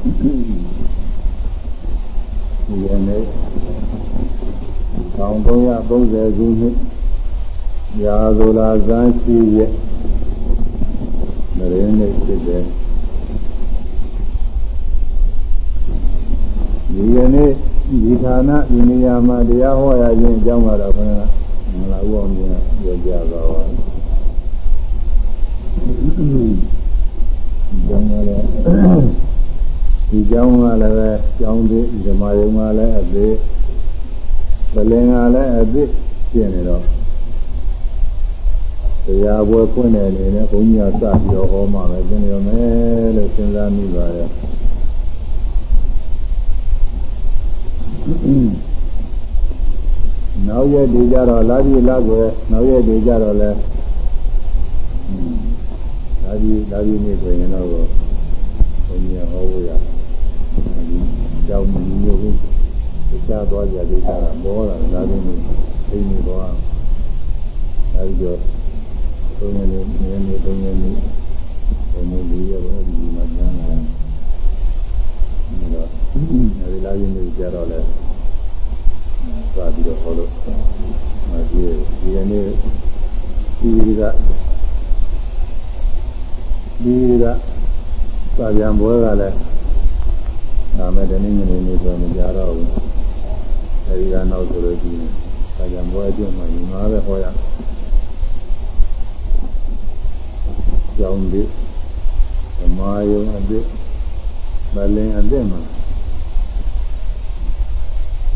ဒီနေ့1330ခုနှစ်ရာဇူလာဇန်ရှိရဲ့နရင်းနေ့ဖြစ်တယ်ဒီကနေ့ဒီဌာနဒီနေရာမှာတရားဟောရခြင်းအကြောင်းကတော့ခဏမလာဘူးအောင်ပြန်ပြောကြပါပါကျောင်းကလည်း ဒီကျောင်းကလည်းပဲကျောင်းသေးဓမ္မယုံကလည်းအသေးပလင်ကလည်းအသေးပြင်နေတော့တရားပွဲဖွင့်တဲ့အနေနဲ့ဘုန်းကြီးကစပြီးတော့ဟောမှပဲသင်ရမယ်လို့စဉ်းစားမိပါတယ်နောက်ရက်ဒီကြတော့လာပြီလာွယ်နောက်ရက်ဒီကြတော့လဲလာပြီလာပြီနေဆိုရင်တော့ဘုန်းကြီးဟောဖို့ရဒီ ကြောင်းမျိုးကိုတခြားသွားကြဒိဋ္ဌာကပေါ်လာလာပြီနေအိမ်နေတော့အဲဒီတော့သုံးရက်နေနေနေသုံးရက်နေဘုန်းကြီးလေးရပါဒီမှာကျမ်းလာတယ်ဒါတော့အဲဒီလာပြီနေကြတော့လဲစပြီးတော့ဟောလို့ဒီဒီနေ့ဒီကဒီကစာပြန်ပွဲကလည်း ဒါမဲ့တနည်းနည်းလေးဆိုမကြတော့ဘူးအဲဒီကနောက်ဆိုလို့ရှိရင်စာပြန်ပွဲအတွင်းမှာညီမပဲဟောရကြောင်းလေးဓမ္မယုံအစ်ဗလင်အစ်မှာ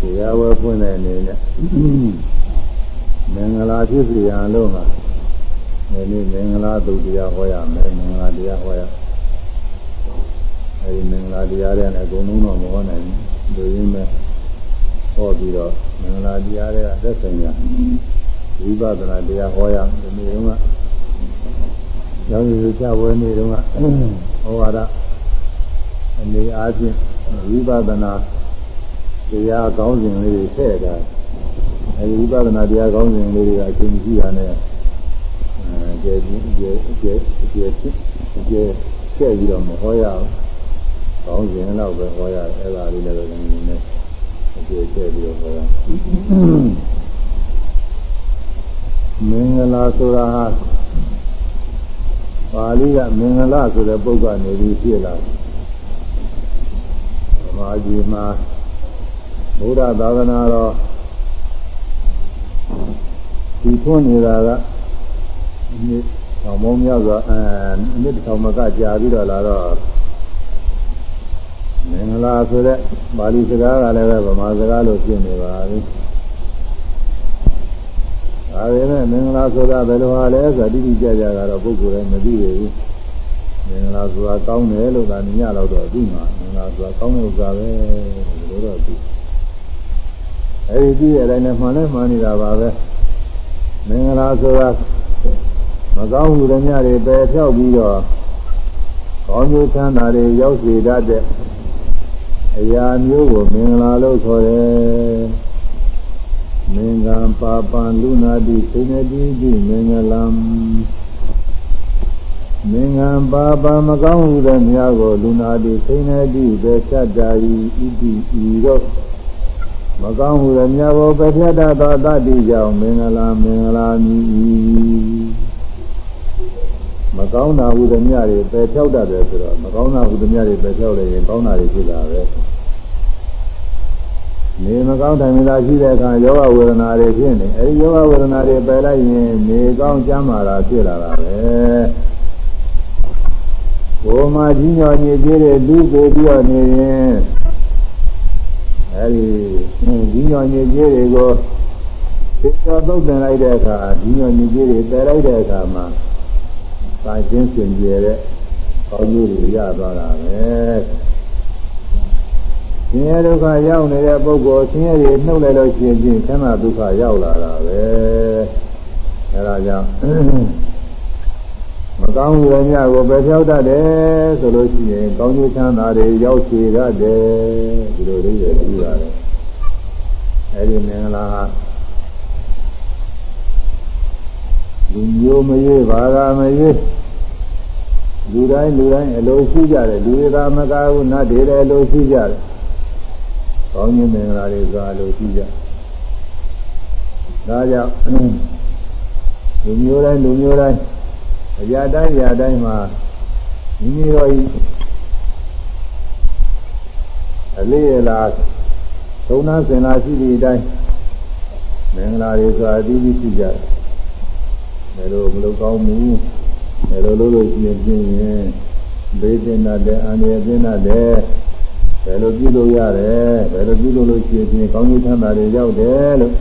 တရားဝဲဖွင့်တဲ့အနေနဲ့မင်္ဂလာဖြစ်စီရန်လို့မှာဒီနေ့မင်္ဂလာသုတ်တရားဟောရမယ်မင်္ဂလာတရားဟောရ အဲဒီမင်္ဂလာတရားတွေနဲ့အကုန်လုံးတော့မဟောနိုင်ဘူးလူရင်းမဲ့ဟောပြီးတော့မင်္ဂလာတရားတွေကသက်ဆိုင်ရဝိပဿနာတရားဟောရဒီနေ့ကကျောင်းရည်ချဝဲနေ့တုန်းကဟောရအနေအားဖြင့်ဝိပဿနာတရားကောင်းစဉ်လေးတွေထည့်တာအဲဒီဝိပဿနာတရားကောင်းစဉ်လေးတွေကအချိန်ကြီးရတဲ့အဲကျဲကျဲကျဲကျဲကျဲကျဲထည့်ပြီးတော့မဟောရအောင် ကောင်းစဉ်တော့ပဲဟောရတယ်အဲဒါလေးလည်းပဲနည်းနည်းအကျဲထည့်ပြီးတော့ဟောရမင်္ဂလာဆိုတာဟာပါဠိကမင်္ဂလာဆိုတဲ့ပုဂ္ဂိုလ်နေပြီးဖြစ်လာတယ်။မာကြီးမှာဘုရားသာသနာတော်ဒီထွန်းနေတာကဒီတော်မောမြောက်စွာအဲအနည်းတော်မကကြာပြီးတော့လာတော့ မင်္ဂလာဆိုတဲ့ပါဠိစကားကလည်းပဲဗမာစကားလိုဖြစ်နေပါပြီ။ဒါပေမဲ့မင်္ဂလာဆိုတာဘယ်လိုဟာလဲဆိုတာတိတိကျကျကတော့ပုဂ္ဂိုလ်တိုင်းမသိသေးဘူး။မင်္ဂလာဆိုတာကောင်းတယ်လို့သာညတော့တော့သိမှာမင်္ဂလာဆိုတာကောင်းတဲ့ဥစ္စာပဲလို့တော့သိ။အဲဒီကြည့်ရတဲ့အတိုင်းနဲ့မှန်လဲမှန်နေတာပါပဲမင်္ဂလာဆိုတာမကောင်းမှုတွေများတွေပယ်ဖြောက်ပြီးတော့ကောင်းကျိုးချမ်းသာတွေရောက်စေတတ်တဲ့ အရာမျိုးကိုမင်္ဂလာလို့ခေါ်တယ်မင်္ဂံပါပံလူနာတိစိနေတိတိမင်္ဂလံမင်္ဂံပါပံမကောင်းမှုတွေများကိုလူနာတိစိနေတိပဲသတ္တာဤဣတိဤတော့မကောင်းမှုရမြတ်ဘောပဖြတ်တသောတတိကြောင့်မင်္ဂလာမင်္ဂလာမြည်မကောင်းတာဟုသမျှတွေပယ်ဖြောက်တတ်တယ်ဆိုတော့မကောင်းတာဟုသမျှတွေပယ်ဖြောက်လိုက်ရင်ကောင်းတာတွေဖြစ်တာပဲ နေမကောင်းတိုင်းသာရှိတဲ့အခါယောဂဝေဒနာတွေဖြစ်နေအဲဒီယောဂဝေဒနာတွေပယ်လိုက်ရင်နေကောင်းကျမ်းမာတာဖြစ်လာတာပဲဘုမာကြီးညော်ညစ်ကြေးတွေလူပို့ပြီးတော့နေရင်အဲဒီဒီညောင်ညစ်ကြေးတွေကိုသိတော်သုတ်တင်လိုက်တဲ့အခါဒီညောင်ညစ်ကြေးတွေပယ်လိုက်တဲ့အခါမှာသာချင်းစင်ကြယ်တဲ့ကောင်းကျိုးတွေရသွားတာပဲဆ င်းရဲဒုက္ခရောက်နေတဲ့ပုဂ္ဂိုလ်ဆင်းရဲတွေနှုတ်လိုက်လို့ရှိရင်ချမ်းသာဒုက္ခရောက်လာတာပဲအဲဒါကြောင့်မကောင်းမှုများကိုပဲဖြောက်တတ်တယ်ဆိုလို့ရှိရင်ကောင်းကျိုးချမ်းသာတွေရောက်စေတတ်တယ်ဒီလိုလေးတွေပြီးပါတယ်အဲဒီမင်္ဂလာဟာလူမျိုးမရွေးဘာသာမရွေးလူတိုင်းလူတိုင်းအလိုရှိကြတယ်လူတွေသာမကားဘူးနတ်တွေလည်းအလိုရှိကြတယ် ကောင်းခြင်းမင်္ဂလာတွေသာအလိုရှိကြဒါကြောင့်လူမျိုးတိုင်းလူမျိုးတိုင်းအရာတိုင်းအရာတိုင်းမှာမိမိတို့ဤအလေးအလားသုံးနာစင်လာရှိသည့်အတိုင်းမင်္ဂလာတွေစွာအသီးသီးရှိကြတယ်။ဒါလိုမလုပ်ကောင်းဘူး။ဒါလိုလုပ်လို့ရှိရင်ပြင်းရင်ဘေးတင်တဲ့အာဏာပြင်းတဲ့ ဘယ်လိုပြုလို့ရတယ်ဘယ်လိုပြုလို့လို့ရှိရင်ကောင်းကျိုးချမ်းသာတွေရောက်တယ်လို့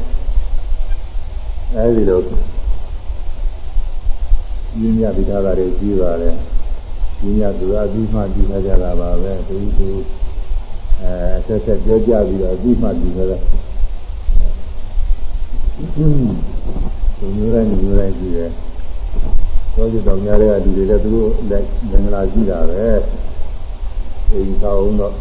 အဲဒီလိုညဉ့်ညပိထားတာတွေကြီးပါတယ်။ညဉ့်ညသူအပြီးမှကြည့်ထားကြတာပါပဲ။ဒီသူအဲဆက်ဆက်ပြောကြပြီးတော့အပြီးမှကြည့်ထားတာ။ဒီမျိုးတိုင်းဒီမျိုးတိုင်းကြည့်တယ်။သောကြတော်များတဲ့ဒီတွေလည်းသူတို့လက်မင်္ဂလာရှိတာပဲ။အိမ်ဆောင်တော့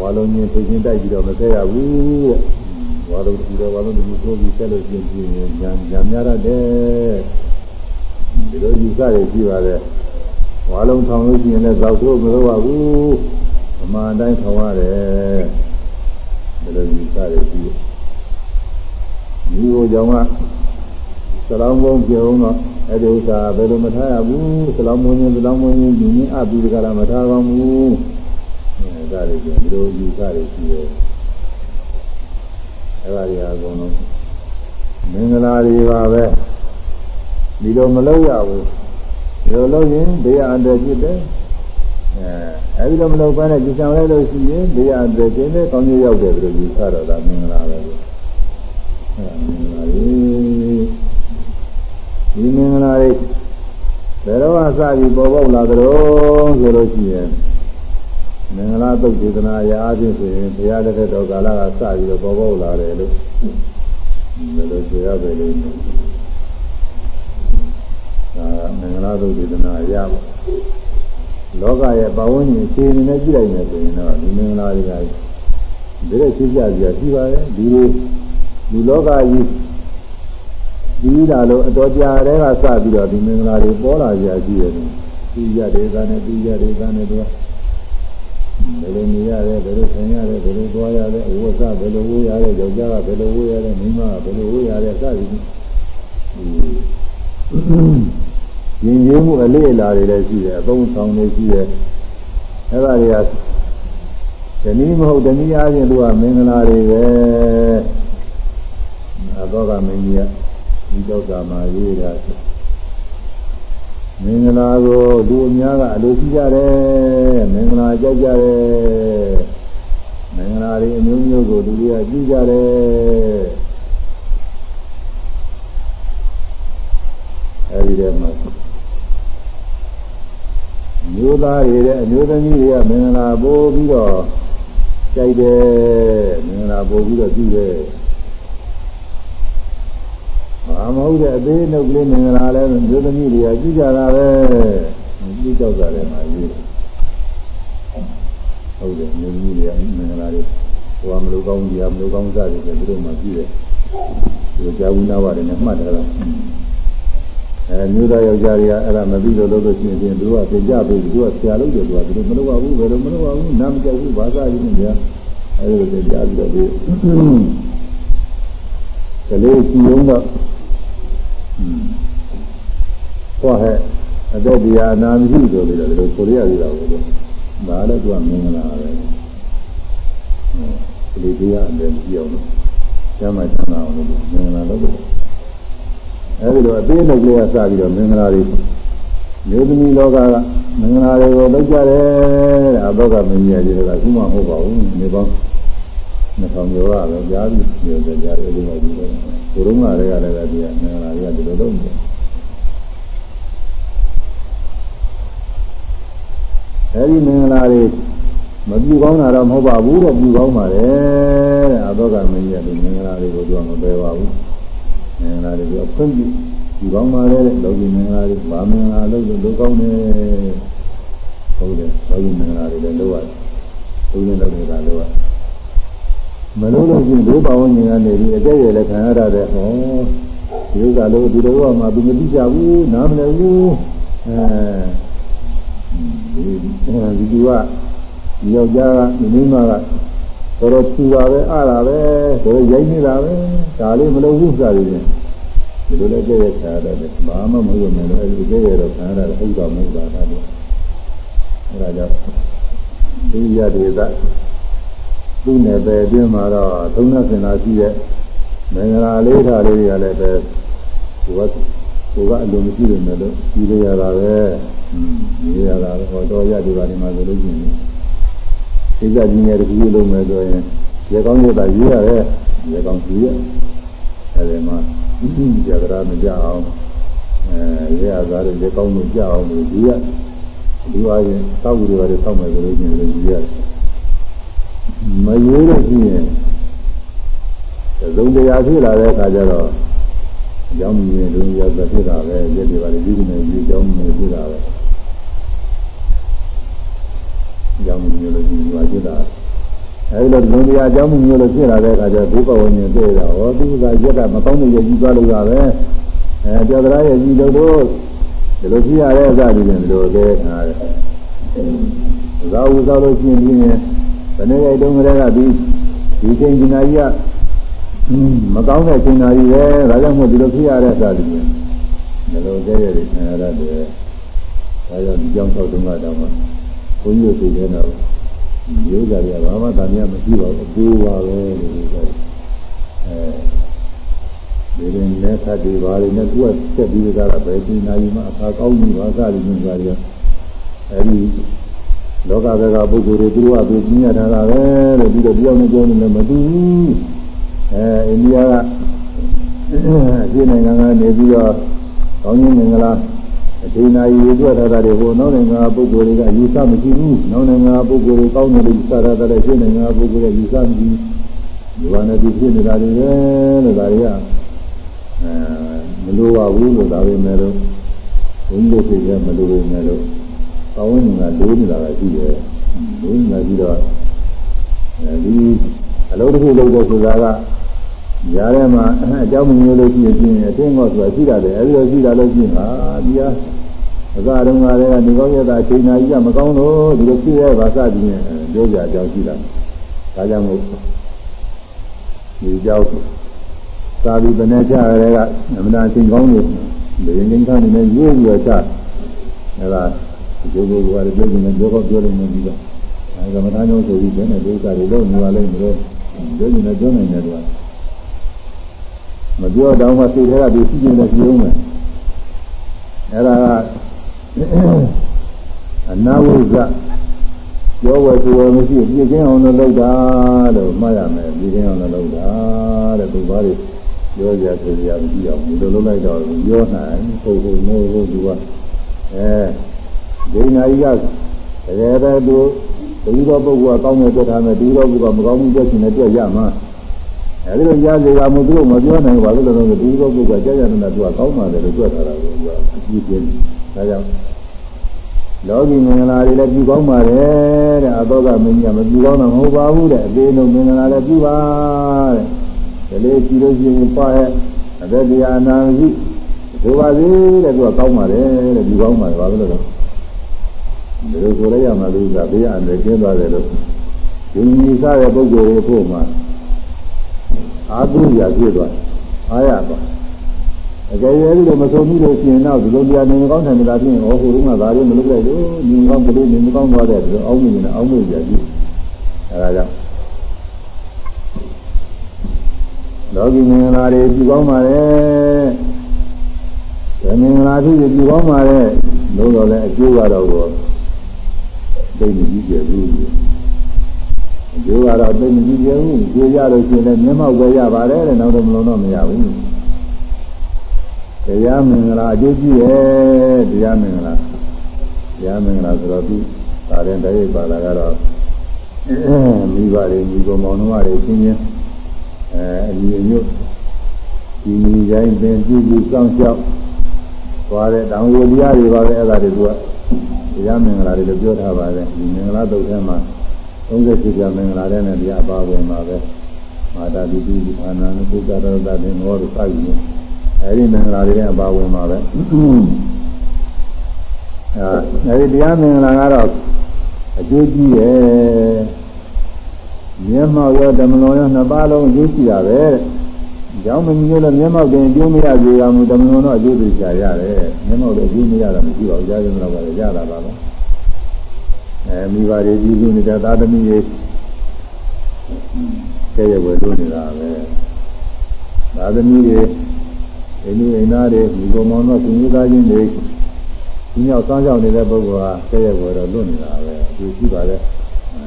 ဝါလုံးချင်းသိချင်းတိုက်ပြီးတော့မဆက်ရဘူးတဲ့။ဝါလုံးဒီတော့ဝါလုံးဒီလိုဆိုပြီးဆက်လို့ချင်းချင်းညာညာများရတယ်။ဒီလိုယူဆရရှိပါတယ်။ဝါလုံးထောင်လို့ရှိရင်လည်းဇောက်ထုတ်မလို့ပါဘူး။အမှန်တိုင်းထောင်ရတယ်။ဒီလိုယူဆရရှိတယ်။ဒီလိုကြောင့်ကစလောင်းကုန်းပြုံးတော့အဲ့ဒီဥစ္စာဘယ်လိုမထားရဘူးစလောင်းမွင်းရင်စလောင်းမွင်းရင်ဒီနည်းအပြီးတကလားမထားကောင်းဘူး အဲဒါတွေကျဒီလိုယူဆတွေရှိတယ်အဲ့ဒါတွေအကုန်လုံးမင်္ဂလာတွေပါပဲဒီလိုမလုပ်ရဘူးဒီလိုလုပ်ရင်ဘေးအန္တရာယ်ဖြစ်တယ်အဲအဲဒီလိုမလုပ်ဘဲနဲ့ကြည်ဆောင်လိုက်လို့ရှိရင်ဘေးအန္တရာယ်ကျင်းတဲ့ကောင်းကျိုးရောက်တယ်ပြီးတော့ယူဆတော့တာမင်္ဂလာပဲမင်္ဂလာတွေဒီမင်္ဂလာတွေဘယ်တော့အစပြီးပေါ်ပေါက်လာကြတော့ဆိုလို့ရှိရင် မင်္ဂလာသုတ်ဒေသနာရာအချင်းဆိုရင်ဘုရားတစ်ခါတော်ကာလကစပြီးတော့ပေါ်ပေါက်လာတယ်လို့ဘယ်လိုဆိုရပဲလို့ဒါမင်္ဂလာသုတ်ဒေသနာရာပေါ့လောကရဲ့ပဝန်းကျင်အခြေအနေနဲ့ကြည့်လိုက်မယ်ဆိုရင်တော့ဒီမင်္ဂလာတွေကဒီလိုရှင်းပြကြရှိပါတယ်ဒီလိုဒီလောကကြီးပြီးလာလို့အတော်ကြာတဲ့ကစပြီးတော့ဒီမင်္ဂလာတွေပေါ်လာကြရှိရတယ်ပြီးရတယ်ကနဲ့ပြီးရတယ်ကနဲ့တော့ ဘယ်လိုနေရတယ်ဘယ်လိုဆိုင်ရတယ်ဘယ်လိုသွားရတယ်အဝတ်စားဘယ်လိုဝေးရတယ်ယောက်ျားကဘယ်လိုဝေးရတယ်မိန်းမကဘယ်လိုဝေးရတယ်စသည်ရင်ရင်းမှုအလေးအလာတွေလည်းရှိတယ်အသုံးဆောင်တွေရှိတယ်အဲ့ဒါတွေကတနည်းမဟုတ်တနည်းအားဖြင့်သူကမင်္ဂလာတွေပဲအဘောကမင်းကြီးကဒီတော့ကမှာရေးတာ မင်္ဂလာကိုလူအများကအလိုရှိကြတယ်မင်္ဂလာကြိုက်ကြတယ်မင်္ဂလာတွေအမျိုးမျိုးကိုလူတွေကကြည့်ကြတယ်အဲဒီထဲမှာမျိုးသားတွေတဲ့အမျိုးသမီးတွေကမင်္ဂလာပို့ပြီးတော့ကြိုက်တယ်မင်္ဂလာပို့ပြီးတော့ကြည့်တယ် ဘာမဟုတ်တဲ့အသေးနှုတ်ကလေးမင်္ဂလာလဲမျိုးသမီးတွေကကြည့်ကြတာပဲကြည့်ကြောက်ကြတယ်မှာရေးဟုတ်တယ်မျိုးသမီးတွေကမင်္ဂလာတွေဟိုမလို့ကောင်းကြီးမလို့ကောင်းစားတယ်ဆိုသူတို့မှကြည့်တယ်ဒီကြာဝိနာဝတယ်နဲ့မှတ်တယ်လားအဲမျိုးသားယောက်ျားတွေကအဲ့ဒါမပြီးလို့လို့လို့ရှိရင်သူကသင်ကြပြီသူကဆရာလုပ်တယ်သူကသူတို့မလုပ်ပါဘူးဘယ်လိုမလုပ်ပါဘူးနားမကြောက်ဘူးဘာသာကြီးနဲ့ကြာအဲ့လိုသင်ကြပြီးတော့ဒီကလေးကြည့်အောင်တော့ ဟောဟဲ့အသက်တရားနာမရှိဆိုပြီးတော့ဒီလိုဆိုရရသေးတာကိုဒါလည်းသူကမင်္ဂလာပဲဒီလိုတရားအလည်းကြည့်အောင်လို့ကျမ်းမှာကျမ်းလာအောင်လို့မင်္ဂလာလုပ်တယ်အဲဒီလိုအသေးနှုတ်လေးကစပြီးတော့မင်္ဂလာတွေမျိုးသမီးလောကကမင်္ဂလာတွေကိုလုပ်ကြတယ်တဲ့အဘောကမင်းကြီးတွေကခုမှမဟုတ်ပါဘူးနေပေါင်း နှစ်ထောင်ကျော်ကပဲကြားပြီးပြောကြကြားတယ်လို့ပြောတယ်။ဘုရုံးကလည်းရတယ်ဒီကမင်္ဂလာတွေကဒီလိုလုပ်နေတယ်အဲဒီမင်္ဂလာတွေမပြူကောင်းတာတော့မဟုတ်ပါဘူးတော့ပြူကောင်းပါတယ်တဲ့အဘောကမင်းကြီးကဒီမင်္ဂလာတွေကိုသူကမပယ်ပါဘူးမင်္ဂလာတွေကိုအဖွင့်ပြပြူကောင်းပါတယ်လောကီမင်္ဂလာတွေဗာမင်္ဂလာလို့လို့ကောင်းတယ်ဟုတ်တယ်လောကီမင်္ဂလာတွေလည်းလုပ်ရတယ်သူရင်းလုပ်နေတာလုပ်ရ မလို့လို့ချင်းဒုပါဝဉ္ဇဉ်ကနေပြီးအကျက်ရလည်းခံရတာတဲ့ဟောဒီဥစ္စာလို့ဒီလိုကမှသူမသိကြဘူးနားမလည်ဘူးအဲဒီသူကယောက်ျားကမိန်းမကတော်တော်ဖြူပါပဲအားတာပဲတော်ရိုက်နေတာပဲဒါလေးမလုပ်ဘူးစားရည်ဒီလိုလည်းကြည့်ရခါရတယ်ဘာမှမဟုတ်မယ်လို့အဲဒီကြည့်ရတော့ခါရတယ်ဟုတ်တော့မဟုတ်တာဒါတော့အဲဒါကြောင့်ဒီရဒေသ သူ့နယ်ပယ်အတွင်းမှာတော့သုံးသစင်သာရှိတဲ့မင်္ဂလာလေးဓာလေးတွေကလည်းပဲဟိုကဟိုကအလိုမရှိနေတယ်လို့ပြီးရတာပဲอืมပြီးရတာဟောတော့ရဒီပါဒီမှာဆိုလို့ရှိရင်သိကြကြီးငယ်တခုလုံးမယ်ဆိုရင်ရေကောင်းရတာရေးရတယ်ရေကောင်းကြီးရအဲဒီမှာကြကြရာမကြအောင်အဲရေရသားတွေရေကောင်းလို့ကြအောင်လို့ကြီးရဒီဝါရင်သောက်ကြတွေပါစောက်မယ်ဆိုလို့ရှိရင်လည်းကြီးရတယ် မရိုးလို့ရှိရင်သုံးတရားဖြစ်လာတဲ့အခါကျတော့အကြောင်းမြင်လို့ရသဖြစ်တာပဲရက်တွေပါလေဒီကနေ့ဒီအကြောင်းမြင်ဖြစ်တာပဲအကြောင်းမြင်လို့ဒီမှာဖြစ်တာအဲဒီလိုသုံးတရားအကြောင်းမြင်လို့ဖြစ်လာတဲ့အခါကျတော့ဒီပဝဉ္ဉ္တွေ့တာဟောသူကရက်ကမကောင်းတဲ့ရည်ကြီးသွားလို့ရပဲအဲကြောက်ကြရည်ကြီးလို့တို့ဒီလိုဖြစ်ရတဲ့အစဒီရင်ဒီလိုပဲခါတယ်ဇာဝူသောလို့ရှိရင်ဒီနေ့ ဘယ်နဲ့ရိုက်တုံးကလေးကဒီဒီချိန်ဒီနာကြီးကမကောင်းတဲ့ချိန်နာကြီးပဲဒါကြောင့်မို့ဒီလိုဖြစ်ရတဲ့အစဒီရင်ဒီလိုကြဲရတယ်ခံရရတယ်ဒါကြောင့်ဒီကြောင့်တော့တုံးကတော့မှဘုန်းကြီးတို့သိတဲ့တော့ရိုးကြရဘာမှတန်မြတ်မရှိပါဘူးအကျိုးပါပဲလို့ပြောတယ်အဲဒီရင်လက်ခတ်တွေပါလေနဲ့သူကဆက်ပြီးကြတာပဲဒီနာကြီးမှာအခါကောင်းပြီပါစသည်မျိုးကြရအဲဒီ လောကဘက်ကပုဂ္ဂိုလ်တွေသူတို့ကပြင်းရထားတာပဲလို့ပြီးတော့ပြောင်းနေပြောင်းနေလည်းမတူဘူးအဲအိန္ဒိယကအရှင်းနိုင်ငံကနေပြီးတော့ကောင်းကြီးမင်္ဂလာအဒီနာရီတွေတွေ့ထားတာတွေဟိုနောက်နိုင်ငံပုဂ္ဂိုလ်တွေကအယူဆမရှိဘူးနောက်နိုင်ငံပုဂ္ဂိုလ်တွေကောင်းတယ်လို့ယူဆထားတဲ့ရှင်းနိုင်ငံပုဂ္ဂိုလ်တွေယူဆမရှိဘူးဒီဘာနဲ့ဒီဖြစ်နေတာတွေပဲလို့ဒါတွေကအဲမလိုပါဘူးလို့ဒါပဲမဲ့လို့ဘုန်းကြီးတို့ကမလိုဘူးမဲ့လို့ ပဝန်းကျင်ကလိုးနေတာကရှိတယ်လိုးနေတာပြီးတော့အဲဒီအလုပ်တစ်ခုလုပ်တဲ့ဆိုတာကရားထဲမှာအကြောင်းမမျိုးလို့ရှိရင်ချင်းအထင်းကောဆိုတာရှိတာတယ်အဲဒီလိုရှိတာလို့ရှိရင်ဟာဒီဟာအစတုန်းကလည်းဒီကောင်းရတာအချိန်နာကြီးကမကောင်းလို့ဒီလိုဖြစ်ရပါစသည်နဲ့ပြောကြအကြောင်းရှိတာဒါကြောင့်မို့ဒီကြောင့်သာပြီးဘယ်နဲ့ချရတဲ့ကအမှန်တရားချင်းကောင်းလို့ဘယ်ရင်ချင်းခံနေရွေးပြီးတော့ချအဲဒါ ဒီလိုလိုကလည်းပြောနေတယ်ပြောတော့ပြောနေတယ်ပြီးတော့အဲကမ္မထာညောဆိုပြီးဘယ်နဲ့ဒုက္ခတွေတော့နေပါလိမ့်မလို့ပြောနေတယ်ပြောနေတယ်တော့မပြောတော့မှစိတ်ထဲကဒီရှိနေတယ်ပြောမယ်အဲဒါကအနာဝိဇ္ဇပြောဝယ်ဆိုဝယ်မရှိပြည့်ကင်းအောင်လို့လုပ်တာလို့မှတ်ရမယ်ပြည့်ကင်းအောင်လို့လုပ်တာတဲ့သူဘာတွေပြောကြဆိုကြမရှိအောင်ဒီလိုလုပ်လိုက်တော့ပြောနိုင်ပုဂ္ဂိုလ်မျိုးကိုသူကအဲ ဒီနာကြီးကတကယ်တော့သူဒီလိုပုဂ္ဂိုလ်ကကောင်းတဲ့တွေ့ထားမယ်ဒီလိုပုဂ္ဂိုလ်ကမကောင်းဘူးတွေ့ရှင်နဲ့တွေ့ရမှာအဲဒီလိုကြားကြရမှုသူမပြောနိုင်ပါဘူးလို့တော့ဒီလိုပုဂ္ဂိုလ်ကကြားရတဲ့သူကကောင်းပါတယ်လို့တွေ့ထားတာကိုသူကအကြည့်ပြင်းဒါကြောင့်လောကီမင်္ဂလာတွေလည်းပြုကောင်းပါတယ်တဲ့အတော့ကမင်းကြီးကမပြုကောင်းတာမဟုတ်ပါဘူးတဲ့အသေးလုံးမင်္ဂလာလည်းပြုပါတဲ့ဒီလေးကြည့်လို့ရှိရင်ပါရဲ့အသက်တရားနာမရှိဆိုပါစေတဲ့သူကကောင်းပါတယ်တဲ့ပြုကောင်းပါတယ်ဘာလို့လဲ ဒီလိုဆိုလိုက်ရမှာလို့ကဘေးရအနေကျင်းသွားတယ်လို့ဒီမိစားတဲ့ပုဂ္ဂိုလ်တွေဖို့မှာအာသုရာပြည့်သွားအားရသွားအကယ်၍ဒီလိုမဆုံးဘူးလို့ရှိရင်တော့ဒီလိုတရားနေကောင်းတယ်မလားဖြင့်ဟောဟိုတုန်းကဒါလေးမလုပ်လိုက်လို့ညီကောင်းကလေးနေမကောင်းသွားတဲ့ဒီလိုအောင်းမြင်နေအောင်းမြင်ကြည့်အဲဒါကြောင့်လောကီမင်္ဂလာတွေပြုကောင်းပါလေ။မင်္ဂလာဖြစ်ပြုကောင်းပါလေ။လို့တော့လည်းအကျိုးကတော့ သိမကြည့်ကြဘူးအကျိုးကတော့သိမကြည့်ကြဘူးကျိုးရလို့ရှိရင်လည်းမျက်မှောက်ပဲရပါတယ်တဲ့နောက်တော့မလုံးတော့မရဘူးတရားမင်္ဂလာအကျိုးကြည့်ရဲ့တရားမင်္ဂလာတရားမင်္ဂလာဆိုတော့ဒီဒါရင်တည်းပါလာကတော့မိဘတွေညီကောင်မောင်နှမတွေချင်းချင်းအဲအညီအညွတ်ဒီညီတိုင်းပင်ပြုစုစောင့်ရှောက်သွားတဲ့တောင်ဝတရားတွေပါပဲအဲ့ဒါတွေက တရားမင်္ဂလာတွေလို့ပြောထားပါတယ်ဒီမင်္ဂလာတုတ်ထဲမှာ38ပြမင်္ဂလာတဲ့နဲ့တရားပါဝင်ပါပဲမာတာတိတိအာနန္ဒပုဂ္ဂရတတဲ့ငေါတို့စသည်နဲ့အဲဒီမင်္ဂလာတွေနဲ့ပါဝင်ပါပဲအဲဒီတရားမင်္ဂလာကတော့အကျိုးကြီးရဲ့မျက်မှောက်ရောဓမ္မလွန်ရောနှစ်ပါးလုံးအကျိုးရှိတာပဲ ကြောင်းမကြီးလို့မျက်မှောက်တင်အကျိုးမရသေးရမှုဓမ္မလွန်တော့အကျိုးသိချာရတယ်မျက်မှောက်တော့အကျိုးမရတာမရှိပါဘူးကြားကြမလို့ပါလေရတာပါပဲအဲမိဘတွေကြီးစုနေတဲ့သာသမီတွေကဲရွယ်လို့နေတာပဲသာသမီတွေအိမ်လူအိမ်သားတွေဒီကောင်မောင်တို့ရှင်ရသားချင်းတွေဒီမြောက်စောင်းကြောင်နေတဲ့ပုဂ္ဂိုလ်ဟာကဲရွယ်တော့လွတ်နေတာပဲဒီရှိပါလေ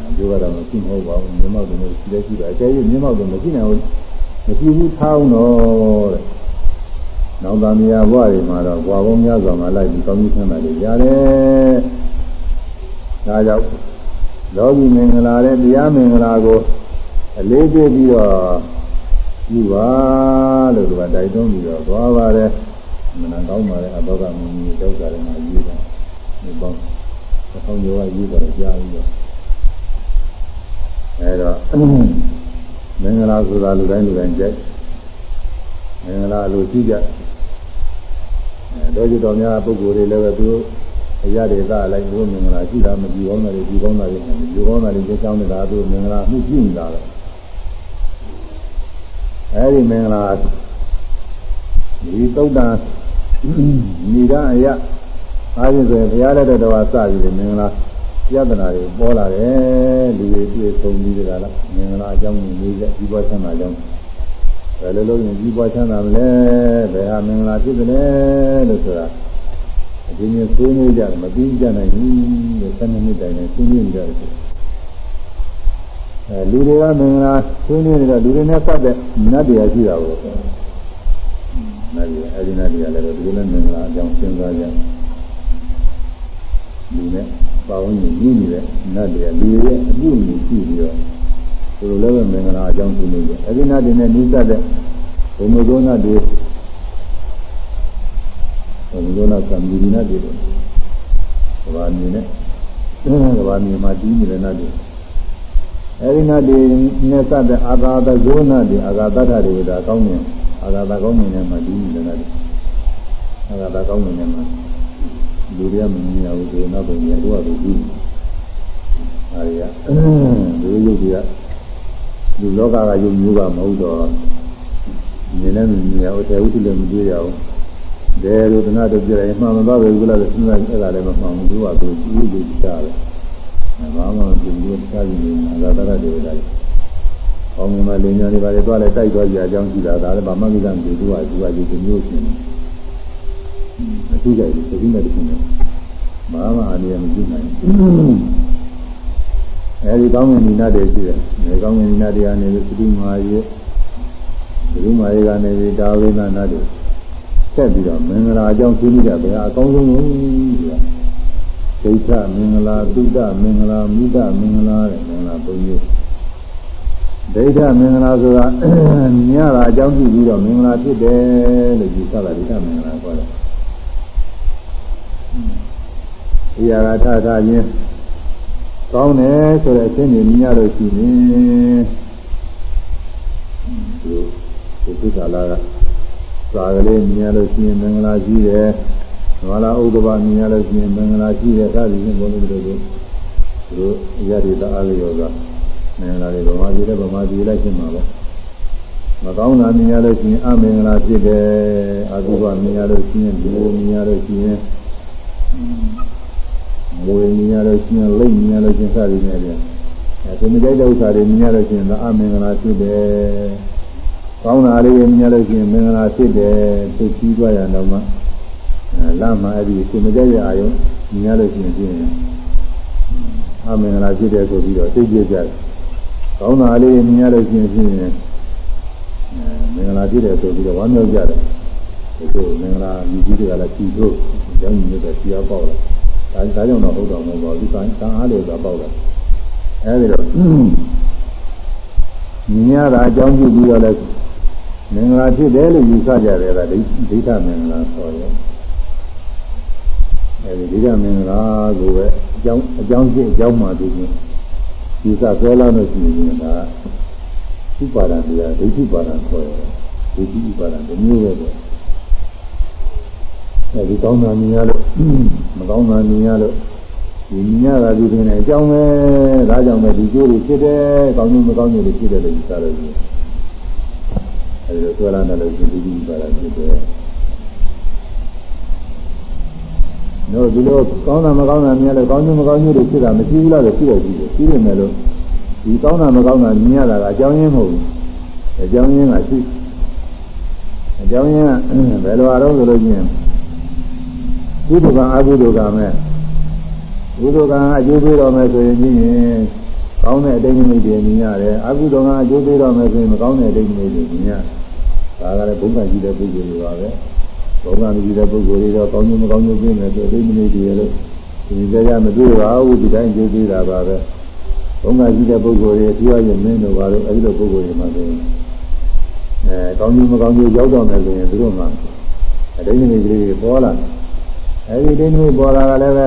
အကျိုးကတော့မရှိမဟုတ်ပါဘူးမျက်မှောက်တင်လို့ရှိလဲရှိပါအကျဲကြီးမျက်မှောက်တင်မရှိနိုင်ဘူး မရှိဘူးထားအောင်တော့တဲ့နောင်သားမယားဘဝတွေမှာတော့ဘဝပေါင်းများစွာမှာလိုက်ပြီးကောင်းကြီးဆန်းတာတွေရတယ်ဒါကြောင့်လောကီမင်္ဂလာတဲ့တရားမင်္ဂလာကိုအလေးပေးပြီးတော့ယူပါလို့သူကတိုက်တွန်းပြီးတော့သွားပါတယ်မနကောင်းပါလေအဘောကမင်းကြီးတောက်ကြတယ်မှာရေးတာဒီပေါင်းအဆောင်ကျော်ကရေးတော့ကြားပြီးတော့အဲတော့ မင်္ဂလာဆိုတာလူတိုင်းလူတိုင်းကြိုက်မင်္ဂလာလူရှိကြအဲတော့ကြတော်များပုဂ္ဂိုလ်တွေလည်းပဲသူအရာတွေကအလိုက်ဘုမင်္ဂလာရှိတာမကြည့်ကောင်းတာတွေကြည့်ကောင်းတာတွေကြည့်ကောင်းတာတွေကြောင်းနေတာသူမင်္ဂလာမှုကြည့်နေတာလေအဲဒီမင်္ဂလာဒီသုတ်တန်မိရအယအားဖြင့်ဆိုရင်ဘုရားလက်တော်ကစပြီးမင်္ဂလာ ပြဿနာတွေပေါ်လာတယ်လူတွေတွေ့ဆုံပြီးကြလားမင်္ဂလာအကြောင်းကိုနေကြဒီဘဝချမ်းသာကြောင်းဘယ်လိုလုပ်ရင်ဒီဘဝချမ်းသာမလဲဘယ်ဟာမင်္ဂလာဖြစ်တယ်လဲလို့ဆိုတာအချင်းချင်းဆွေးနွေးကြတယ်မပြီးကြနိုင်ဘူးလို့ဆယ်နှစ်တိုင်နဲ့ဆွေးနွေးကြတယ်အဲလူတွေကမင်္ဂလာဆွေးနွေးနေတော့လူတွေနဲ့ပတ်သက်နတ်တရားရှိတာကိုနတ်ရအဲဒီနတ်တရားလည်းဒီလိုနဲ့မင်္ဂလာအကြောင်းစဉ်းစားကြလူနဲ့ ပါဝင်နေပြီးနေတဲ့နတ်တွေကလူရဲ့အမှုအမှုရှိပြီးတော့သူတို့လည်းမင်္ဂလာအကြောင်းဆွေးနွေးကြအဲဒီနတ်တွေနဲ့နှိစတဲ့ဘုံမဇောနတ်တွေဘုံမဇောနတ်ကံဒီနတ်တွေကဘာမြင်နဲ့ကဘာမြင်မှာကြီးနေတဲ့နတ်တွေအဲဒီနတ်တွေနဲ့စတဲ့အာသာသဇောနတ်တွေအာသာတ္ထတွေဒါကောင်းတယ်အာသာတကောင်းနေတယ်မှာကြီးနေတဲ့နတ်တွေအာသာတကောင်းနေတယ်မှာ လူတွေကမမြင်ရဘူးဆိုနောက်ပိုင်းကျတော့သူကြီးအဲဒီကလူရုပ်တွေကလူလောကကယုံမျိုးကမဟုတ်တော့မြင်လည်းမမြင်ရဘူးတဲဥတ္တလည်းမကြည့်ရဘူးဒဲလို့တနာတို့ပြရင်မှန်မသွားဘူးလားစဉ်းစားအဲ့ဒါလည်းမမှန်ဘူးသူကသူကြီးကြီးကြားတယ်ဘာမှမသိဘူးကြားပြီးနေတာသာသရတွေလည်းအောင်းမြမလင်းညာတွေပါလေသွားလဲတိုက်သွားကြအကြောင်းရှိတာဒါလည်းဗမာကိစ္စမသိသူကသူကဒီမျိုးရှင် အထူးကြိုက်တယ်ဒီမဲ့တခုနဲ့ဘာမှအနေနဲ့မကြည့်နိုင်ဘူးအဲဒီကောင်းငင်နိနာတွေရှိတယ်ဒီကောင်းငင်နိနာတွေကနေပြီးသတိမာရေသတိမာရေကနေပြီးဒါဝိနာနာတွေဆက်ပြီးတော့မင်္ဂလာအကြောင်းဆွေးနွေးကြဘယ်ဟာအကောင်းဆုံးလဲဆိုတာဒိဋ္ဌမင်္ဂလာသုဒ္ဓမင်္ဂလာမိဒ္ဓမင်္ဂလာတဲ့မင်္ဂလာပုံမျိုးဒိဋ္ဌမင်္ဂလာဆိုတာမြတ်တာအကြောင်းပြုပြီးတော့မင်္ဂလာဖြစ်တယ်လို့ယူဆတာဒိဋ္ဌမင်္ဂလာခေါ်တယ်။ ဤရာထထချင်းကောင်းတယ်ဆိုတဲ့အချင်းတွေမြင်ရလို့ရှိရင်ဒီဒီသစ္စာလာကသာကလေးမြင်ရလို့ရှိရင်မင်္ဂလာရှိတယ်။ဝါလာဥဒ္ဒဘမြင်ရလို့ရှိရင်မင်္ဂလာရှိတယ်ဒါဒီချင်းဘုန်းကြီးတို့တို့တို့ရည်တအားလျော်ကမင်္ဂလာတွေဗမာပြည်နဲ့ဗမာပြည်လိုက်ရှင်းမှာပဲမကောင်းတာမြင်ရလို့ရှိရင်အမင်္ဂလာဖြစ်တယ်အကုဘမြင်ရလို့ရှိရင်ဒီလိုမြင်ရလို့ရှိရင် မွေမြင်ရလို့ရှိရင်လိတ်မြင်ရလို့ရှိရင်စသည်နဲ့ပြန်အဲဒီမကြိုက်တဲ့ဥစ္စာတွေမြင်ရလို့ရှိရင်တော့အမင်္ဂလာဖြစ်တယ်ကောင်းတာလေးမြင်ရလို့ရှိရင်မင်္ဂလာဖြစ်တယ်သူကြီးသွားရတော့မှလမ်းမှာအဲ့ဒီကိုမကြိုက်ရအာယုံမြင်ရလို့ရှိရင်ပြင်းရင်အမင်္ဂလာဖြစ်တယ်ဆိုပြီးတော့သိကြကြတယ်ကောင်းတာလေးမြင်ရလို့ရှိရင်ဖြင့်မင်္ဂလာပြည့်တယ်ဆိုပြီးတော့ဝမ်းမြောက်ကြတယ်ဒီလိုမင်္ဂလာမြည်ကြီးတွေကလည်းကြည်လို့ကျောင်းကြီးတွေကြည်အောင်ပေါက်လာ ဒါဒါကြောင့်တော့ဟုတ်တော်မဟုတ်ပါဘူးဒီကံတန်အားလို့သာပေါက်လာအဲဒီတော့မြင်ရတာအကြောင်းပြုပြီးတော့လည်းမင်္ဂလာဖြစ်တယ်လို့ယူဆကြတယ်ကဒိဋ္ဌမင်္ဂလာဆိုတယ်အဲဒီဒိဋ္ဌမင်္ဂလာကိုပဲအကြောင်းအကြောင်းဖြစ်အကြောင်းမှသိခြင်းဒီကဆွဲလာလို့ရှိရင်ဒါဥပါဒံတရားဒိဋ္ဌိပါဒံခေါ်တယ်ဒိဋ္ဌိဥပါဒံတစ်မျိုးပဲပဲ အဲဒီကောင်းတာမြင်ရလို့မကောင်းတာမြင်ရလို့ဒီမြင်ရတာဒီပြင်နဲ့အကြောင်းပဲဒါကြောင့်ပဲဒီကျိုးတွေဖြစ်တယ်ကောင်းကျိုးမကောင်းကျိုးတွေဖြစ်တယ်လို့ယူဆလို့ရှိရင်အဲဒီလိုဆွဲလာတယ်လို့ဒီဒီဒီပါတာဖြစ်တယ်တို့ဒီလိုကောင်းတာမကောင်းတာမြင်လို့ကောင်းကျိုးမကောင်းကျိုးတွေဖြစ်တာမရှိဘူးလားလို့ဖြစ်ရရှိတယ်ရှိနေတယ်လို့ဒီကောင်းတာမကောင်းတာမြင်ရတာကအကြောင်းရင်းမဟုတ်ဘူးအကြောင်းရင်းကရှိအကြောင်းရင်းကဘယ်လိုအားလုံးဆိုလို့ချင်း ကုသကအကုသကမဲ့ကုသကအကျိုးပေးတော်မယ်ဆိုရင်ကြီးရင်ကောင်းတဲ့အတိတ်နိမိတ်တွေမြင်ရတယ်အကုသကအကျိုးပေးတော်မယ်ဆိုရင်မကောင်းတဲ့အတိတ်နိမိတ်တွေမြင်ရဒါကလည်းဘုံကကြီးတဲ့ပုဂ္ဂိုလ်တွေပါပဲဘုံကကြီးတဲ့ပုဂ္ဂိုလ်တွေတော့ကောင်းကျိုးမကောင်းကျိုးပေးမယ်ဆိုအတိတ်နိမိတ်တွေလို့ဒီကြကြမတွေ့ပါဘူးဒီတိုင်းကျိုးပေးတာပါပဲဘုံကကြီးတဲ့ပုဂ္ဂိုလ်တွေပြောရရင်မင်းတို့ပါလို့အဲဒီလိုပုဂ္ဂိုလ်တွေမှာဆိုရင်အဲကောင်းကျိုးမကောင်းကျိုးရောက်တော့မယ်ဆိုရင်သူတို့မှအတိတ်နိမိတ်ကလေးတွေပေါ်လာတယ် အဲဒီဒိဋ္ဌိပေါ်လာတာလည်းပဲ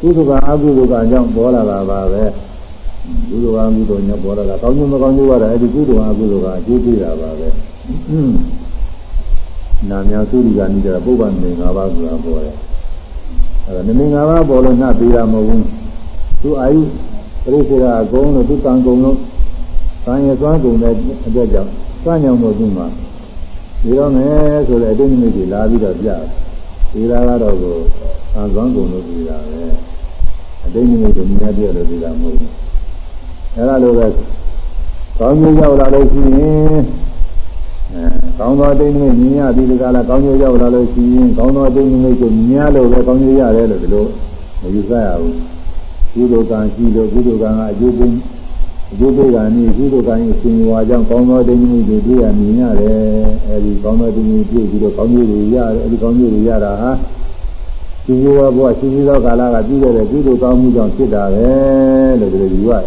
ကုသကအကုသကအကြောင်းပေါ်လာတာပါပဲကုသကအကုသညပေါ်လာတာကောင်းကျိုးမကောင်းကျိုးကတော့အဲဒီကုသကအကုသကအကျိုးပေးတာပါပဲနာမသုရိကနိဒပုဗ္ဗံနေ၅ပါးဆိုတာပေါ်တယ်အဲဒါနေ၅ပါးပေါ်လို့နှပ်ပေးတာမဟုတ်ဘူးသူအာယုပရိစ္ဆေကအကုန်လို့သူကံကုန်လို့ကံရစွမ်းကုန်တဲ့အတွက်ကြောင့်စညောင်မှုသူမှာဒီတော့မယ်ဆိုတဲ့အတိတ်နိမိတ်ကြီးလာပြီးတော့ပြတယ် ဒီလာကတော့ကိုအံကောင်းကုန်လို့ပြီးတာပဲအတိတ်နိမိတ်ကိုမြင်ရပြလို့ပြီးတာမဟုတ်ဘူးအဲလိုပဲကောင်းကျိုးရောက်လာလို့ရှိရင်အဲကောင်းသောအတိတ်နိမိတ်မြင်ရပြီးဒီကလာကောင်းကျိုးရောက်လာလို့ရှိရင်ကောင်းသောအတိတ်နိမိတ်ကိုမြင်ရလို့ပဲကောင်းကျိုးရတယ်လို့ဒီလိုမယူဆရဘူးကုသိုလ်ကံရှိလို့ကုသိုလ်ကံကအကျိုးပေး အကျိုးပေးတာနည်းကုသိုလ်ကံရဲ့ရှင်ဝါကြောင့်ကောင်းသောအတိတ်နိမိတ်တွေတွေ့ရမြင်ရတယ်အဲဒီကောင်းသောအတိတ်နိမိတ်တွေ့ပြီးတော့ကောင်းကျိုးတွေရတယ်အဲဒီကောင်းကျိုးတွေရတာဟာဒီဘဝဘဝရှိပြီးသောကာလကပြုခဲ့တဲ့ကုသိုလ်ကောင်းမှုကြောင့်ဖြစ်တာပဲလို့ဒီလိုယူရတယ်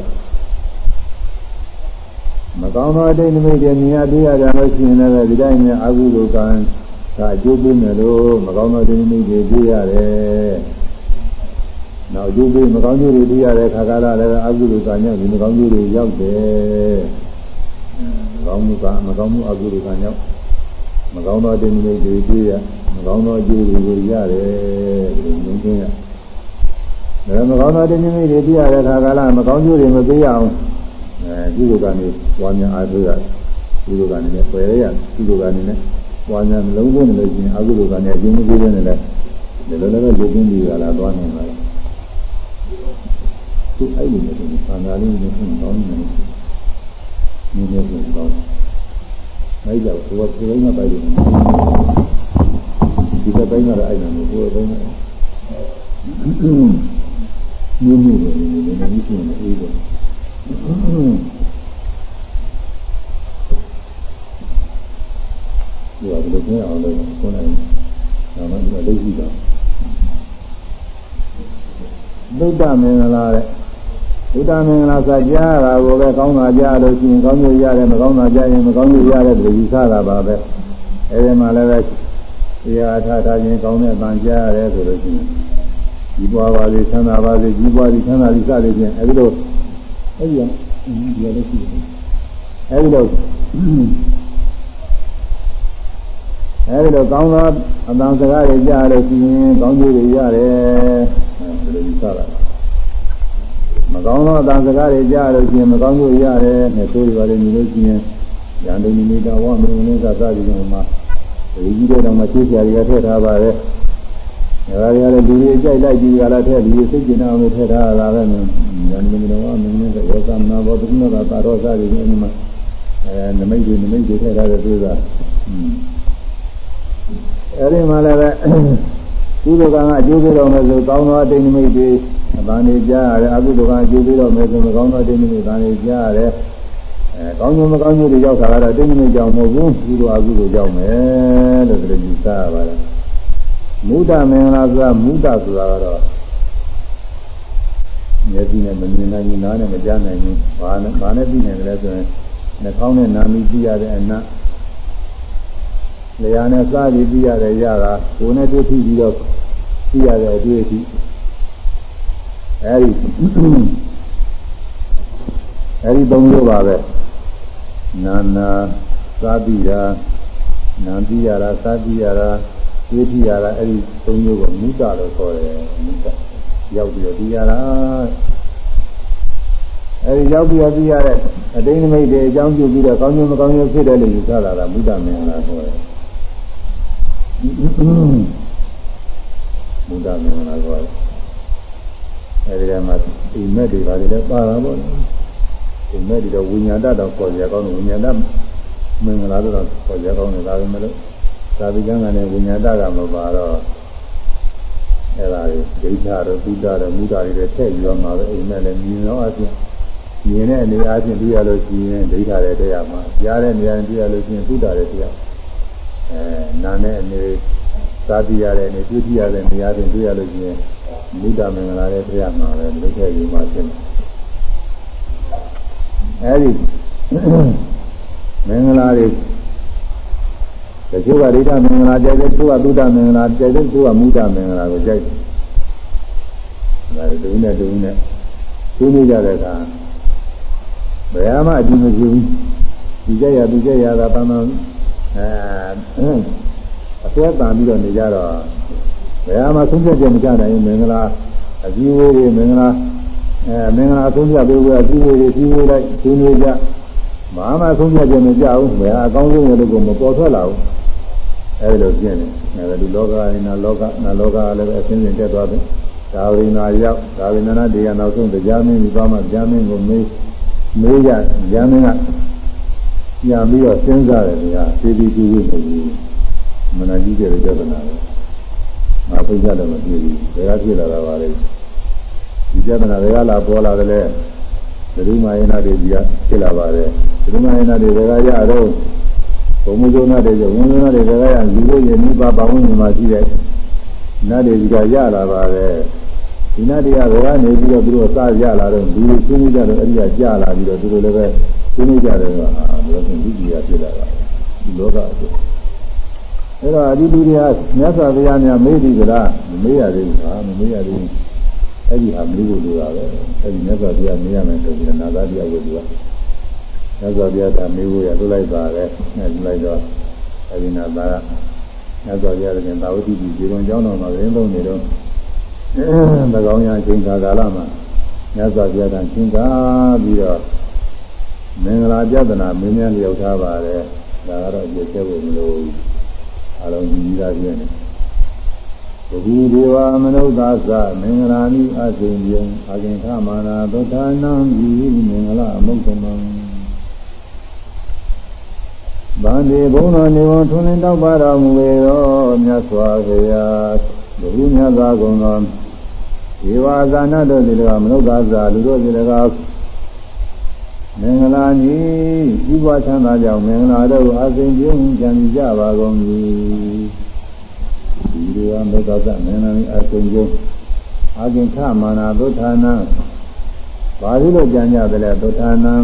မကောင်းသောအတိတ်နိမိတ်တွေမြင်ရတွေ့ရကြလို့ရှိရင်လည်းဒီတိုင်းနဲ့အကုသိုလ်ကံကအကျိုးပေးမယ်လို့မကောင်းသောအတိတ်နိမိတ်တွေတွေ့ရတယ်။ နောက်ကျိုးပေးမကောင်းကျိုးတွေတွေ့ရတဲ့ခါကာလလည်းအကုသိုလ်ကံကြောင့်ဒီမကောင်းကျိုးတွေရောက်တယ်။မကောင်းမှုကမကောင်းမှုအကုသိုလ်ကံကြောင့်မကောင်းသောအတိတ်နိမိတ်တွေတွေ့ရမကောင်းသောအကျိုးတွေကိုရတယ်ဒီလိုမြင်ချင်းရ။ဒါမကောင်းသောအတိတ်နိမိတ်တွေတွေ့ရတဲ့ခါကာလမကောင်းကျိုးတွေမပေးရအောင်အဲကုသိုလ်ကနေဝါညာအားထုတ်ရကုသိုလ်ကနေနဲ့ပယ်ရကုသိုလ်ကနေနဲ့ဝါညာမလုံးဝနေလို့ရှိရင်အကုသိုလ်ကနေအကျိုးမပေးဘဲနဲ့လည်းဒီလိုလည်းလူချင်းကြီးကလာသွားနေပါလား သူအဲ့ဒီနဲ့ဆန္ဒလေးနဲ့ဆင်းကောင်းနေတယ်နည်းနည်းဆင်းကောင်းမိုက်တော့ကိုယ်ကကိုယ်ကပိုက်တယ်ဒီကပိုင်းကတော့အဲ့ဒါမျိုးကိုယ်ကပိုင်းကမျိုးမျိုးပဲနည်းနည်းကြီးရှိနေအေးတယ်ဒီကဘယ်လိုပြောအောင်လဲကိုယ်နိုင်ဒါမှမဟုတ်လက်ရှိတာဗုဒ္ဓမင်္ဂလာတဲ့ ဗုဒ္ဓမင်္ဂလာဆိုကြားတာကိုပဲကောင်းတာကြားလို့ရှိရင်ကောင်းကျိုးရတယ်မကောင်းတာကြားရင်မကောင်းကျိုးရတယ်လို့ယူဆတာပါပဲအဲဒီမှာလည်းပဲတရားထားထားခြင်းကောင်းတဲ့အပန်းကြားရတယ်ဆိုလို့ရှိရင်ဒီပွားပါလေချမ်းသာပါစေကြီးပွားပြီးချမ်းသာပြီးစသည်ဖြင့်အဲဒီလိုအဲ့ဒီကဒီလိုရှိတယ်အဲ့ဒီလိုအဲ့ဒီလိုကောင်းသောအတန်စကားတွေကြားလို့ရှိရင်ကောင်းကျိုးတွေရတယ်ဒီလိုယူဆတာ မကောင်းသောအတန်စကားတွေကြားလို့ရှိရင်မကောင်းကျိုးရတယ်နဲ့ဆိုရပါတယ်ညီလို့ရှိရင်ဉာဏ်တုန်နေတာဝမင်းနဲ့သာသတိကမှာဒီကြီးတဲ့တော့မှသိစရာတွေကထည့်ထားပါတယ်ဒါကြရတယ်လူတွေကြိုက်လိုက်ပြီးကြလားထည့်ပြီးစိတ်ကျင်အောင်ထည့်ထားတာပဲနော်ဉာဏ်မင်းတော်ကမင်းနဲ့ရောသမနာဘောသုနတာတာရောစားတွေနေမှာအဲနမိတ်တွေနမိတ်တွေထည့်ထားတဲ့သူကအဲဒီမှာလည်းပဲကုသိုလ်ကံကအကျိုးပေးတော်မယ်ဆိုကောင်းသောအတိတ်နမိတ်တွေ အပန်းတွေကြားရတယ်အကုသိုလ်ကအကျိုးပေးတော်မယ်ဆိုမကောင်းသောအတိတ်နမိတ်ကံတွေကြားရတယ်အဲကောင်းကျိုးမကောင်းကျိုးတွေရောက်တာကတော့အတိတ်နမိတ်ကြောင့်မဟုတ်ဘူးကုသိုလ်အကုသိုလ်ကြောင့်ပဲလို့ဒီလိုယူဆရပါတယ်မုဒ္ဒမင်္ဂလာဆိုတာမုဒ္ဒဆိုတာကတော့မျက်စိနဲ့မမြင်နိုင်ဘူးနားနဲ့မကြားနိုင်ဘူးဘာနဲ့ဘာနဲ့သိနိုင်ကြလဲဆိုရင်နှာခေါင်းနဲ့နားမိသိရတဲ့အနတ်လျာနဲ့စားပြီးသိရတဲ့ရတာကိုယ်နဲ့တွေ့ပြီးတော့သိရတဲ့အတွေ့အထိ အဲဒီအဲဒီသုံးမျိုးပါပဲနာနာစားပြီးတာနာပြီးရတာစားပြီးရတာတွေ့ထရတာအဲ့ဒီသုံးမျိုးကိုမုဒ္ဒလို့ခေါ်တယ်မုဒ္ဒရောက်ပြီးတော့သိရတာအဲဒီရောက်ပြီးတော့သိရတဲ့အတိတ်နိမိတ်တွေအကြောင်းပြုပြီးတော့ကောင်းကျိုးမကောင်းကျိုးဖြစ်တယ်လို့ယူဆတာကမုဒ္ဒမင်္ဂလာခေါ်တယ်မုဒ္ဒမင်္ဂလာခေါ်တယ် အဲဒီကမှအိမ်မက်တွေပါလေလည်းပါတာပေါ့အိမ်မက်တွေတော့ဝိညာဏတော့ခေါ်ကြကောင်းတယ်ဝိညာဏမင်္ဂလာတော့ခေါ်ကြကောင်းတယ်ဒါပေမဲ့လို့သာဝိကျမ်းကလည်းဝိညာဏကမပါတော့အဲ့ဒါတွေဒိဋ္ဌတို့ဘုဒ္ဓတို့မူတာတွေထည့်ပြီးတော့မှာပဲအိမ်မက်လည်းမြင်တော့အချင်းမြင်တဲ့အနေအားဖြင့်တွေ့ရလို့ရှိရင်ဒိဋ္ဌာတွေတရားမှာကြားတဲ့နေရာတွေ့ရလို့ရှိရင်ဘုဒ္ဓတွေတရားအဲနာနဲ့အနေ သာတိရတဲ့အနေတွေ့ရတဲ့နေရာတွင်တွေ့ရလို့ရှိရင်မုဒ္ဒမင်္ဂလာတဲ့တရားမှာပဲလုခဲ့ယူမှဖြစ်မှာအဲဒီမင်္ဂလာတွေတချို့ကဒိဋ္ဌမင်္ဂလာကြိုက်တယ်သူကသုဒ္ဓမင်္ဂလာကြိုက်တယ်သူကမုဒ္ဒမင်္ဂလာကိုကြိုက်တယ်ဒါတူနဲ့တူနဲ့သူနေကြတဲ့အခါဘယ်မှအကြည့်မကြည့်ဘူးဒီကြရဒီကြရတာပန်းပန်းအဲ အစွဲတန်ပြီးတော့နေကြတော့ဘယ်မှဆုံးဖြတ်ချက်မကြနိုင်ဘူးမင်္ဂလာအကြီးဝေးတွေမင်္ဂလာအဲမင်္ဂလာဆုံးဖြတ်ပေးဖို့အကြီးဝေးတွေကြီးဝေးလိုက်ရှင်းနေကြဘာမှဆုံးဖြတ်ချက်မကြဘူးဘယ်အကောင်းဆုံးရလို့ကိုမပေါ်ထွက်လာဘူးအဲဒီလိုပြင်းနေအဲဒီလောကရင်းနာလောကနာလောကလည်းပဲအစဉ်စဉ်တက်သွားတယ်ဒါဝိနာရောက်ဒါဝိနာနာတရားနောက်ဆုံးတရားမင်းဒီသွားမှတရားမင်းကိုမေးမေးကြတရားမင်းကပြန်ပြီးတော့စဉ်းစားတယ်ကွာသိပြီးကြည့်လို့မဟုတ်ဘူး မနာကြီးတဲ့ပြဿနာပဲငါသိကြတယ်မသိဘူးဘယ်ကဖြစ်လာတာပါလဲဒီပြဿနာတွေကလာပေါ်လာတယ်လေသတိမာယနာတွေကြီးကဖြစ်လာပါတယ်သတိမာယနာတွေဘယ်ကရတော့ဘုံမဇုံနာတွေကျဝန်ဇုံနာတွေဘယ်ကရလူလို့ရနိဗ္ဗာန်ပါဝင်မှာရှိတဲ့နတ်တွေကြီးကရလာပါတယ်ဒီနတ်တွေကဘယ်ကနေပြီးတော့သူတို့စရလာတော့လူတွေရှင်းနေကြတော့အဲ့ဒီကကြာလာပြီးတော့သူတို့လည်းပဲရှင်းနေကြတယ်ကအာဘယ်လိုဖြစ်ဒီကြီးကဖြစ်လာတာဒီလောကအတွက် အဲ့တော့အဒီလူတွေကမြတ်စွာဘုရားများမေးပြီးကြလားမမေးရသေးဘူးဟာမမေးရသေးဘူးအဲ့ဒီဟာမေးဖို့လိုတာပဲအဲ့ဒီမြတ်စွာဘုရားမေးရမယ်ဆိုပြီးတော့နာသာတရားကိုသူကမြတ်စွာဘုရားကမေးဖို့ရလွတ်လိုက်ပါလေအဲ့ဒီလိုက်တော့အဲ့ဒီနာသာကမြတ်စွာဘုရားကသာဝတိပြည်ဇေရုံကျောင်းတော်မှာရင်းသုံးနေတော့သကောင်းရအချိန်ကာလမှာမြတ်စွာဘုရားကသင်္ကာပြီးတော့မင်္ဂလာပြဒနာမင်းများလျောက်ထားပါတယ်ဒါကတော့အကျက်ဖို့မလို့ အလုံးကြီးကြီးသားပြည့်နေဘုရားဒေဝမနုဿာသမင်္ဂလာနိအချိန်ယံအခင်ခမာနာသုထာနံဤမင်္ဂလာအမုတ်တမံဗန္ဒီဘုံတော်နေဝန်ထွန်းလင်းတောက်ပါတော်မူပေသောမြတ်စွာဘုရားဘုရားမြတ်စွာကုန်တော်ဒီဝါဇာနာတို့ဒီကမနုဿာဇာလူတို့ဒီက မင်္ဂလာကြီးကြီးပွားချမ်းသာကြောင့်မင်္ဂလာတို့အစဉ်ပြုံးကြံကြပါကုန်၏ဒီလိုအမေတ္တာမင်္ဂလာကြီးအစဉ်ပြုံးအကျင်ခမာနာသုထာနံဘာလို့ကြံကြတယ်လဲသုထာနံ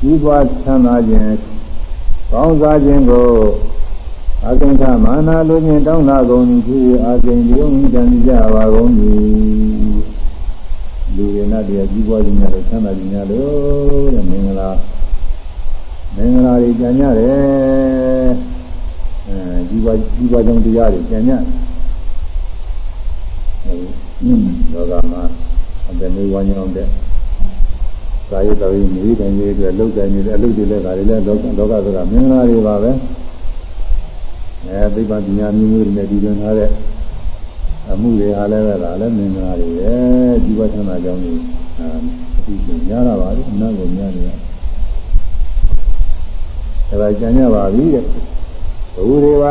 ကြီးပွားချမ်းသာခြင်းကောင်းစားခြင်းကိုအကျင်ခမာနာလိုခြင်းတောင်းလာကုန်၏ဖြစ်အစဉ်ပြုံးကြံကြပါကုန်၏ လူရဏတရားကြီးပွားခြင်းများလို့ဆန္ဒခြင်းများလို့တဲ့မင်္ဂလာမင်္ဂလာတွေကြံကြတယ်အဲကြီးပွားကြီးပွားခြင်းတရားတွေကြံကြအဲဒီလောကမှာအတမေဝါညောင်းတဲ့ကာယတော်ကြီးနေတိုင်းကြီးအတွက်လောက်တိုင်းကြီးတဲ့အလုပ်တွေလည်းဒါတွေလည်းလောကလောကဆိုတာမင်္ဂလာတွေပါပဲအဲသိပ္ပံပညာမျိုးမျိုးတွေနဲ့ဒီလိုထားတဲ့ အမှုတွေအားလည်းပဲဒါလည်းမင်္ဂလာတွေပဲဒီဘဝချမ်းသာကြောင်းကြီးအာအပြီးကျညာတာပါလေအနတ်ကိုညာနေရဒါပဲကြံရပါပြီတဲ့ဘုရေဝ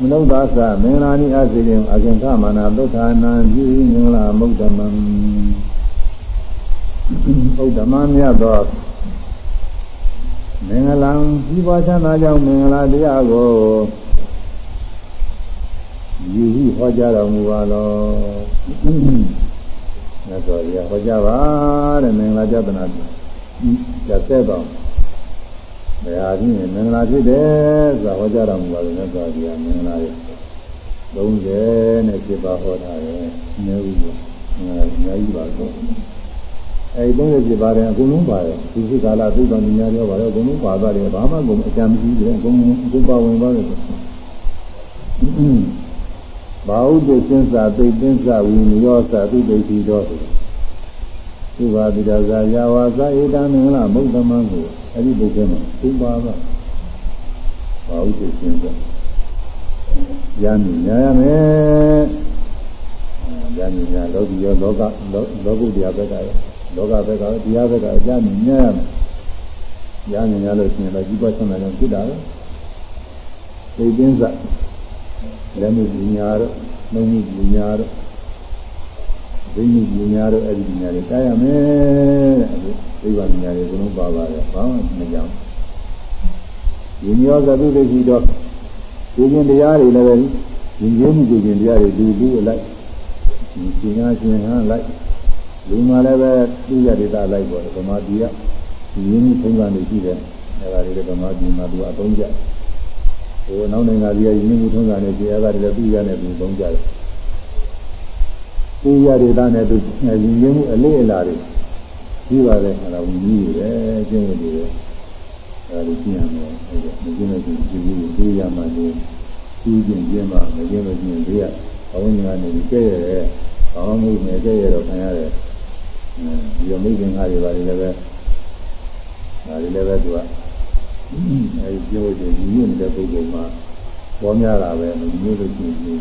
မနုဿာသမင်္ဂလာနိအစေရင်အခင်ခမာနာသုထာနံပြုမင်္ဂလာမုဒ္ဓမံဘုဒ္ဓမံမြတ်သောမင်္ဂလာဒီဘဝချမ်းသာကြောင်းမင်္ဂလာတရားကို ယူပြီးဟောကြားတော်မူပါလောမြတ်စွာဘုရားဟောကြားပါတဲ့မင်္ဂလာကြဒနာကျသက်တော်ဘယ်ဟာဖြင့်မင်္ဂလာဖြစ်တယ်ဆိုတာဟောကြားတော်မူပါလို့မြတ်စွာဘုရားမင်္ဂလာရဲ့30နဲ့ပြပါဟောထားတယ်အများကြီးပါအများကြီးပါတော့အဲဒီသုံးရပြပါတယ်အကုန်လုံးပါတယ်ဒီစိကာလသိပ္ပံဉာဏ်ရောပါတယ်အကုန်လုံးပါသွားတယ်ဘာမှကုန်အကြံမရှိဘူးအကုန်လုံးအကုန်ပါဝင်သွားတယ် ဘာဟုတစင်းစာသိသိစဝိနယောစာသုတိတိတော်ဆိုသုဘာတိဒါဇာယာဝါသာဧတမင်္ဂလမုဒ္ဓမံကိုအဲ့ဒီပုဂ္ဂိုလ်မှာသုပါကဘာဟုတစင်းစာရမ်းညာရမယ်ရမ်းညာလောကီရောလောကလောကုတရားဘက်ကရောလောကဘက်ကတရားဘက်ကအကြမ်းမြင်ရမယ်ရမယ်ရလို့ရှိရင်လည်းဒီပတ်ဆုံးတယ်ဖြစ်တာပဲသိသိစ လက်မှုပညာတို့နှုတ်မှုပညာတို့ဒိဋ္ဌိပညာတို့အဲ့ဒီပညာတွေတားရမယ်တဲ့သိဗ္ဗပညာတွေဘုလုံးပါပါတယ်ဘာမှမကြောက်ဒီမျိုးသတုဒိဋ္ဌိတော့ဒီကျင်တရားတွေလည်းပဲဒီကျင်းမှုဒီကျင်တရားတွေဒီဘူးအလိုက်ဒီပညာရှင်ဟန်လိုက်လူမှလည်းပဲသူရဒေတာလိုက်ပေါ်တယ်ဗမာပြည်ကဒီရင်းမှုထုံးစံတွေရှိတယ်အဲဒါတွေဗမာပြည်မှာသူအသုံးကျ ဟိုနောက်နိုင်ငံပြည်ကရင်းမှုထုံးစံတွေကျေအားကလည်းသူရနဲ့သူသုံးကြတယ်သူရဒေတာနဲ့သူရင်းမှုအလေးအလာတွေရှိပါတယ်အဲဒါဝင်ကြီးတွေကျင့်ဝတ်တွေအဲဒါကြည့်ရမယ်ဟုတ်ကဲ့မကျင့်လို့ရှိရင်ဒီလိုသိရမှလည်းကျူးကျင်ကျင်းမှမကျင့်လို့ရှိရင်ဒီကအဝိညာဉ်ကနေကြည့်ရတယ်။ဘာမှမဟုတ်နေကြရတော့ခံရတယ်ဒီလိုမိခင်ကားတွေပါလေလည်းပဲဒါတွေလည်းပဲသူက အဲဒီပြောချင်ညီညွတ်နေတဲ့ပုဂ္ဂိုလ်မှာပေါ်များတာပဲမညီညွတ်လို့ရှိရင်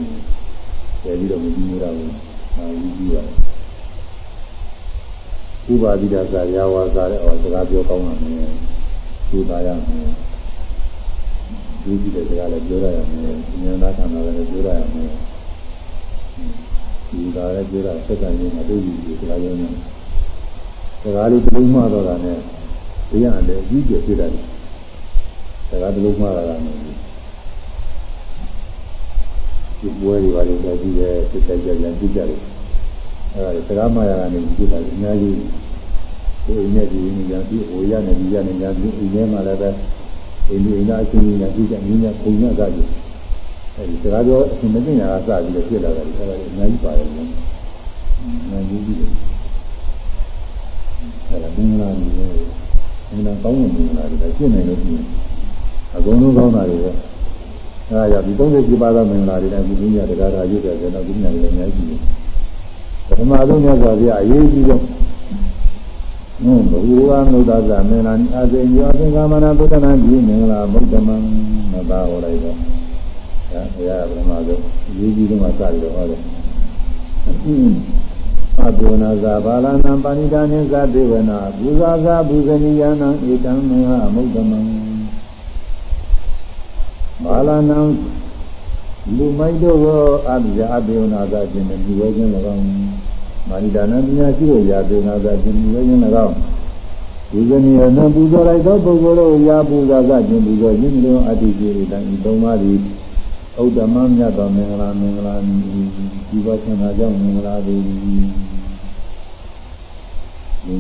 တယ်ပြီးတော့မညီညွတ်တာဘူးအာယူကြည့်ရတယ်ဥပါဒိဒသာရာဝါသာတဲ့အော်စကားပြောကောင်းတာမယ်သိပါရမယ်ဒီကြည့်တဲ့စကားလည်းပြောရရမယ်ဉာဏ်သားခန္ဓာလည်းပြောရရမယ်ဒီကားလည်းပြောတာစက္ကန့်ချင်းအတူတူစကားပြောနေတယ်စကားလေးတစ်လုံးမှတော့တာနဲ့တရားလည်းအကြီးကျယ်ဖြစ်တယ် စကားတစ်လုံးမှတာကလည်းဒီပွဲတွေပါလေကြာကြည့်ရဲစစ်တိုက်ကြပြန်ကြည့်ကြတယ်အဲဒါစကားမှရတာနဲ့ကြည့်တာအများကြီးကိုယ်နဲ့ဒီနေကြပြီးဟိုရနေဒီရနေကြပြီးအိမ်ထဲမှာလည်းပဲအိမ်ဒီအိမ်သားအချင်းကြီးနဲ့ကြည့်ကြနည်းနဲ့ပုံရကြည့်အဲဒီစကားပြောအရှင်မသိညာကစပြီးတော့ဖြစ်လာတယ်အဲဒါလည်းအများကြီးပါတယ်နော်အများကြီးကြည့်တယ်အဲဒါမင်္ဂလာကြီးပဲမင်္ဂလာကောင်းတဲ့မင်္ဂလာတွေရှင်းနိုင်လို့ရှိရင် အကုန်လုံးကောင်းတာတွေပဲအဲဒါကြောင့်ဒီ30ကြီးပါးသောမင်္ဂလာတွေနဲ့ဒီညတရားဓာရွတ်တယ်ဆိုတော့ဒီညတွေလည်းအများကြီးတယ်ပထမဆုံးမြတ်စွာဘုရားအရေးကြီးဆုံးနုဘုရားမုဒ္ဒသမင်္ဂလာအသိယောသင်္ကမနာသုတ္တနာကြီးမင်္ဂလာဗုဒ္ဓမံမသာဟောလိုက်တော့ဒါဘုရားပထမဆုံးအရေးကြီးဆုံးကစပြီးတော့ဟောတယ်အတုနာဇာဘာလနံပါဏိတာနိသဒေဝနာဘူဇာဇာဘူဇနိယနံဧတံမေဟမုဒ္ဓမံ ဘာလနံလူမိုက်တို့ကိုအဘိယအတေဝနာဇာခြင်းနဲ့ဒီဝဲခြင်း၎င်းမာဏိတာနံပညာရှိတို့ရာတေဝနာဇာခြင်းဒီဝဲခြင်း၎င်းဘူဇနိယနံပူဇော်လိုက်သောပုဂ္ဂိုလ်တို့ရာပူဇာဇခြင်းပူဇော်ခြင်းတို့အတ္တိကြီးတိုင်းဤသုံးပါးသည်ဥဒ္ဓမမြတ်သောမင်္ဂလာမင်္ဂလာဒီဘချမ်းသာကြောင့်မင်္ဂလာတွေဒီ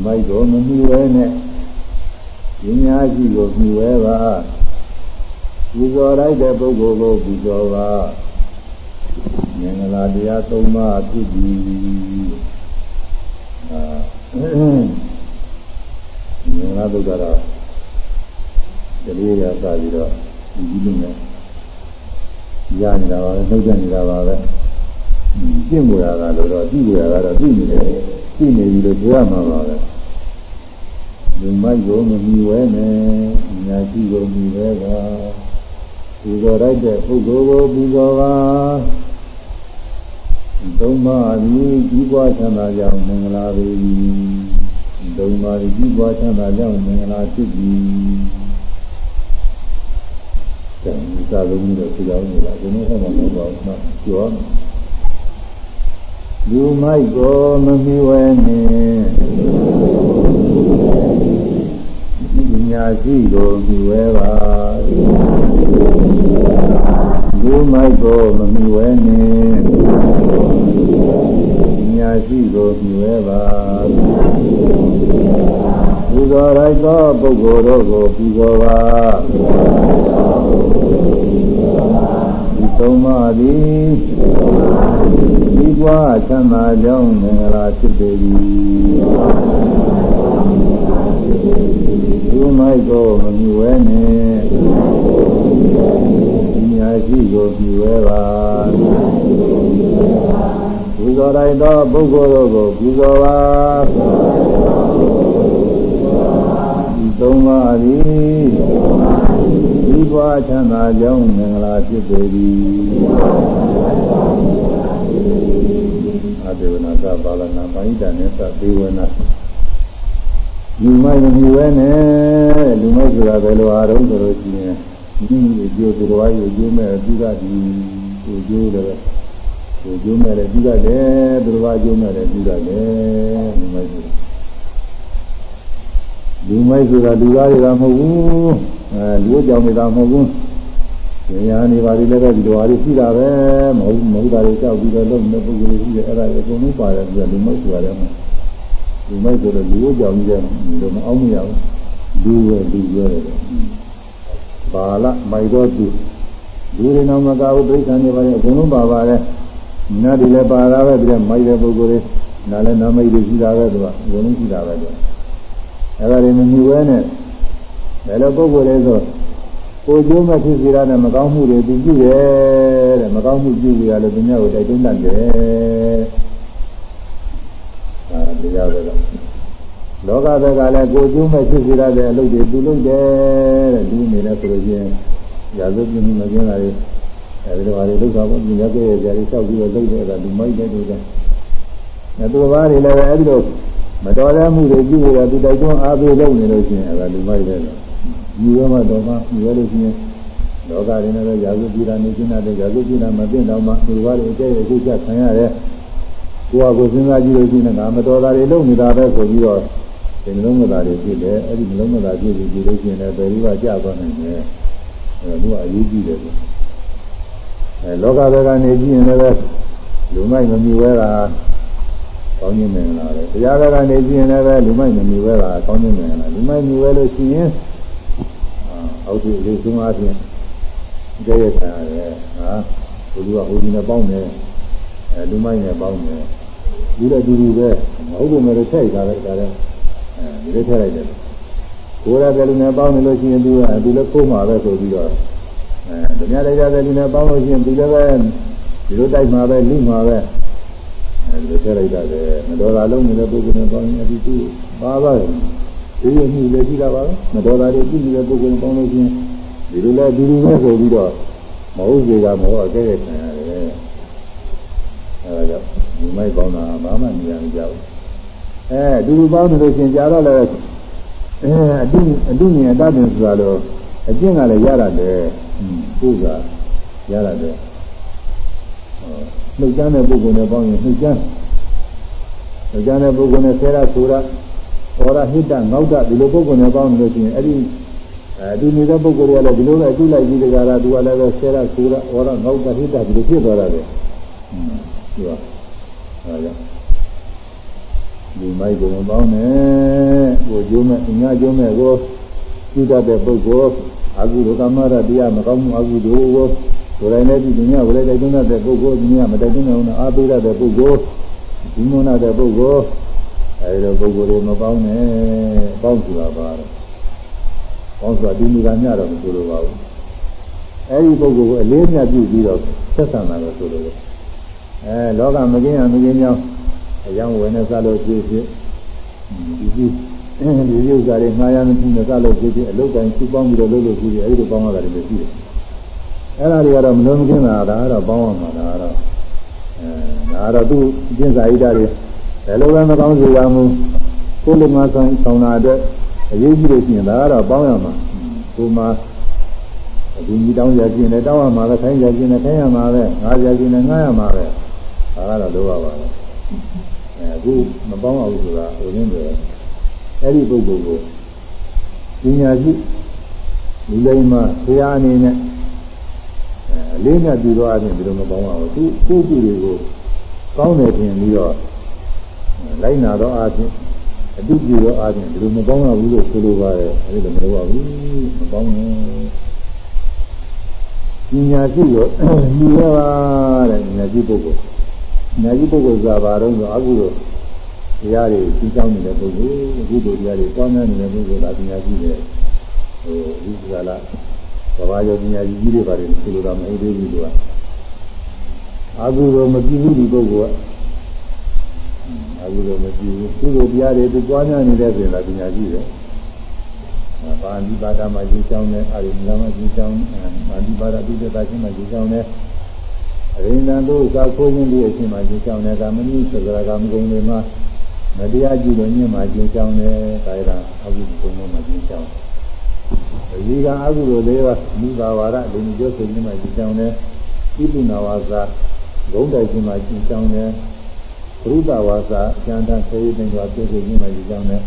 မိုက်တော်မမြဝဲနဲ့ဉာဏ်ရှိကိုမြဝဲပါ ပူဇော်လိုက်တဲ့ပုဂ္ဂိုလ်ကိုပူဇော်ပါမင်္ဂလာတရားသုံးပါးဖြစ်ပြီအာမင်္ဂလာဒုက္ခတော့တတိယရစပြီးတော့ဒီကြီးနေရနေတာပါပဲနှုတ်ကြနေတာပါပဲပြင့်မူတာကလို့တော့ကြည့်ကြတာကတော့ကြည့်နေတယ်ကြည့်နေပြီလို့ပြောရမှာပါပဲလူမိုက်ကိုမမီဝဲနဲ့ညာရှိကိုမီဝဲပါ ပူဇော်လိုက်တဲ့ပုဂ္ဂိုလ်ကိုပူဇော်ပါသုံးပါးသည်ကြီးပွားချမ်းသာကြောင်းမင်္ဂလာပေ၏သုံးပါးသည်ကြီးပွားချမ်းသာကြောင်းမင်္ဂလာဖြစ်သည်ကံဒီသာလုံးကြီးတော့ပြောင်းနေတာဘယ်လိုမှမဟုတ်ပါဘူးနော်ပြောလူမိုက်ကိုမမီဝဲနဲ့ညာရှိကိုမီဝဲပါ လူမိုက်ကိုမမီဝဲနဲ့ညာရှိကိုမီဝဲပါပူဇော်လိုက်သောပုဂ္ဂိုလ်တို့ကိုပူဇော်ပါသုံးပါးသည်ဒီပွားချမ်းသာကြောင်းမင်္ဂလာဖြစ်ပေ၏သူမိုက်ကိုမမြွယ်နဲ့ညာ ရှိကိုပြွယ်ပါပူဇော်လိုက်သောပုဂ္ဂိုလ်တို့ကိုပူဇော်ပါဒီသုံးပါးသည်ဒီပွားချမ်းသာကြောင်းမင်္ဂလာဖြစ်ပေ၏အဒေဝနာသပါလနာပါဠိတန်နဲ့သသေဝနာလူမိုက်မမြွယ်နဲ့လူမိုက်ဆိုတာဘယ်လိုအားလုံးဆိုလို့ရှိရင် ဒီကျိုးသူတော်ရဲ့ကျိုးမဲ့ပြီးတာဒီကိုကျိုးတယ်ကိုကျိုးမဲ့လည်းပြီးတာတယ်သူတော်ကျိုးမဲ့လည်းပြီးတာတယ်လူမိုက်ဆိုလူမိုက်ဆိုတာလူသားတွေကမဟုတ်ဘူးအဲလူကြောင့်နေတာမဟုတ်ဘူးဉာဏ်နေပါလေလည်းပဲဒီလိုအားရှိတာပဲမဟုတ်မဟုတ်တာတွေကြောက်ပြီးတော့လုံးနေပုဂ္ဂိုလ်တွေရှိတယ်အဲ့ဒါတွေအကုန်လုံးပါတယ်ပြီးတော့လူမိုက်ဆိုတာလည်းလူမိုက်ဆိုတော့လူကြောင့်ကြီးတယ်လို့မအောင်မရဘူးလူပဲလူပြောတယ် ဘာလမိုက်တော့သူလူတွေနောက်မကဘူးဒိဋ္ဌာန်တွေပါလေအကုန်လုံးပါပါတယ်နားတွေလည်းပါတာပဲပြီးတော့မိုက်တဲ့ပုဂ္ဂိုလ်တွေနားလည်းနားမိတ်တွေရှိတာပဲသူကအကုန်လုံးရှိတာပဲသူအဲ့ဒါတွေမမြူဝဲနဲ့ဘယ်လိုပုဂ္ဂိုလ်လဲဆိုကိုကျိုးမဖြစ်စေရတဲ့မကောင်းမှုတွေသူပြုတယ်တဲ့မကောင်းမှုပြုကြရလို့သူများကိုတိုက်တွန်းတတ်တယ်ဒါတရားပဲတော့ လောကဘက်ကလည်းကိုကျိုးမဲ့ဖြစ်စေရတဲ့အလုပ်တွေသူလုပ်တယ်တဲ့ဒီနေလဲဆိုလို့ချင်းရာဇဝပြင်းမကျင်းတာတွေအဲဒီလိုဟာတွေလုပ်တာပေါ့ဒီရက်ကရဲ့ဇာတိလျှောက်ပြီးတော့လုပ်တယ်ကဒီမိုက်တဲ့တူတယ်။အဲသူဘာတွေလည်းအဲဒီလိုမတော်တဲ့မှုတွေပြုရသူတိုက်တွန်းအားပေးလုပ်နေလို့ရှိရင်အဲဒါလူမိုက်တယ်လို့ယူရမှတော့မှယူရလို့ရှိရင်လောကရင်းနဲ့ရာဇဝပြည်တာနေကျင်းတဲ့ရာဇဝပြည်တာမသိတော့မှဒီဘာတွေအကျဲအကျချခံရတယ်။ကိုယ်ကကိုစဉ်းစားကြည့်လို့ရှိရင်ငါမတော်တာတွေလုပ်နေတာပဲဆိုပြီးတော့ ဒီနှလုံးမသားတွေဖြစ်တယ်အဲ့ဒီနှလုံးမသားဖြစ်ပြီးဒီလို့ရှိရင်လည်းဘယ်လိုကကြာသွားနိုင်လဲအဲဒါကအရေးကြီးတယ်အဲလောကဘက်ကနေကြည့်ရင်လည်းလူမိုက်မမြူဝဲတာကောင်းခြင်းမင်္ဂလာပဲတရားဘက်ကနေကြည့်ရင်လည်းလူမိုက်မမြူဝဲတာကောင်းခြင်းမင်္ဂလာလူမိုက်မြူဝဲလို့ရှိရင်အောက်ဒီလေးဆုံးအားဖြင့်ကြည့်ရတာလေဟာဘုရားဟိုဒီနဲ့ပေါင်းတယ်အဲလူမိုက်နဲ့ပေါင်းတယ်ဒီလိုတူတူပဲမဟုတ်ဘူးမယ်ထိုက်တာပဲဒါလည်း အဲဒီလိုထည့်လိုက်တယ်ကိုယ်ရတဲ့လူနဲ့ပေါင်းနေလို့ရှိရင်သူကဒီလိုခိုးမှာပဲဆိုပြီးတော့အဲဓမြတရားတဲ့လူနဲ့ပေါင်းလို့ရှိရင်ဒီလိုပဲဒီလိုတိုက်မှာပဲလိမှာပဲအဲဒီလိုထည့်လိုက်တာလေမတော်တာလုံးနေတဲ့ပုဂ္ဂိုလ်နဲ့ပေါင်းရင်အဒီသူပါပါတယ်ဒီလိုမှုလည်းရှိတာပါပဲမတော်တာတွေပြုနေတဲ့ပုဂ္ဂိုလ်နဲ့ပေါင်းလို့ရှိရင်ဒီလိုလဲဒီလိုပဲဆိုပြီးတော့မဟုတ်စေကမဟုတ်အကဲ့ခံရတယ်အဲဒါကြောင့်ဒီမိုက်ပေါင်းတာဘာမှမရမကြောက် အဲဒူဒူပေါင်းနေလို့ရှင်ကြာတော့လည်းအဲအတုအတုမြင်အတတ်တယ်ဆိုတာတော့အကျင့်ကလည်းရရတယ်ပုဂ္ဂာရရတယ်နှုတ်ကြမ်းတဲ့ပုဂ္ဂိုလ်နဲ့ပေါင်းရင်နှုတ်ကြမ်းနှုတ်ကြမ်းတဲ့ပုဂ္ဂိုလ်နဲ့ဆဲရဆိုရဩရဟိတငေါတဒီလိုပုဂ္ဂိုလ်နဲ့ပေါင်းလို့ရှိရင်အဲ့ဒီအဲဒီနေတဲ့ပုဂ္ဂိုလ်တွေကလည်းဒီလိုပဲအတုလိုက်ပြီးတကားလားသူကလည်းပဲဆဲရဆိုရဩရငေါတဟိတဒီလိုဖြစ်သွားတာပဲอืมဒီပါအဲ ဒါဒီမိုက်ကိုမပေါင်းနဲ့ကိုကျိုးမဲ့အညာကျိုးမဲ့ကိုပြုတတ်တဲ့ပုဂ္ဂိုလ်အကုသိုလ်ကမ္မရတရားမကောင်းမှုအကုသိုလ်ကိုကိုယ်တိုင်လည်းဒီညဝရတိုက်တွန်းတဲ့ပုဂ္ဂိုလ်ဒီညမတိုက်တွန်းအောင်အားပေးတဲ့ပုဂ္ဂိုလ်ဒီမုန်းတဲ့ပုဂ္ဂိုလ်အဲဒီလိုပုဂ္ဂိုလ်တွေမပေါင်းနဲ့ပေါင်းဆိုတာပါတော့ပေါင်းဆိုတာဒီမိကညတော့မဆိုလိုပါဘူးအဲဒီပုဂ္ဂိုလ်ကိုအလေးမြတ်ပြုပြီးတော့ဆက်ဆံတာလို့ဆိုလိုတယ်အဲလောကမကင်းရမကင်းကြောင်း အယောင်ဝင်နေစားလို့ဖြစ်ဖြစ်ဒီဒီဒီဥစ္စာတွေမှားရမဖြစ်နေစားလို့ဖြစ်ဖြစ်အလုတ်တိုင်းစုပေါင်းပြီးတော့လုပ်လို့ဖြစ်ဖြစ်အဲဒီလိုပေါင်းရတာတွေလည်းရှိတယ်အဲ့ဒါတွေကတော့မလုံးမကင်းတာဒါကတော့ပေါင်းရမှာဒါကတော့အဲဒါကတော့သူအကျင့်စာဣဒတွေဘယ်လိုပဲမကောင်းစေရမှုကိုယ်လုံးမဆောင်ဆောင်တာအတွက်အရေးကြီးလို့ရှိရင်ဒါကတော့ပေါင်းရမှာကိုမှဒီကြီးတောင်းရခြင်းနဲ့တောင်းရမှာပဲခိုင်းရခြင်းနဲ့ခိုင်းရမှာပဲငားရခြင်းနဲ့ငားရမှာပဲဒါကတော့လိုပါပါပဲ အခုမပေါင်းအောင်ဆိုတာဟိုရင်းတွေအဲ့ဒီပုဂ္ဂိုလ်ကိုပညာရှိလူလိမ္မာဆရာအနေနဲ့အလေးနဲ့ပြီးတော့အချင်းဒီလိုမပေါင်းအောင်သူကိုယ့်ကိုယ်တွေကိုကောင်းတယ်ထင်ပြီးတော့လိုက်နာတော့အချင်းအတုကြည့်တော့အချင်းဒီလိုမပေါင်းရဘူးလို့ဆိုလိုပါတယ်အဲ့ဒီလိုမလုပ်ရဘူးမပေါင်းဘူးပညာရှိကိုညီရပါတဲ့ပညာရှိပုဂ္ဂိုလ်ပညာရှိပုဂ္ဂိုလ်ဆိုတာဘာတော့ဆိုအခုလို တရားတွေသိချောင်းနေတဲ့ပုဂ္ဂိုလ်အခုလိုတရားတွေတောင်းနေတဲ့ပုဂ္ဂိုလ်ကပညာရှိတယ်ဟိုဒီကလာကဘာယောပညာရှိကြီးတွေပါတယ်ဆိုလိုတာမဟုတ်သေးဘူးသူကအခုလိုမကြည့်ဘူးဒီပုဂ္ဂိုလ်ကအခုလိုမကြည့်ဘူးသူ့လိုတရားတွေသူပွားများနေတဲ့ပြင်လာပညာရှိတယ်ပါဠိပါဒမှာယူချောင်းနဲ့အာရိမမှာယူချောင်းပါဠိပါဒပိဋကချင်းမှာယူချောင်းနဲ့အရိန္ဒံတို့သာခိုးခြင်းတွေအချင်းမှာယူချောင်းနဲ့ကာမဏိသရကမဂုဏ်တွေမှာ မတရားကြည့်လို့ညင်မှာယူချောင်းနဲ့ဒါရအဘိဓမ္မာမှာယူချောင်းဒီကအကုသိုလ်လေးပါမိဘဝါဒလူမျိုးဆိုခြင်းမှာယူချောင်းနဲ့ဣပုနာဝါစာဂုံးတိုက်ခြင်းမှာယူချောင်းနဲ့ဘုရားဝါစာအကျဉ်းတန်းဆေးရင်တော်ပြည့်စုံခြင်းမှာယူချောင်းနဲ့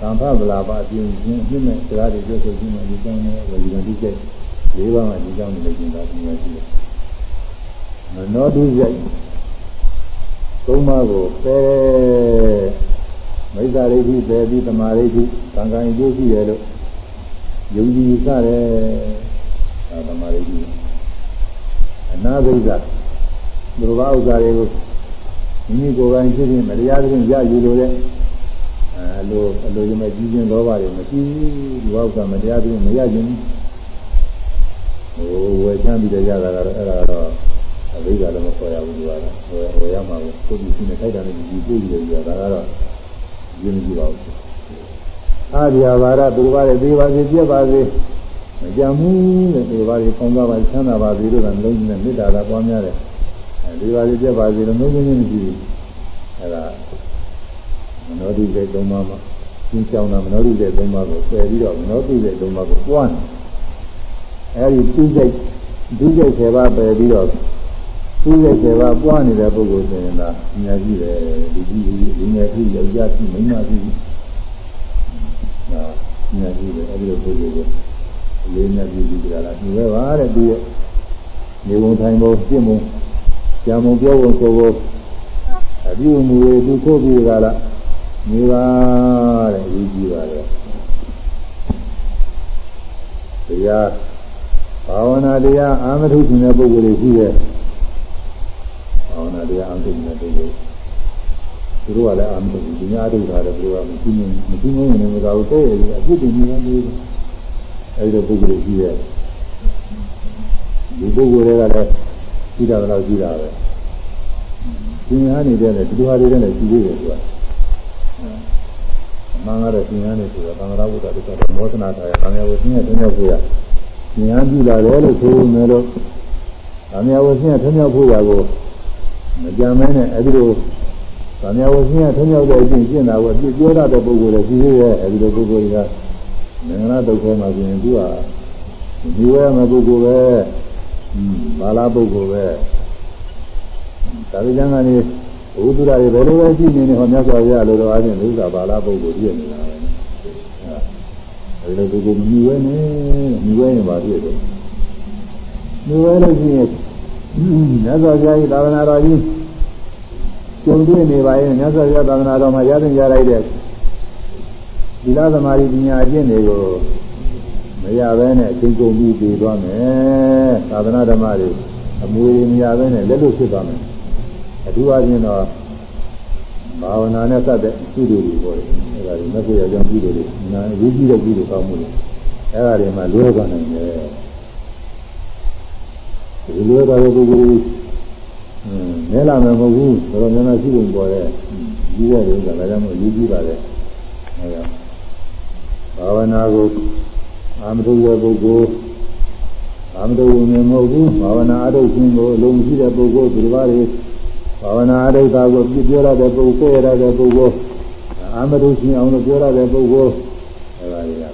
သံဖဗလာပါအပြင်ချင်းအမြင့်မဲ့စကားတွေပြောဆိုခြင်းမှာဒီကြောင်းနဲ့ဝေဒီကတိကျလေးပါးမှာဒီကြောင်းနဲ့ကျင်တာပြင်ရရှိတယ်။မနောဒုရိုက် သုံးပါးကိုပယ်မိစ္ဆာရိဋ္ဌိပယ်ပြီးသမာရိဋ္ဌိကံကံအကျိုးရှိတယ်လို့ယုံကြည်စတယ်။အဲသမာရိဋ္ဌိအနာဘိဇ္ဇဘုရားဥစ္စာတွေကိုမိမိကိုယ်ပိုင်ဖြစ်ဖြစ်မတရားသဖြင့်ရယူလို့အဲလိုအလိုရမဲ့ကြီးခြင်းလောဘတွေမရှိဘူးဒီဘောက်ကမတရားဘူးမရခြင်းဟိုဝယ်ချမ်းပြီးတော့ရတာကတော့အဲ့ဒါတော့ အဘိဓါလည်းမခေါ်ရဘူးဒီကတော့ဝယ်ဝယ်ရမှာကိုကိုယ်ကြီးနဲ့ထိုက်တာနဲ့ဒီပို့ပြီးတော့ရတာကတော့ရင်းမကြည့်ပါဘူးအာဒီယာဘာရသူဘာတွေဒီပါစေပြက်ပါစေမကြဘူးတဲ့ဒီပါတွေကောင်းစားပါချမ်းသာပါစေလို့ကလုံးကြီးနဲ့မေတ္တာသာပွားများတယ်အဲဒီပါတွေပြက်ပါစေလို့လုံးလုံးချင်းမရှိဘူးအဲ့ဒါမနောတိတဲ့သုံးပါးမှာကျင်းကြောင်းတာမနောတိတဲ့သုံးပါးကိုပယ်ပြီးတော့မနောတိတဲ့သုံးပါးကိုပွားတယ်အဲဒီသူစိတ်သူစိတ်7ပါးပယ်ပြီးတော့ သူစိတ်7ပါးပွားနေတဲ့ပုဂ္ဂိုလ်ဆိုရင်ဒါအများကြီးပဲဒီကြီးကြီးဒီငယ်ကြီးယောက်ျားကြီးမိန်းမကြီးဒါအများကြီးပဲအဲဒီလိုပုဂ္ဂိုလ်ကိုလေးနဲ့ပြည်ပြီးကြတာဒီပဲပါတဲ့သူရဲ့နေဝန်ထိုင်ဖို့ပြင့်ဖို့ကြာမုံပြောဖို့ဆိုဖို့အပြုအမူတွေသူခိုးပြီးကြလားနေပါတဲ့ရည်ကြည်ပါတယ်တရားဘာဝနာတရားအာမထုရှင်တဲ့ပုဂ္ဂိုလ်တွေရှိတဲ့ ဘာဝနာတရားအာမထုရှင်တဲ့ပုဂ္ဂိုလ်သူတို့ကလည်းအာမထုဒီညာထုတ်တာလည်းသူတို့ကမကြည့်နေမကြည့်နေနေမသာဘူးတဲ့ရည်အပြစ်တင်နေတယ်အဲဒီလိုပုဂ္ဂိုလ်တွေရှိတဲ့ဒီပုဂ္ဂိုလ်တွေကလည်းရှိတာတော့ရှိတာပဲသင်္ဟာနေတဲ့လည်းဒီလိုဟာတွေလည်းရှိသေးတယ်သူကအမှန်ကတော့သင်္ဟာနေဆိုတာသံဃာဝုဒ္ဓတိကတော့မောသနာထားရသံဃာဝဆင်းရဲ့တမြောက်ဖို့ရသင်္ဟာပြုလာတယ်လို့ဆိုမယ်လို့သံဃာဝဆင်းရဲ့တမြောက်ဖို့ရကို မကြမ်းမဲနဲ့အဲဒီလိုသံဃာဝဆင်းရဲ့တမြောက်တဲ့အချင်းကျင့်တာကိုအပြစ်ပြောတတ်တဲ့ပုဂ္ဂိုလ်တွေရှိသေးရဲ့အဲဒီလိုပုဂ္ဂိုလ်တွေကမင်္ဂလာတုတ်ထဲမှာဆိုရင်သူကဒီဝဲမပုဂ္ဂိုလ်ပဲဘာလာပုဂ္ဂိုလ်ပဲဒါပေမဲ့ကနေဘုသူရတွေဘယ်လိုပဲကြည့်နေနေဟောမြတ်စွာဘုရားလိုတော့အချင်းဥစ္စာဘာလာပုဂ္ဂိုလ်ပြည့်နေတာပဲအဲဒါလိုပုဂ္ဂိုလ်မြည်ဝဲနေမြည်ဝဲရင်ပါပြည့်တယ်မြည်ဝဲလို့ရှိရင် မြတ်စွာဘုရားကြီးသာသနာတော်ကြီးကျုံတွေ့နေပါရင်မြတ်စွာဘုရားသာသနာတော်မှာရသင်ကြလိုက်တဲ့ဒီလားသမာဓိပညာအကျင့်တွေကိုမရဘဲနဲ့အချိန်ကုန်ပြီးပြီးသွားမယ်သာသနာဓမ္မတွေအမွေတွေမရဘဲနဲ့လက်လွတ်ဖြစ်သွားမယ်အထူးအားဖြင့်တော့ဘာဝနာနဲ့စတဲ့ကုသိုလ်တွေပေါ်တယ်အဲဒါတွေမကိုရကြောင့်ကုသိုလ်တွေနာရည်ကြီးတဲ့ကုသိုလ်ကောင်းမှုတွေအဲဒါတွေမှလွဲသွားနိုင်တယ် ဒီလွဲသွားတဲ့ပုဂ္ဂိုလ်ကြီးနဲလာမယ်မဟုတ်ဘူးတော်တော်များများရှိပုံပေါ်တဲ့ကြီးတဲ့ဥစ္စာဒါကြောင့်မို့ရည်ကြီးပါလေအဲဒါဘာဝနာကိုအာမထုရဲ့ပုဂ္ဂိုလ်အာမထုဝင်မဟုတ်ဘူးဘာဝနာအထုတ်ခြင်းကိုအလုံးရှိတဲ့ပုဂ္ဂိုလ်ဒီလိုပါလေဘာဝနာအထုတ်တာကိုပြပြောရတဲ့ပုဂ္ဂိုလ်ကိုရတဲ့ပုဂ္ဂိုလ်အာမထုရှင်အောင်လို့ပြောရတဲ့ပုဂ္ဂိုလ်အဲဒါတွေက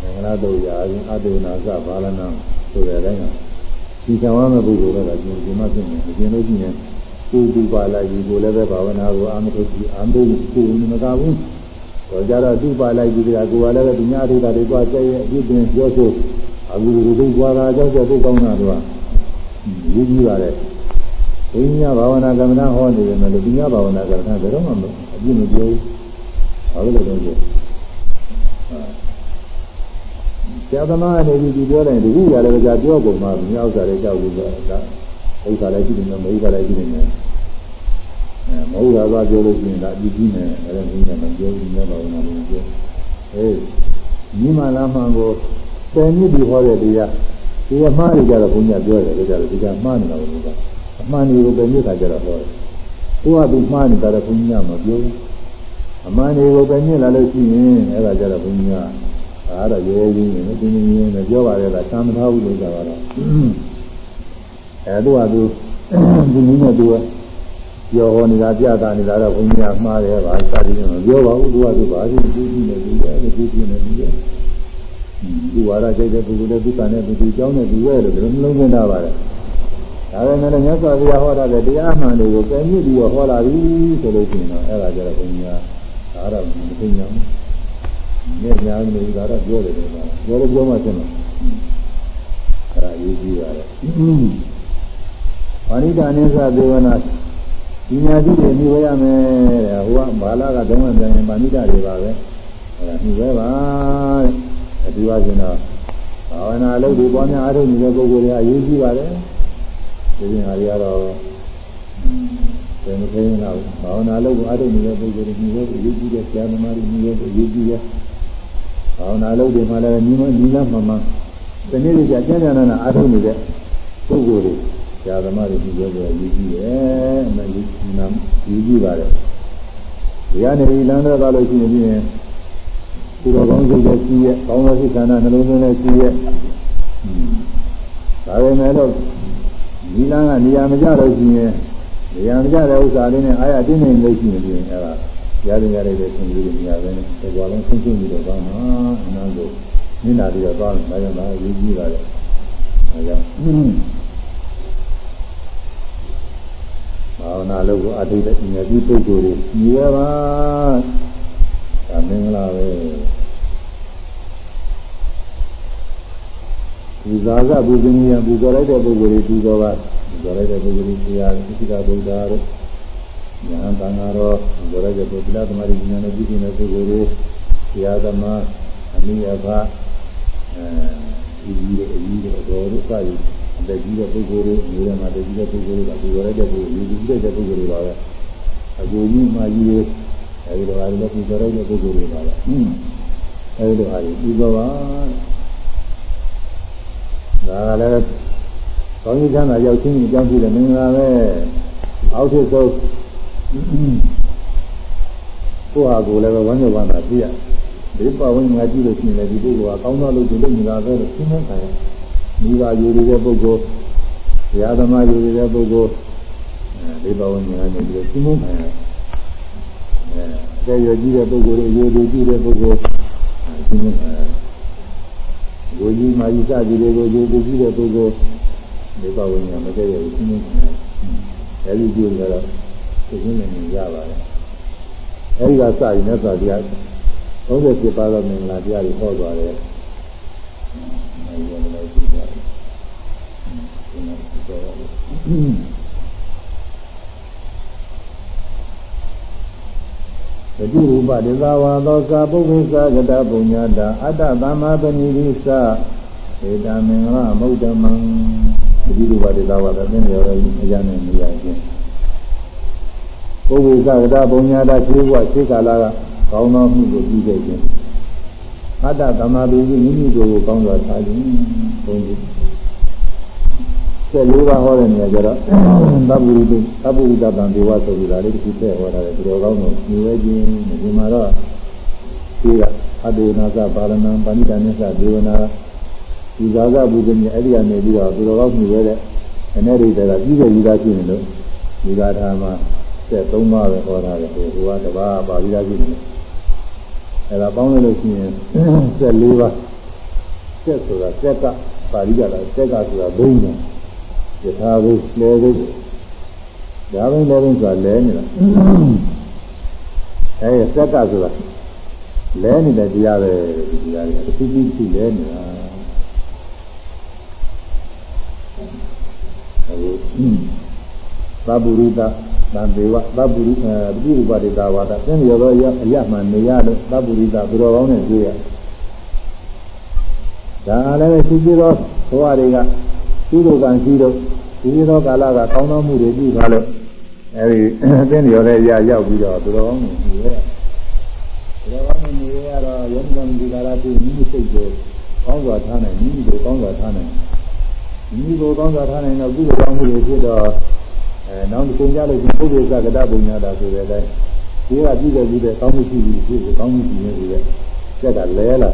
မင်္ဂလာတုတ်ရာအရင်အတုနာသဘာလနာဆိုတဲ့အတိုင်းက ဒီဆောင်ရမယ့်ပုဂ္ဂိုလ်တော့ဒီဒီမှဖြစ်နေတယ်လို့ရှိရင်ကိုယ်ဒီပါလိုက်ဒီကိုလည်းပဲဘာဝနာကိုအာမထုကြည့်အာမထုကိုမကဘူးတော့ကြတော့သူ့ပါလိုက်ပြီးကြကိုယ်ကလည်းဒီညာအထုတာတွေကကျဲရဲ့အပြစ်တင်ပြောဆိုအခုဒီလိုကြွားတာကြောက်ကြသိကောင်းတာတော့ရည်ကြီးပါလေဘုရားဘာဝနာကမ္မနာဟောနေတယ်လို့ဒီညာဘာဝနာကမ္မနာဘယ်တော့မှအပြစ်မပြောဘူးဘာလို့လဲတော့ ဆိုဆရာသမားကနေပြီးဒီပြောတယ်တခုရတယ်ကြာပြောကုန်မှာမြောက်စားတဲ့ကြောက်လို့ဆိုတာဒါဥစ္စာလည်းရှိနေတယ်မဟုတ်တာလည်းရှိနေတယ်အဲမဟုတ်တာကပြောလို့ရှိရင်ဒါအကြည့်ကြီးနေတယ်လည်းမင်းကမပြောဘူးများပါဘူးနော်ပြောအေးညီမလာမှန်ကိုပယ်မြစ်ပြီးဟောတဲ့တရားဒီအမှားတွေကြတော့ဘုန်းကြီးပြောတယ်ကြတော့ဒီကမှားနေတာဘုရားအမှန်တွေကိုပယ်မြစ်တာကြတော့ဟောတယ်သူကသူမှားနေတာတော့ဘုန်းကြီးကမပြောဘူးအမှန်တွေကိုပယ်မြစ်လာလို့ရှိရင်အဲ့ဒါကြတော့ဘုန်း ကြီးကဒါတော့ရဲရဲကြီးနေတယ်တင်းတင်းကြီးနေပြောပါရဲ့လားသံမထားဘူးလို့ကြတာတော့အဲသူကသူဒီနည်းနဲ့သူကပြောဟောနေတာပြတာနေတာတော့ဘုန်းကြီးကမှားတယ်ပါစသည်ဖြင့်ပြောပါဘူးသူကသူပါစီသူကြည့်နေပြီလေသူကြည့်နေပြီလေဒီဝါရကြိုက်တဲ့ပုဂ္ဂိုလ်တွေသူကနဲ့သူဒီကြောင်းနဲ့ဒီဝဲလို့ဘယ်လိုလုံးလုံးတာပါလဲဒါပေမဲ့လည်းမြတ်စွာဘုရားဟောတာတဲ့တရားမှန်တွေကိုပြန်ကြည့်ပြီးတော့ဟောလာပြီဆိုလို့ရှိရင်တော့အဲ့ဒါကြတော့ဘုန်းကြီးကဒါတော့မသိညာဘူး။ နဲ့ညာနေဒါတော့ပြောတယ်ကွာ။ပြောလို့ပြောမှရှင်းမှာ။အဲ့ဒါရေးကြည့်ရတယ်။ပါဏိတာနိသသေဝနာဒီညာကြည့်တယ်ညီဝဲရမယ်တဲ့။ဟိုကဘာလာကတုံးဝပြန်ရင်ပါဏိတာတွေပါပဲ။အဲ့ဒါညီဝဲပါတဲ့အတူအချင်းတော့ဘာဝနာအလုပ်တွေပေါ်များအားထုတ်နေတဲ့ပုဂ္ဂိုလ်တွေအရေးကြီးပါတယ်။ဒီရင်ဟာတွေကတော့ဘယ်မသိရင်တော့ဘာဝနာအလုပ်ကိုအားထုတ်နေတဲ့ပုဂ္ဂိုလ်တွေညီဝဲအရေးကြီးတဲ့ဆရာသမားတွေညီဝဲအရေးကြီးတဲ့ ဘာဝနာလုပ်တွေမှာလည်းညီမညီလာမှမှတနေ့တည်းကျကျမ်းကျမ်းနာအားထုတ်နေတဲ့ပုဂ္ဂိုလ်တွေဆရာသမားတွေညီဝဲဆိုရည်ကြီးတယ်အမှန်ကြီးနာရည်ကြီးပါတယ်ဒီကနေလမ်းတော့သွားလို့ရှိရင်သူတော်ကောင်းစိတ်နဲ့ကြီးရဲ့ကောင်းသောစိတ်ခန္ဓာနှလုံးသွင်းနဲ့ကြီးရဲ့ဒါပေမဲ့လို့ဒီလမ်းကနေရာမကြတော့ရှိရင်နေရာမကြတဲ့ဥစ္စာလေးနဲ့အာရတင်းနေလို့ရှိရင်အဲဒါ ရတယ်ရတဲ့ဆင်းရဲတွေနေရာပဲနဲ့ဒီကွာလုံးဆင်းဆင်းပြီးတော့ကောင်းမှာအနန္တမျက်နာပြီးတော့ကောင်းတယ်ဒါကြောင့်လည်းရေးကြည့်ပါလေအဲကြောင့်ဘာဝနာလုပ်ကိုအထုတဲ့ဉာဏ်ကြီးပုဂ္ဂိုလ်တွေညီရပါဒါမင်္ဂလာပဲဒီဇာကဘုဇင်းကြီးကပူဇော်လိုက်တဲ့ပုဂ္ဂိုလ်တွေပူဇော်ပါပူဇော်လိုက်တဲ့ပုဂ္ဂိုလ်တွေတရားသစ္စာဗုဒ္ဓတို့ ညာတန်ဃာတော်ဘုရားကျပုဂ္ဂလသမารိဉာဏ်နဲ့ပြည့်စုံတဲ့ပုဂ္ဂိုလ်တွေတရားသမားအမိအဖအဲဒီကြီးတဲ့အကြီးတဲ့အတော်တို့စသည်အသက်ကြီးတဲ့ပုဂ္ဂိုလ်တွေနေရာမှာတကြီးတဲ့ပုဂ္ဂိုလ်တွေကပူဇော်လိုက်တဲ့ပုဂ္ဂိုလ်တွေကြီးတဲ့ပုဂ္ဂိုလ်တွေပါပဲအကူကြီးမှကြီးတွေအဲဒီလိုအားလည်းပူဇော်လိုက်တဲ့ပုဂ္ဂိုလ်တွေပါပဲအဲဒီလိုအားကြီးပူဇော်ပါဒါကလည်းကောင်းကြီးချမ်းသာရောက်ချင်းအကြောင်းပြုတဲ့မင်္ဂလာပဲအောက်ထစ်ဆုံး ကိုယ့်ဟာကိုယ်လည်းပဲဝမ်းမြောက်ပါတာသိရဒီပဝိညာဉ်ကြည့်လို့ရှိရင်လည်းဒီပုဂ္ဂိုလ်ကကောင်းသောလို့ဒီလိုနေတာပဲလို့ရှင်းနေတာမိဘယူနေတဲ့ပုဂ္ဂိုလ်ဘုရားသမားယူနေတဲ့ပုဂ္ဂိုလ်အဲဒီပဝိညာဉ်နဲ့ဒီလိုရှင်းနေတာအဲအဲရွယ်ကြီးတဲ့ပုဂ္ဂိုလ်တွေယူတွေကြည့်တဲ့ပုဂ္ဂိုလ်ရှင်းနေတာကိုကြီးမာကြီးစသည်တွေကိုယူတွေကြည့်တဲ့ပုဂ္ဂိုလ်ဒီပဝိညာဉ်မတည့်ရဘူးရှင်းနေတာအဲဒီကြည့်ရတော့ သိနေနေရပါတယ်အဲဒီကစရင်လည်းဆိုတရား37ပါးသောမင်္ဂလာတရားတွေဟောသွားတယ်အဲဒီကလည်းသိကြတယ်ဒီမှာပြောရတယ်တတိရူပဒေသာဝါသောသာပုဗ္ဗေသကတပုညတာအတ္တသမ္မာပဏိရိသဧတမင်္ဂလမௌတမံတတိရူပဒေသာဝါသသင်္ရောရအရာနဲ့နေရာချင်း ပုဗ္ဗေသကတာပုံညာတာခြေဘဝခြေကာလကကောင်းသောမှုကိုပြုခဲ့ခြင်းအတ္တသမာဓိကြီးမိမိကိုယ်ကိုကောင်းစွာထားခြင်းဘုန်းကြီးဆက်လေးပါးဟောတဲ့နေရာကျတော့သဗ္ဗုရိတသဗ္ဗုရိတတံဒေဝဆိုပြီးဒါလေးတစ်ခုထည့်ဟောထားတယ်ဒီလိုကောင်းလို့ညီဝဲခြင်းဒီမှာတော့ဒီကအတေနာသပါရဏံပါဏိတနိသဒေဝနာဒီဇာကဘုဇင်းကြီးအဲ့ဒီကနေပြီးတော့ဒီလိုကောင်းညီဝဲတဲ့အနေရိတကပြီးခဲ့ပြီးသားရှိနေလို့ဒီကထာမှာ ဆက်သုံးပါးပဲဟောတာလေဟိုကတပါးပါပြီးသားရှိနေတယ်အဲ့ဒါပေါင်းလို့ရှိရင်ဆက်၄ပါးဆက်ဆိုတာဆက်ကပါဠိကလည်းဆက်ကဆိုတာဘုံတယ်ယထာဘုလဲဘုဒါဘုံလဲဘုဆိုတာလဲနေတာအဲ့ဆက်ကဆိုတာလဲနေတဲ့တရားပဲဒီတရားတွေတစ်ခုခုခုလဲနေတာအဲဒီသဗ္ဗုရိတ သံဒေဝသဗ္ဗုရိအဲပိဥပဒေတာဝါဒသင်ရောသောအရမှန်နေရလို့သဗ္ဗုရိတသူတော်ကောင်းနဲ့တွေ့ရဒါလည်းပဲရှိသေးသောဘဝတွေကကုသိုလ်ကံရှိတော့ဒီသောကာလကကောင်းသောမှုတွေပြုထားလို့အဲဒီအသိဉာဏ်ရဲ့ရရောက်ပြီးတော့သူတော်ကောင်းတွေနေရသူတော်ကောင်းတွေနေရတော့ယုံကြည်ဒီကာလပြုမိမိစိတ်ကိုကောင်းစွာထားနိုင်မိမိကိုကောင်းစွာထားနိုင်မိမိကိုကောင်းစွာထားနိုင်တော့ကုသိုလ်ကောင်းမှုတွေဖြစ်တော့ အဲနောက်တစ်ချိန်ကြလို့ဒီပုဂ္ဂိုလ်သကတပုံညာတာဆိုတဲ့အတိုင်းဒီကကြည့်တယ်ကြည့်တယ်ကောင်းမှုရှိပြီးဖြစ်ကိုကောင်းမှုရှိနေပြီလေစက်ကလဲလာ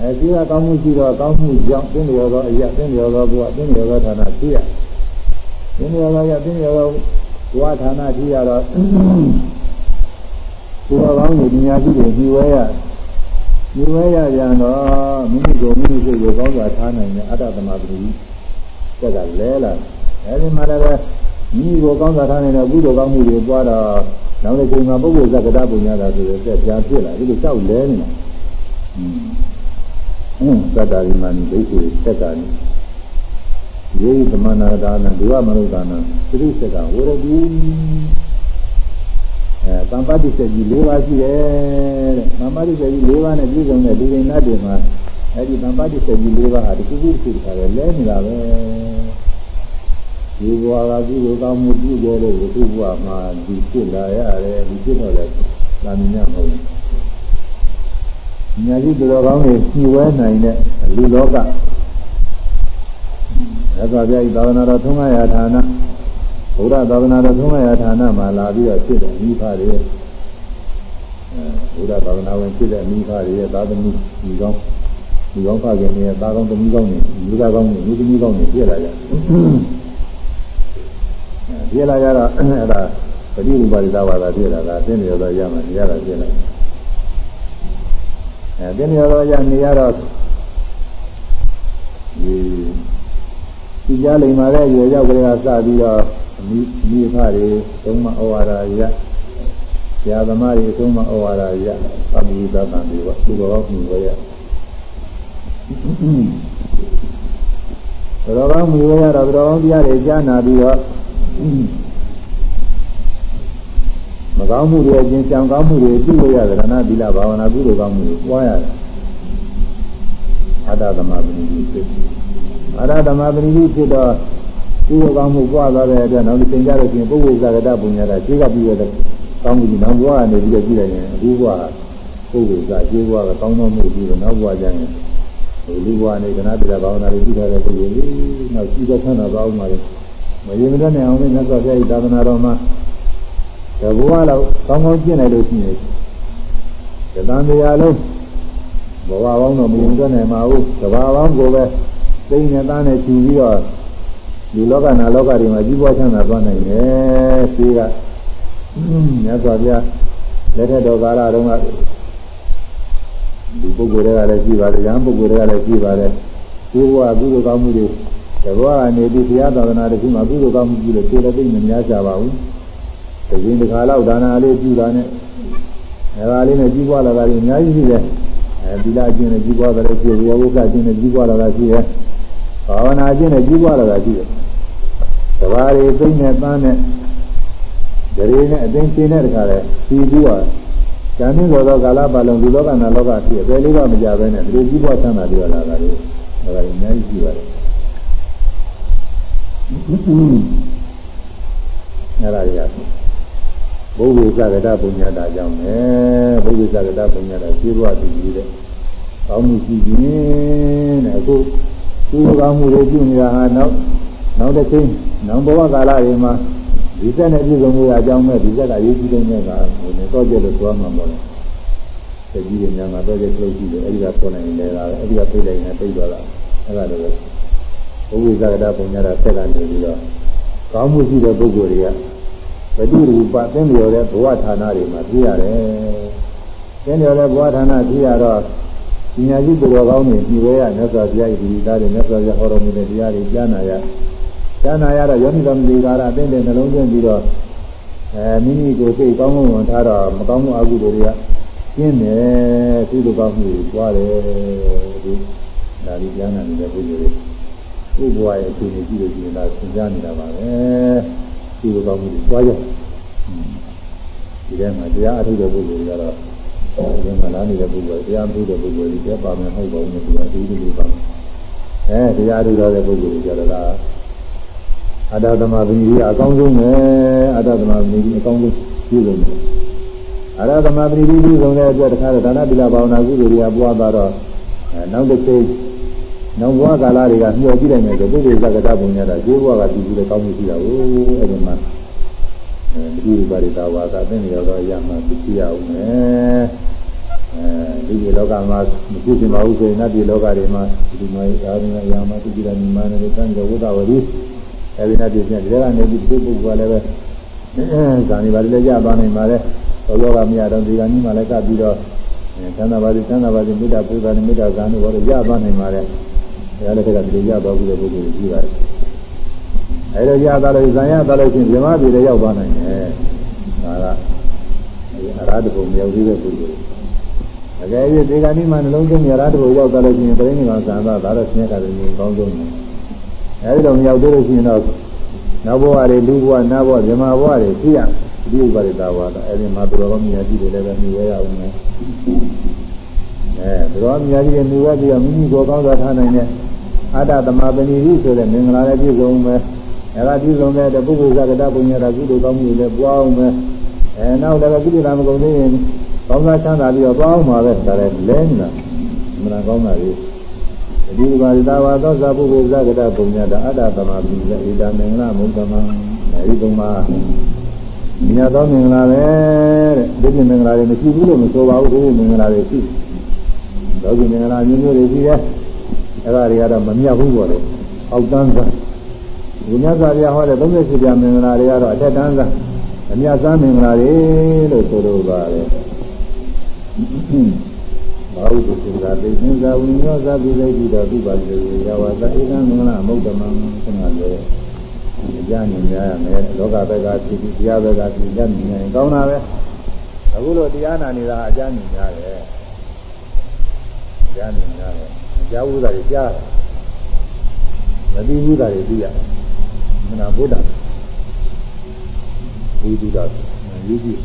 အဲဒီကကောင်းမှုရှိတော့ကောင်းမှုကြောင့်သင်္လျောသောအရာသင်္လျောသောဘုရားသင်္လျောသောဌာနဖြစ်ရသင်္လျောသောအရာသင်္လျောသောဘုရားဌာနဖြစ်ရတော့ဘုရားကောင်းကိုဉာဏ်ရှိတယ်ဒီဝဲရဒီဝဲရပြန်တော့မိမိကိုမိမိစိတ်ကိုကောင်းစွာထားနိုင်တဲ့အတ္တသမပတိစက်ကလဲလာ အဲဒီမှာလည်းမိမိကိုကောင်းစွာထားနိုင်တဲ့ဘုဒ္ဓကောင်းမှုတွေပွားတော့နောက်တစ်ချိန်မှာပုဂ္ဂိုလ်ဇဂတပုံညာတာဆိုတဲ့ဆက်ပြန်ဖြစ်လာဒီလိုလျှောက်လဲနေတာอืมသတ္တာရိမဏိဒိဋ္ဌိသက္ကာနိယေသမနာဒါနဒုဝမနုဒါနသတိသက္ကာဝရတိအဲတမ္ပတိစက်ကြီး၄ပါးရှိတယ်တဲ့တမ္ပတိစက်ကြီး၄ပါးနဲ့ပြည့်စုံတဲ့ဒီရင်နတ်တွေမှာအဲဒီတမ္ပတိစက်ကြီး၄ပါးဟာတခုခုဖြစ်တာပဲလဲနေတာပဲ ဒီဘဝကကုသိုလ်ကောင်းမှုပြုကြလို့ဒီဘဝမှာဒီဖြစ်လာရတယ်ဒီဖြစ်တော့လည်းသာမညမဟုတ်ဘူးညာကြီးတော်ကောင်းတွေညှိဝဲနိုင်တဲ့လူလောကသက်သာပြိသာဝနာတော်ထုံးရဌာနဘုရားသာဝနာတော်ထုံးရဌာနမှာလာပြီးတော့ဖြစ်တဲ့မိဖတွေအဲဘုရားသာဝနာဝင်ဖြစ်တဲ့မိဖတွေရဲ့သာသမီဒီကောင်းဒီကောင်းဖခင်တွေရဲ့သာကောင်းသမီးကောင်းတွေလူသားကောင်းတွေလူသမီးကောင်းတွေဖြစ်လာကြဖြ စ်လာကြတော့အဲ့ဒါပฏิဥပါဒိသဘာဝဖြစ်လာတာသိနေရတော့ရမှနေရတာဖြစ်လာအဲသိနေရတော့ရနေရတော့ဒီဒီကြားလိမ္မာတဲ့ရေရောက်ကလေးကစပြီးတော့မိမိဖတွေသုံးမဩဝါဒရဆရာသမားတွေသုံးမဩဝါဒရသမိသတန်တွေကသူတော်ကောင်းမှုရတော်ကောင်းမှုရတော့တော်ကောင်းတရားတွေကြားနာပြီးတော့ မကောင်းမှုတွေအချင်းကြောင်ကောင်းမှုတွေပြုလို့ရတယ်ရဏသီလဘာဝနာကုသိုလ်ကောင်းမှုတွေပွားရတယ်အတ္တသမပဏိဖြစ်အရသမပရိနိဖြစ်တော့ကုသိုလ်ကောင်းမှုပွားသွားတဲ့အတွက်နောက်တစ်ချိန်ကျတော့ရှင်ပုဂ္ဂိုလ်သက္ကတပုညတာခြေကပြီးရတဲ့ကောင်းမှုဒီနောက်ဘဝကနေပြီးတော့ကြည့်လိုက်ရင်အခုဘဝပုဂ္ဂိုလ်ကခြေဘဝကကောင်းသောမှုပြီးတော့နောက်ဘဝကျရင်ဒီလူဘဝနေကနာတိလာဘာဝနာတွေပြီးထားတဲ့ပုဂ္ဂိုလ်ကြီးနောက်ရှိတဲ့ဆန္ဒပါအောင်ပါလေ မရင်မတတ်နိုင်အောင်လည်းမြတ်စွာဘုရားဤသာသနာတော်မှာတဘဝလောက်ကောင်းကောင်းကျင့်လိုက်လို့ရှိရင်တသံတရားလုံးဘဝပေါင်းတော့မရင်မတတ်နိုင်ပါဘူးတဘာပေါင်းကိုပဲသိနဲ့သားနဲ့ခြူပြီးတော့ဒီလောကနာလောကတွေမှာကြီးပွားချမ်းသာသွားနိုင်တယ်ရှိကမြတ်စွာဘုရားလက်ထက်တော်ကာလတုန်းကဒီပုဂ္ဂိုလ်တွေကလည်းရှိပါတယ်ဉာဏ်ပုဂ္ဂိုလ်တွေကလည်းရှိပါတယ်ဒီဘဝကုသိုလ်ကောင်းမှုတွေ တဘောကနေပြီးဘုရားသာသနာတစ်ခုမှာကုသိုလ်ကောင်းမှုပြုလို့ကိုယ်လည်းသိမများကြပါဘူး။ဒီရင်တစ်ခါလောက်ဒါနာလေးပြုတာနဲ့အဲဒါလေးနဲ့ကြီးပွားလာတာကြီးအများကြီးရှိတယ်။အဲဒီလားကျင့်နဲ့ကြီးပွားတယ်ရှိတယ်ဝိဝုကကျင့်နဲ့ကြီးပွားလာတာရှိတယ်။ဘာဝနာကျင့်နဲ့ကြီးပွားလာတာရှိတယ်။တဘာတွေသိနေပန်းနဲ့ဒရေနဲ့အသိရှင်းတဲ့တခါလဲပြီးပြီးတော့ဇာတိလောကကာလပတ်လုံးဒီလောကနာလောကဖြစ်အပေလေးကမကြဘဲနဲ့ဒီကြီးပွားဆန်းတာပြောလာတာလေဒါကလည်းအများကြီးရှိပါတယ် အဲ့ဒါတွေကဘုဝိသကတပုညတာကြောင့်ပဲဘုဝိသကတပုညတာရှိဘဝတည်ပြီးတဲ့ကောင်းမှုရှိခြင်းတဲ့အခုဒီကောင်းမှုတွေပြုနေတာဟာနောက်နောက်တစ်ချိန်နောက်ဘဝကာလတွေမှာဒီသက်နဲ့ပြည့်စုံမှုအကြောင်းမဲ့ဒီသက်ကရေးကြည့်တဲ့နေ့ကဟိုနေတော့ကြလို့သွားမှာပေါ့လေတကြီးတွေညမှာတော့ကြလို့ရှိတယ်အဲဒီကပေါ်နိုင်တယ်လားအဲဒီကပြိလိုက်နေပြိသွားတာအဲ့ဒါလည်း ဘုဝိသကတပုံညာတာဆက်ကနေပြီးတော့ကောင်းမှုရှိတဲ့ပုဂ္ဂိုလ်တွေကဘတိရူပသင်လျော်တဲ့ဘဝဌာနတွေမှာပြရတယ်။သင်လျော်တဲ့ဘဝဌာနပြရတော့ဉာဏ်ရှိသူတော်ကောင်းတွေဒီဝဲရမြတ်စွာဘုရားဤဒီသားတွေမြတ်စွာဘုရားဟောတော်မူတဲ့တရားတွေကြားနာရကြားနာရတော့ယောနိတော်မူကာရအသိတဲ့နှလုံးသွင်းပြီးတော့အဲမိမိကိုစိတ်ကောင်းကောင်းဝင်ထားတော့မကောင်းမှုအကုသိုလ်တွေကကျင်းတယ်ကုသိုလ်ကောင်းမှုတွေကြွားတယ်ဒီဒါဒီကြားနာနေတဲ့ပုဂ္ဂိုလ်တွေ ဥပ္ပဝါရဲ့အခြေအနေကြည့်လို့ရှိရင်ဒါသင်ကြားနေတာပါပဲကုသိုလ်ကောင်းမှုတွေကြွားရဒီထဲမှာတရားအထုတဲ့ပုဂ္ဂိုလ်တွေကတော့ဒီမှာလာနေတဲ့ပုဂ္ဂိုလ်တရားမှုတဲ့ပုဂ္ဂိုလ်ကြီးတရားပါမယ်ဟုတ်ပါဘူးသူကဒီလိုလေးပါအဲတရားထုတော်တဲ့ပုဂ္ဂိုလ်ကြီးကြတော့အတ္တသမပဏိကြီးအကောင်းဆုံးပဲအတ္တသမပဏိကြီးအကောင်းဆုံးပြုလို့အရသမပရိသီပြုဆုံးတဲ့အတွက်တခါတော့ဒါနတိလဘာဝနာကုသိုလ်တွေကပွားသွားတော့နောက်တစ်ချိန် နောက်ဘဝကာလတွေကမျှော်ကြည့်လိုက်မယ်ဆိုပုဂ္ဂိုလ်သက္ကတာပုံရတာဈေးဘဝကဒီလိုကောင်းမှုရှိတာကိုအဲဒီမှာအဲဒီဥပါရိတာဝါသာသိနေရတော့ရမှသိရအောင်မယ်အဲဒီဒီလောကမှာမဖြစ်ချင်ပါဘူးဆိုရင်နတ်ပြည်လောကတွေမှာဒီမှာအားလုံးအရာမှာသိကြတယ်မြင်မှန်းတယ်ကံကြောဝတ္တဝရီအဲဒီနတ်ပြည်ပြန်ဒီကနေပြီးဒီပုဂ္ဂိုလ်ကလည်းပဲဇာနေပါလေရပါနိုင်ပါလေသောလောကမြတ်တော်ဒီကနေ့မှလည်းကပ်ပြီးတော့သန္တာပါတိသန္တာပါတိမေတ္တာပူဇာနဲ့မေတ္တာဇာနုဘောရပါနိုင်ပါလေ ဒါလည်းတကယ်ဒီရသွားပြီတဲ့ပုဂ္ဂိုလ်ကြီးပါတယ်အဲဒါရသွားလို့ဇာရသွားလို့ချင်းဇမပြည်လည်းရောက်သွားနိုင်တယ်ဒါကအရာတဘုံမြောက်သေးတဲ့ပုဂ္ဂိုလ်အကယ်၍ဒီကနေ့မှနှလုံးသွင်းအရာတဘုံရောက်သွားလို့ချင်းပြိဋိနိဗ္ဗာန်ဇာတာဒါတော့ဆင်းရဲတာလည်းကောင်းဆုံးတယ်အဲဒီတော့မရောက်သေးလို့ရှိရင်တော့နောက်ဘဝတွေလူဘဝနတ်ဘဝဇမဘဝတွေသိရဒီဥပါရိတာဝါဒအဲဒီမှာသူတော်ကောင်းမြတ်ကြီးတွေလည်းပဲမြည်ရအောင်မယ်အဲသူတော်မြတ်ကြီးတွေမြည်ရပြီးတော့မိမိကိုယ်ကောင်းစွာထားနိုင်တဲ့ အတ္တသမပဏိရိဆိုတဲ့မင်္ဂလာလည်းပြည့်စုံမယ်အဲဒါပြည့်စုံတဲ့ပုဂ္ဂိုလ်ဇဂတပုညတာကုသိုလ်ကောင်းမှုတွေလည်းပွားအောင်မယ်အဲနောက်လည်းကုသိုလ်လာမကုန်သေးရင်ကောင်းစားချမ်းသာပြီးတော့ပွားအောင်ပါပဲဒါလည်းလဲနေတာမနာကောင်းတာလေဒီဥပါရိတာဝါသောဇပုဂ္ဂိုလ်ဇဂတပုညတာအတ္တသမပဏိရိဧတာမင်္ဂလာမုဒ္ဓမံအဲဒီသုံးပါမြတ်သောမင်္ဂလာပဲတဲ့ဒီမင်္ဂလာတွေမရှိဘူးလို့မဆိုပါဘူးဒီမင်္ဂလာတွေရှိလောကီမင်္ဂလာမျိုးမျိုးတွေရှိတယ် အဲ့ဒါတွေကတော့မမြတ်ဘူးပေါ့လေအောက်တန်းစားဒီမြတ်စွာဘုရားဟောတဲ့38ပြမင်္ဂလာတွေကတော့အထက်တန်းစားအမြတ်စားမင်္ဂလာတွေလို့ဆိုလိုပါတယ်ဘာဟုသုသာသိသင်္ဇာဝိညောဇာပိလိတိတော်သူပါစေရဝါသဧကံမင်္ဂလာမုဒ္ဓမံခဏလေကြားနေကြရမယ်လောကဘက်ကဖြစ်ပြီးတရားဘက်ကဖြစ်ကြနေရင်ကောင်းတာပဲအခုလိုတရားနာနေတာအကြမ်းမြင်ရတယ်ကြားနေရတယ် ကြားဘူးတာတွေကြားမသိဘူးတာတွေသိရတယ်မနာဘုဒ္ဓဝိသုဒ္ဓယူကြည့်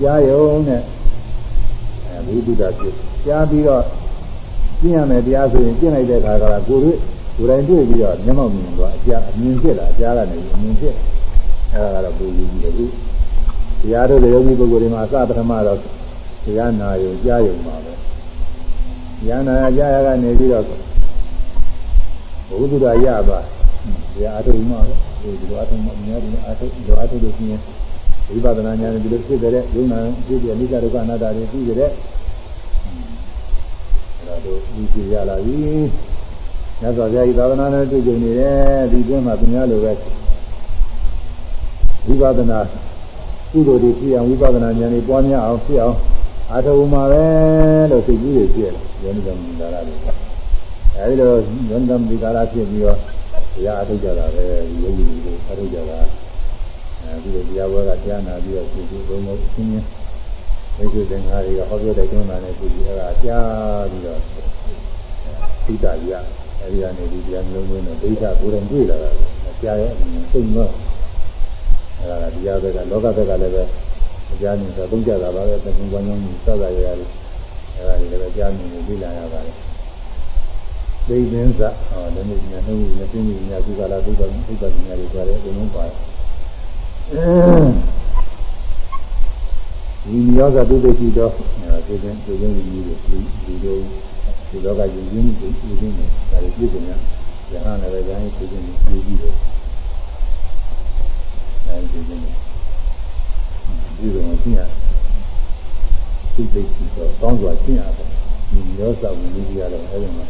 ကြားရုံနဲ့အဲဝိသုဒ္ဓဖြစ်ကြားပြီးတော့ကျင့်ရမယ်တရားဆိုရင်ကျင့်လိုက်တဲ့အခါကကိုယ်တွေ့ကိုယ်တိုင်တွေ့ပြီးတော့မျက်မှောက်မြင်တော့အကြာအမြင်ဖြစ်လာအကြာကနေအမြင်ဖြစ်အဲဒါကတော့ပူယူပြီးတယ်ခုတရားတို့တဲ့ယောဂီပုဂ္ဂိုလ်တွေမှာအစပထမတော့တရားနာရုံကြားရုံပါပဲ တရားနာကြားရကနေပြီးတော့ဘုဒ္ဓရာရပါတရားအထုံးမှာပဲဒီလိုအထုံးမှာအများကြီးအထုံးဒီလိုအထုံးလို့ရှိရင်ဝိပဿနာဉာဏ်ဒီလိုဖြစ်တဲ့ယုံနာဖြစ်တဲ့အိစ္ဆဒုက္ခအနတ္တတွေပြီးကြတဲ့အဲဒါတို့ဒီကြရလာပြီမြတ်စွာဘုရားဤသာသနာနဲ့တွေ့ကြုံနေတယ်ဒီတွင်းမှာသူများလိုပဲဝိပဿနာကုသိုလ်တွေဖြစ်အောင်ဝိပဿနာဉာဏ်တွေပွားများအောင်ဖြစ်အောင် အာထုံမှာပဲလို့သိကြီးတွေဖြစ်တယ်ယောနိသမ္မာရာတွေအဲဒီလိုယောနိသမ္မာရာဖြစ်ပြီးတော့တရားအထုတ်ကြတာပဲယောဂီတွေအထုတ်ကြတာအဲဒီလိုတရားဘောကတရားနာပြီးတော့ဖြစ်ပြီးဘုံဘုံအင်းင်းမိတ်ဆွေသင်္ဃာတွေကဟောပြောတဲ့ကျွမ်းတာနဲ့ဖြစ်ပြီးအဲဒါကြားပြီးတော့သိတာရအဲဒီကနေဒီတရားမျိုးမျိုးနဲ့ဒိဋ္ဌကိုယ်တိုင်တွေ့လာတာကြားရဲ့စိတ်မောအဲဒါတရားဘက်ကလောကဘက်ကလည်းပဲ အကြမ်းနေတော့သုံးကြတာပါပဲတခုဘာကြောင့်စသရရတယ်အဲဒါတွေလည်းကြားနေနေသိလာရပါတယ်သိပင်းစဟောလည်းမြင်နေနေနေသိနေနေကုသလာသိပါသိပါညာတွေကြတယ်အကုန်လုံးပါတယ်ဒီမျိုးကဒုတိယတော့အဲဒီကျင်းဒီကျင်းဒီမျိုးတွေဒီလိုဒီလောကယဉ်ကျေးမှုကိုသိနေတယ်ဒါတွေပြည့်စုံရယဟန်လည်းပဲဉာဏ်ပြည့်စုံပြီးပြီးတော့အဲဒီကျင်း ပြီးတော့ရှင်းရသိသိရှိတော့ကောင်းစွာရှင်းရတယ်ဒီရောစာဝင်ကြီးရတယ်အဲဒီမှာ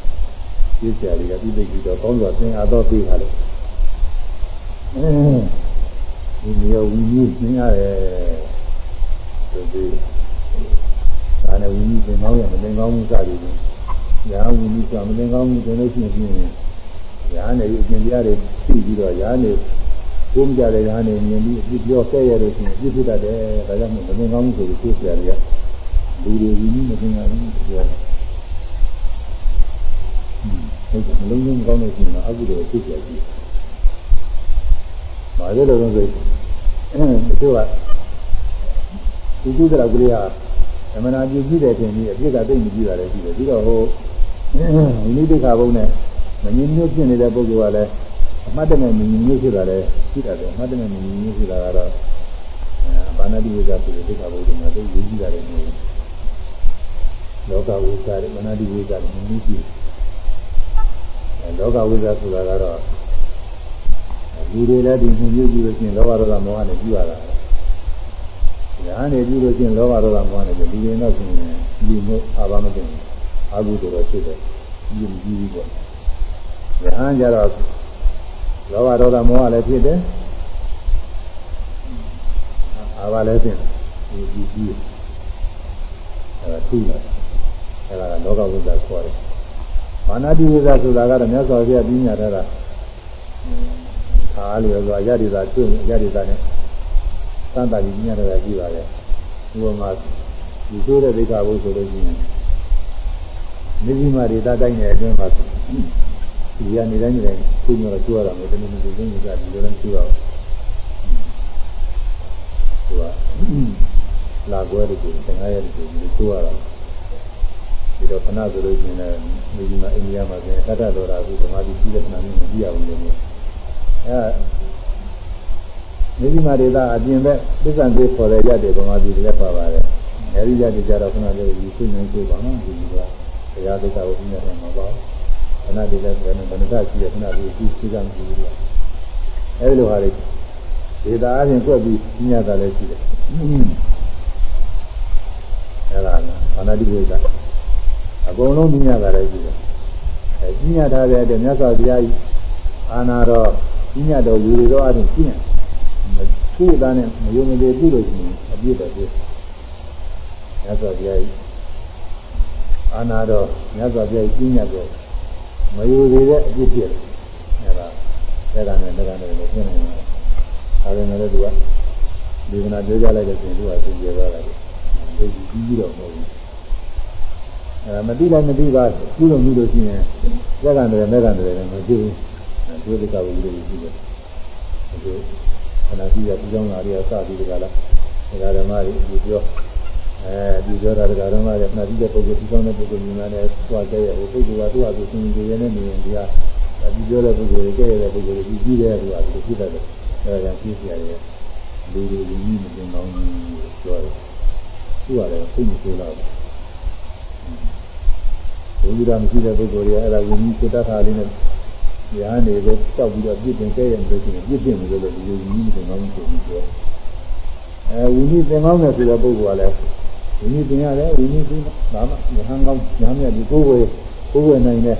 ပြည့်စရာတွေကသိသိရှိတော့ကောင်းစွာရှင်းရတော့ပြီးထားလို့အဲဒီမျိုးဝီကြီးရှင်းရတယ်ဆိုပြီးဒါနဲ့ဝီကြီးသင်ကောင်းရမသင်ကောင်းမှုစသည်ဖြင့်ရာဝီနိကမသင်္ကောင်းမှုတင်လို့ရှိရင်ရာနေအကျင့်တရားတွေသိပြီးတော့ရာနေ ကိုးကြတဲ့ရာနေမြင်ပြီးအပြစ်ပြောဆဲရလို့ရှိရင်ပြစ်ဖြစ်တတ်တယ်ဒါကြောင့်မို့မသင်္ကောင်းမှုဆိုပြီးသိစရာတွေကလူတွေဝီနိမသင်္ကောင်းဘူးပြောတယ်ဟုတ်ကဲ့လုံးလုံးကောင်းလို့ရှိရင်အကုသိုလ်ဖြစ်ကြပြီ။ဘာလို့လဲဆိုတော့ဒီလိုကဒီကုသလကလေးဟာသမဏပြုကြည့်တယ်ထင်ပြီးအပြစ်ကသိမ့်မကြည့်တာလည်းရှိတယ်ပြီးတော့ဟိုဝိနည်းဒိဋ္ဌာဘုံနဲ့မငြင်းညွတ်ဖြစ်နေတဲ့ပုဂ္ဂိုလ်ကလည်း အမှတ်တမဲ့မငြင်းညွတ်ဖြစ်တာလည်းရှိတယ်အမှတ်တမဲ့မငြင်းညွတ်ဖြစ်တာကတော့အဲဘာနာတိဝိဇ္ဇာဆိုတဲ့ဒိဋ္ဌာဘုံတွေမှာသိရေးကြည့်တာလည်းမဟုတ်ဘူးလောကဝိဇ္ဇာနဲ့မနာတိဝိဇ္ဇာနဲ့မငြင်းကြည့်အဲလောကဝိဇ္ဇာဆိုတာကတော့လူတွေလည်းဒီညွှန်ပြကြည့်လို့ရှိရင်လောဘဒေါသမောဟနဲ့ကြည့်ရတာညာနေကြည့်လို့ရှိရင်လောဘဒေါသမောဟနဲ့ဒီရင်တော့ရှင်ဒီမျိုးအာဘမသိဘူးအာဟုတော်ဖြစ်တယ်ဒီမကြည့်ဘူးပေါ့ညာကြတော့ လောဘဒေါသမောဟလည်းဖြစ်တယ်အာဘလည်းဖြစ်တယ်ဒီကြည့်အဲဒါသိလာအဲဒါကလောကဝိဇ္ဇာခေါ်တယ်မာနတိဝိဇ္ဇာဆိုတာကတော့မြတ်စွာဘုရားပြညာထားတာအားလျော်စွာရတ္တိသာကျွင့်ရတ္တိသာနဲ့သံတာကြီးညရတာကြည့်ပါလေဒီပေါ်မှာဒီဆိုးတဲ့ဒိဋ္ဌာဘုဆိုလို့ရှိရင်မြကြီးမာဒေတာတိုင်းရဲ့အတွင်းမှာ ဒီရနေတိုင်းနေတိုင်းကိုညောတော့ကျွရတာမျိုးတနည်းနည်းချင်းကြီးကဒီလိုလည်းကျွရအောင်သူကလာကွဲတဲ့ကိုတန်ခါရတဲ့ကိုဒီကျွရတာဒီတော့ခဏဆိုလို့ရှိရင်လည်းမြကြီးမာအိန္ဒိယမှာဆိုရင်တတ္တတော်ရာကိုဓမ္မတိရှိတဲ့ခဏမျိုးမကြည့်အောင်လို့အဲမိဂိမာဒေတာအပြင်ဘက်သစ္စာတွေခေါ်တဲ့ရတဲ့ဗမာပြည်တွေပါပါတယ်အဲဒီရတဲ့ကြတော့ခုနကဒီသိနေကြပါနော်ဒီကတရားဒိဋ္ဌာကိုပြနေမှာပါ ခဏတည်းလည်းဘယ်နဲ့ဘယ်နဲ့ရှိရခဏလေးကြည့်သိကြမှာကြည့်လို့အဲဒီလိုဟာတွေဒေတာအပြင်ကွက်ပြီးညတာလည်းရှိတယ်အဲဒါဘာနာတိဝိကအကုန်လုံးညတာလည်းရှိတယ်အဲညတာတဲ့အတွက်မြတ်စွာဘုရားကြီးအာနာတော့ညတော်ယူရတော့အရင်ကျင့်သူ့သားနဲ့မယုံမသေးပြုလို့ရှိရင်အပြည့်တော်ပြည့်မြတ်စွာဘုရားကြီးအာနာတော့မြတ်စွာဘုရားကြီးညတ်တော့ မယုံသေးတဲ့အပြည့်ပြည့်အဲဒါအဲဒါနဲ့ဒါနဲ့လည်းပြနေတယ်အဲဒါနဲ့လည်းသူကဒီကနာပြောကြလိုက်တဲ့ရှင်သူကသင်ကျေသွားတာလေဒီကြီးကြီးတော့မဟုတ်ဘူးအဲမတိလိုက်မတိပါပြုလို့မှုလို့ရှိရင်သက္ကံတယ်မဲ့ကံတယ်လည်းမကြည့်ဘူးဒီလိုကဝိလိရှိတယ်ဒီခဏကြည့်ရဒီကြောင့်လာရစပြီးတကလားဒကာဓမ္မတွေဒီပြော အဲဒီပြောတာဒကာဓမ္မတွေခဏကြည့်တဲ့ပုဂ္ဂိုလ်ဒီကြောင့်တဲ့ပုဂ္ဂိုလ်ညီမနဲ့သွားကြရဟိုပုဂ္ဂိုလ်ကသူ့ဟာသူသင်ကြရနေနေရင်ဒီကဒီပြောတဲ့ပုဂ္ဂိုလ်တွေကြရတဲ့ပုဂ္ဂိုလ်တွေဒီကြည့်တဲ့သူကဒီဖြစ်တယ်အဲဒါကြောင့်ကြည့်ရရဲ့လူတွေလူကြီးမတင်ကောင်းဘူးပြောတယ်သူကလည်းသိမဆိုးတော့ဘူးဘုရားမရှိတဲ့ပုဂ္ဂိုလ်တွေအဲ့ဒါဝိနည်းစိတ္တထားလေးနဲ့ညာနေလို့တောက်ပြီးတော့ပြစ်တင်ခဲ့ရလို့ရှိရင်ပြစ်တင်လို့လည်းဒီလိုကြီးနေကောင်းဆိုပြီးပြောအဲဝိနည်းသင်ကောင်းတယ်ဆိုတဲ့ပုဂ္ဂိုလ်ကလည်း ဝိနည်းသင်ရတယ်ဝိနည်းသင်ဒါမှယဟန်ကောင်းညာမြတ်ဒီကိုယ်ကိုကိုယ်ဝယ်နိုင်တယ်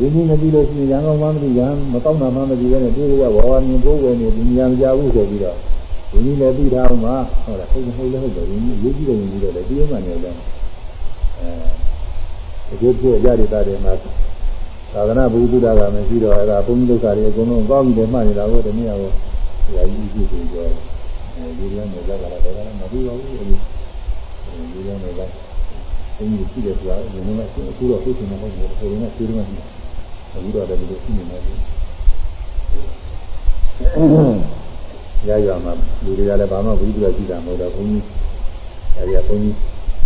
ဝိနည်းမပြီးလို့ရှိရင်ရံကောင်းမှမပြီးရံမကောင်းတာမှမပြီးပဲနဲ့ဒီလိုကဝါဝါမြင်ကိုယ်ဝယ်နေဒီညာမကြဘူးဆိုပြီးတော့ဝိနည်းလည်းပြီးထားအောင်မှာဟုတ်လားဟုတ်ဟုတ်လည်းဟုတ်တယ်ဝိနည်းရေးကြည့်တယ်ဝိနည်းလည်းဒီလိုမှနေတယ်အဲဒီလိုကြရတဲ့တာတွေမှာသာသနာ့ဘုရားကမရှိတော့အဲ့ဒါဘုန်းကြီးဒုက္ခတွေအကုန်လုံးကောင်းပြီးမှတ်နေတာကိုတနည်းအားဖြင့်ရာကြီးကြည့်ကြပြောတယ်အဲဒီလိုမျိုးကြတာလည်းဒါကမပြီးပါဘူးအဲ ဒီဒီလိုမျိုးကဘုန်းကြီးကြည့်တယ်ဆိုတာဒီလိုမျိုးအခုတော့သိချင်တယ်ဟုတ်တယ်ဆိုရင်သိရမှာအခုတော့လည်းဒီလိုရှိနေတယ်ရရမှာလူတွေကလည်းဘာမှဝိသုဒ္ဓရှိတာမဟုတ်တော့ဘုန်းကြီးအဲဒီကဘုန်းကြီး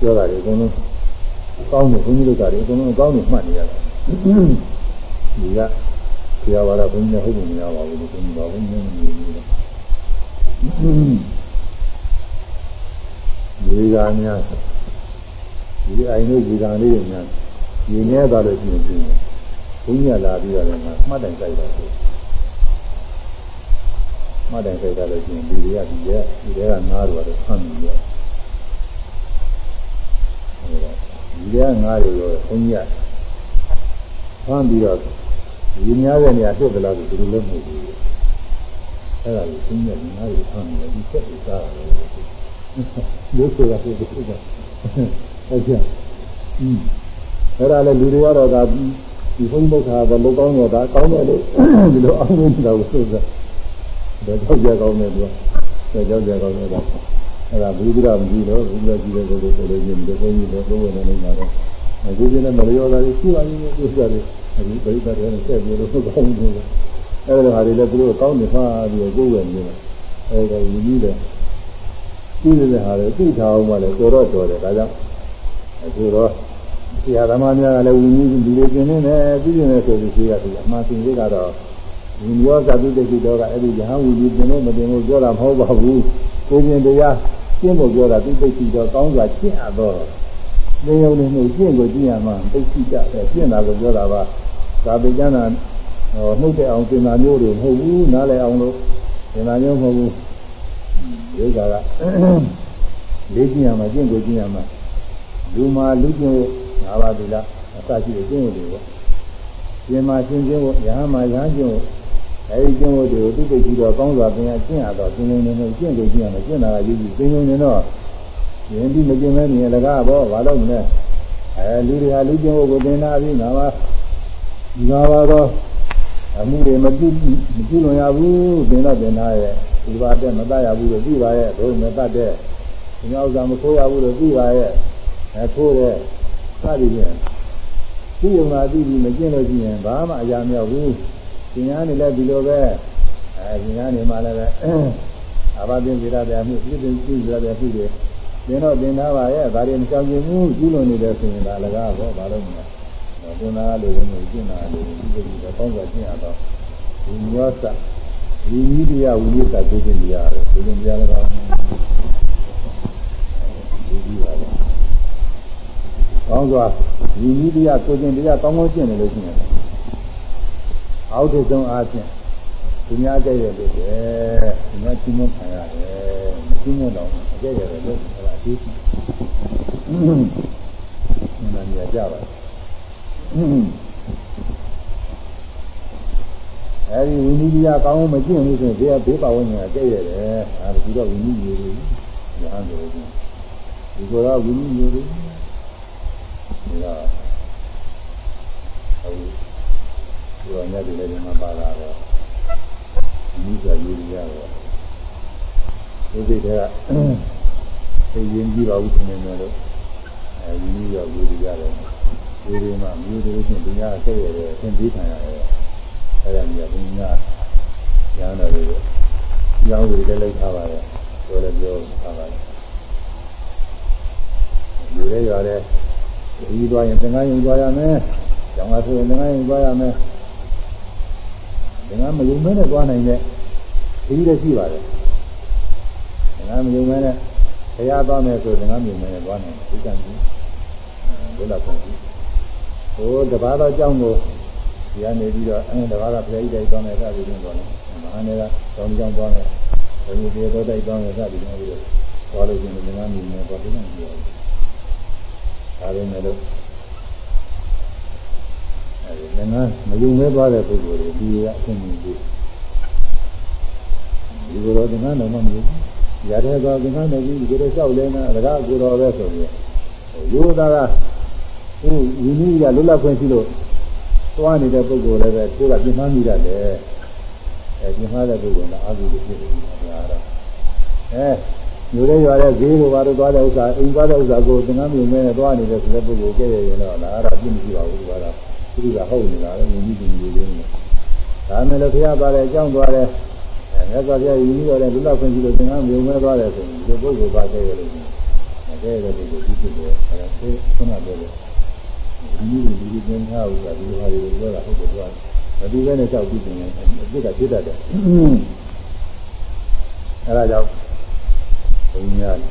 ပြောတာတွေအကုန်လုံးကောင်းတယ်ဘုန်းကြီးတို့ကလည်းအကုန်လုံးကောင်းတယ်မှတ်နေရတာဒီကဆရာဝါဒဘုန်းကြီးဟုတ်ပုံမရပါဘူးလို့ဘုန်းကြီးပါဘုန်းကြီးနေနေတယ် ဒီကများဒီအိုင်တို့ဒီကလေးတွေများရင်းနေသွားလို့ရှိရင်ဘုန်းကြီးလာပြီးတော့လည်းမှတ်တိုင်ကြိုက်တာဆိုမှတ်တိုင်ကြိုက်တာလို့ရှိရင်ဒီတွေကဒီကဒီတွေကငါးတို့ကတော့ဆမ်းပြီးတော့ဒီကငါးတွေရောဘုန်းကြီးကဖမ်းပြီးတော့ဒီများတဲ့နေရာပြစ်သလားဆိုဒီလိုလည်းမဟုတ်ဘူးအဲ့ဒါကိုသိနေတယ်ငါ့ကိုဖမ်းနေတယ်ဒီချက်ကိုစားရတယ် လို့ဆိုတာဖြစ်တယ်ဟုတ်ကဲ့ဟုတ်ကဲ့อืมအဲ့ဒါလည်းလူတွေကတော့ဒါဒီဘုန်းဘုရားကလောကောင်းတော့ဒါကောင်းတယ်လို့ဒီလိုအောင်နေတာကိုဆိုတာဒါကြောက်ကြကောင်းတယ်သူကဒါကြောက်ကြကောင်းတယ်ဒါအဲ့ဒါဘုရားမကြည့်တော့ဘုရားကြည့်တဲ့ကိုယ်ကိုဆိုလို့ရှိရင်ဒီဘုန်းကြီးလည်းဘုန်းဝင်နေနေတာတော့အခုကျင်းတဲ့မလျော်တာတွေရှိပါလိမ့်မယ်သူစားတယ်အခုပရိသတ်တွေနဲ့ဆက်ပြီးလို့ကောင်းနေတယ်အဲ့ဒါဟာတွေလည်းသူတို့ကောင်းနေဖားပြီးကိုယ်ဝယ်နေတယ်အဲ့ဒါယူကြီးတယ် သိတဲ့ဟာလေသိထားအောင်မှလည်းတော်တော့တော်တယ်ဒါကြောင့်အခုတော့ဆရာသမားများကလည်းဝိနည်းဒီလိုကျင်နေတယ်ပြီးနေတယ်ဆိုပြီးရှိရတယ်အမှန်စင်ကြီးကတော့ဝိနည်းရောသတိတ္တိတော်ကအဲ့ဒီယဟန်ဝိနည်းကျင်လို့မတင်လို့ပြောတာမဟုတ်ပါဘူးကိုကျင်တရားကျင့်ဖို့ပြောတာသူသိသိတော့ကောင်းစွာကျင့်အပ်တော့နေုံနေမှုကျင့်ကိုကျင့်ရမှသိသိကြတယ်ကျင့်တာကိုပြောတာပါသာပေကျမ်းသာဟောနှုတ်တဲ့အောင်သင်္သာမျိုးတွေမဟုတ်ဘူးနားလည်အောင်လို့သင်္သာမျိုးမဟုတ်ဘူးဒီ ဥစ္စာကလေ့ကျင့်ရမှာကျင့်ကိုကျင့်ရမှာလူမှာလူကျင့်ငါးပါးသီလအစရှိတဲ့ကျင့်ဝတ်တွေပေါ့ပြင်မှာရှင်းကျင့်ဖို့ရဟန်းမှာရဟန်းကျင့်ဖို့အဲဒီကျင့်ဝတ်တွေကိုသူ့သိကြည့်တော့ကောင်းစွာသင်ရကျင့်ရတော့သင်္ကြန်နေနေကျင့်ကိုကျင့်ရမယ်ကျင့်တာကယူကြည့်သင်္ကြန်နေတော့ယင်ဒီမကျင့်မဲနေလကားပေါ့ဘာလို့မလဲအဲလူတွေဟာလူကျင့်ဖို့ကိုသင်တာပြီးငါးပါးငါးပါးတော့အမှုတွေမပြုမပြုလွန်ရဘူးသင်တော့သင်သားရဲ့ ဒီပါတဲ့မတတ်ရဘူးလို့သိပါရဲ့တို့မတတ်တဲ့ဒီဥစ္စာမခိုးရဘူးလို့သိပါရဲ့အဲခိုးတဲ့စသည်ဖြင့်သိုံသာသိပြီးမကျင့်လို့ရှိရင်ဘာမှအရာမရောက်ဘူးသင်များနေလည်းဒီလိုပဲအဲသင်များနေမှလည်းပဲအဘာတင်ပြရတဲ့အမှုပြည့်စုံပြည့်စုံတဲ့အမှုတွေသင်တော့သင်သားပါရဲ့ဒါတွေမကြောက်ကြဘူးကျူးလွန်နေတယ်ဆိုရင်ဒါလည်းကားပေါ့ဘာလို့မလဲသင်သားလိုလို့ကျင့်တာလိုဒီလိုဒီတော့ကောင်းစွာကျင့်ရတော့ဒီမျိုးစ ဒီနည်းတရားဝိနည်းသာကိုကျင့်တရားတယ်ကိုကျင့်တရားလည်းကောင်းဒီကြီးပါလေကောင်းစွာဒီနည်းတရားကိုကျင့်တရားကောင်းကောင်းကျင့်နေလို့ရှိရင်အောက်ထစ်ဆုံးအားဖြင့်သူများကြိုက်ရလို့ပဲသူများချင်းမခံရတယ်မချင်းမတော့အကြိုက်ရတယ်လို့အဲ့ဒါအသေးကြီးနာမည်ကြပါ အဲဒီဝိနည်းတရားကောင်းမကျင့်ဘူးဆိုရင်ဘေးဘေးပါဝင်နေတာကြိုက်ရတယ်အဲဒီတော့ဝိနည်းမျိုးတွေရဟန်းတွေဒီကတော့ဝိနည်းမျိုးတွေဒါအဲဒီဒီတော့ညတွေလည်းဒီမှာပါလာတော့ဒီကရေးရရတယ်ဒီစိတ်ကသိရင်ကြည့်ပါဦးရှင်နေလို့အဲဒီနည်းရောရေးရတယ်ဒီဒီမှာမျိုးတွေချင်းဒီညာဆက်ရတယ်သင်ပြီးခံရတယ် အဲဒါမျိုးကဘုရားညာတော်တွေကျောင်းတွေလည်းလိုက်ထားပါတယ်ဆိုလည်းပြောထားပါတယ်လူတွေရတယ်ဒီသွားရင်သင်္ကန်းယုံသွားရမယ်ကျောင်းကဆိုရင်သင်္ကန်းယုံသွားရမယ်သင်္ကန်းမယုံမဲနဲ့သွားနိုင်တဲ့ဒီလိုရှိပါတယ်သင်္ကန်းမယုံမဲနဲ့ဘုရားသွားမယ်ဆိုသင်္ကန်းမယုံမဲနဲ့သွားနိုင်တယ်ဒီကံကြီးဘုရားဆုံးပြီဟိုတပါးသောကြောင့်ကို ဒီကနေပြီးတော့အဲတပါးကပြိတိုက်သွားမယ်စသည်ဖြင့်ပေါ့လေမဟာနေကတောင်းကြောင်းသွားမယ်ဘုရားပြေတော့တိုက်သွားမယ်စသည်ဖြင့်ပြီးတော့သွားလို့ရှိရင်သင်္ကန်းမယုံမဲသွားပြီးတော့ပြောတယ်ဒါပေမဲ့လို့အဲဒီငါမယုံမဲသွားတဲ့ပုဂ္ဂိုလ်တွေဒီကအဆင်ပြေပြီဒီလိုတော့ငါတော့မမြင်ဘူးရတဲ့ကောသင်္ကန်းတော်ကြီးဒီလိုလျှောက်လဲနေအရာကိုတော်ပဲဆိုပြီးရိုးသားကဟိုဝိနည်းကလွတ်လပ်ခွင့်ရှိလို့ သွားနေတဲ့ပုဂ္ဂိုလ်လည်းပဲကိုယ်ကပြင်မှန်းမိရတယ်အဲပြင်မှန်းတဲ့ပုဂ္ဂိုလ်ကအာဟုလို့ဖြစ်တယ်ဒါကတော့အဲမျိုးရဲရွာတဲ့ဈေးကိုဘာလို့သွားတဲ့ဥစ္စာအိမ်သွားတဲ့ဥစ္စာကိုသင်္ကန်းမြုံမဲနဲ့သွားနေတဲ့ဆိုတဲ့ပုဂ္ဂိုလ်ကြည့်ရရင်တော့ဒါကတော့ပြည့်မရှိပါဘူးဒီကတော့သူကဟုတ်နေတာလေမြင်ပြီးမြင်ပြီးလေးနေဒါမဲ့လို့ဖျားသွားတယ်ကြောင်းသွားတယ်အဲမြတ်စွာဘုရားယဉ်ပြီးတော့လည်းလူလောက်ခွင့်ရှိလို့သင်္ကန်းမြုံမဲသွားတယ်ဆိုရင်ဒီပုဂ္ဂိုလ်ပါကြည့်ရလို့အဲကြည့်ရတဲ့ပုဂ္ဂိုလ်ဒီဖြစ်တယ်အဲဒါကိုခုနပြောတယ် ဒီလိုဒီလိုသင်္ခါဥစ္စာဒီလိုဟာတွေပြောတာဟုတ်တယ်သူကမတူတဲ့နဲ့ကြောက်ပြီးနေတယ်အစ်ကဖြစ်တတ်တယ်အဲဒါကြောင့်ဘုရားဒီ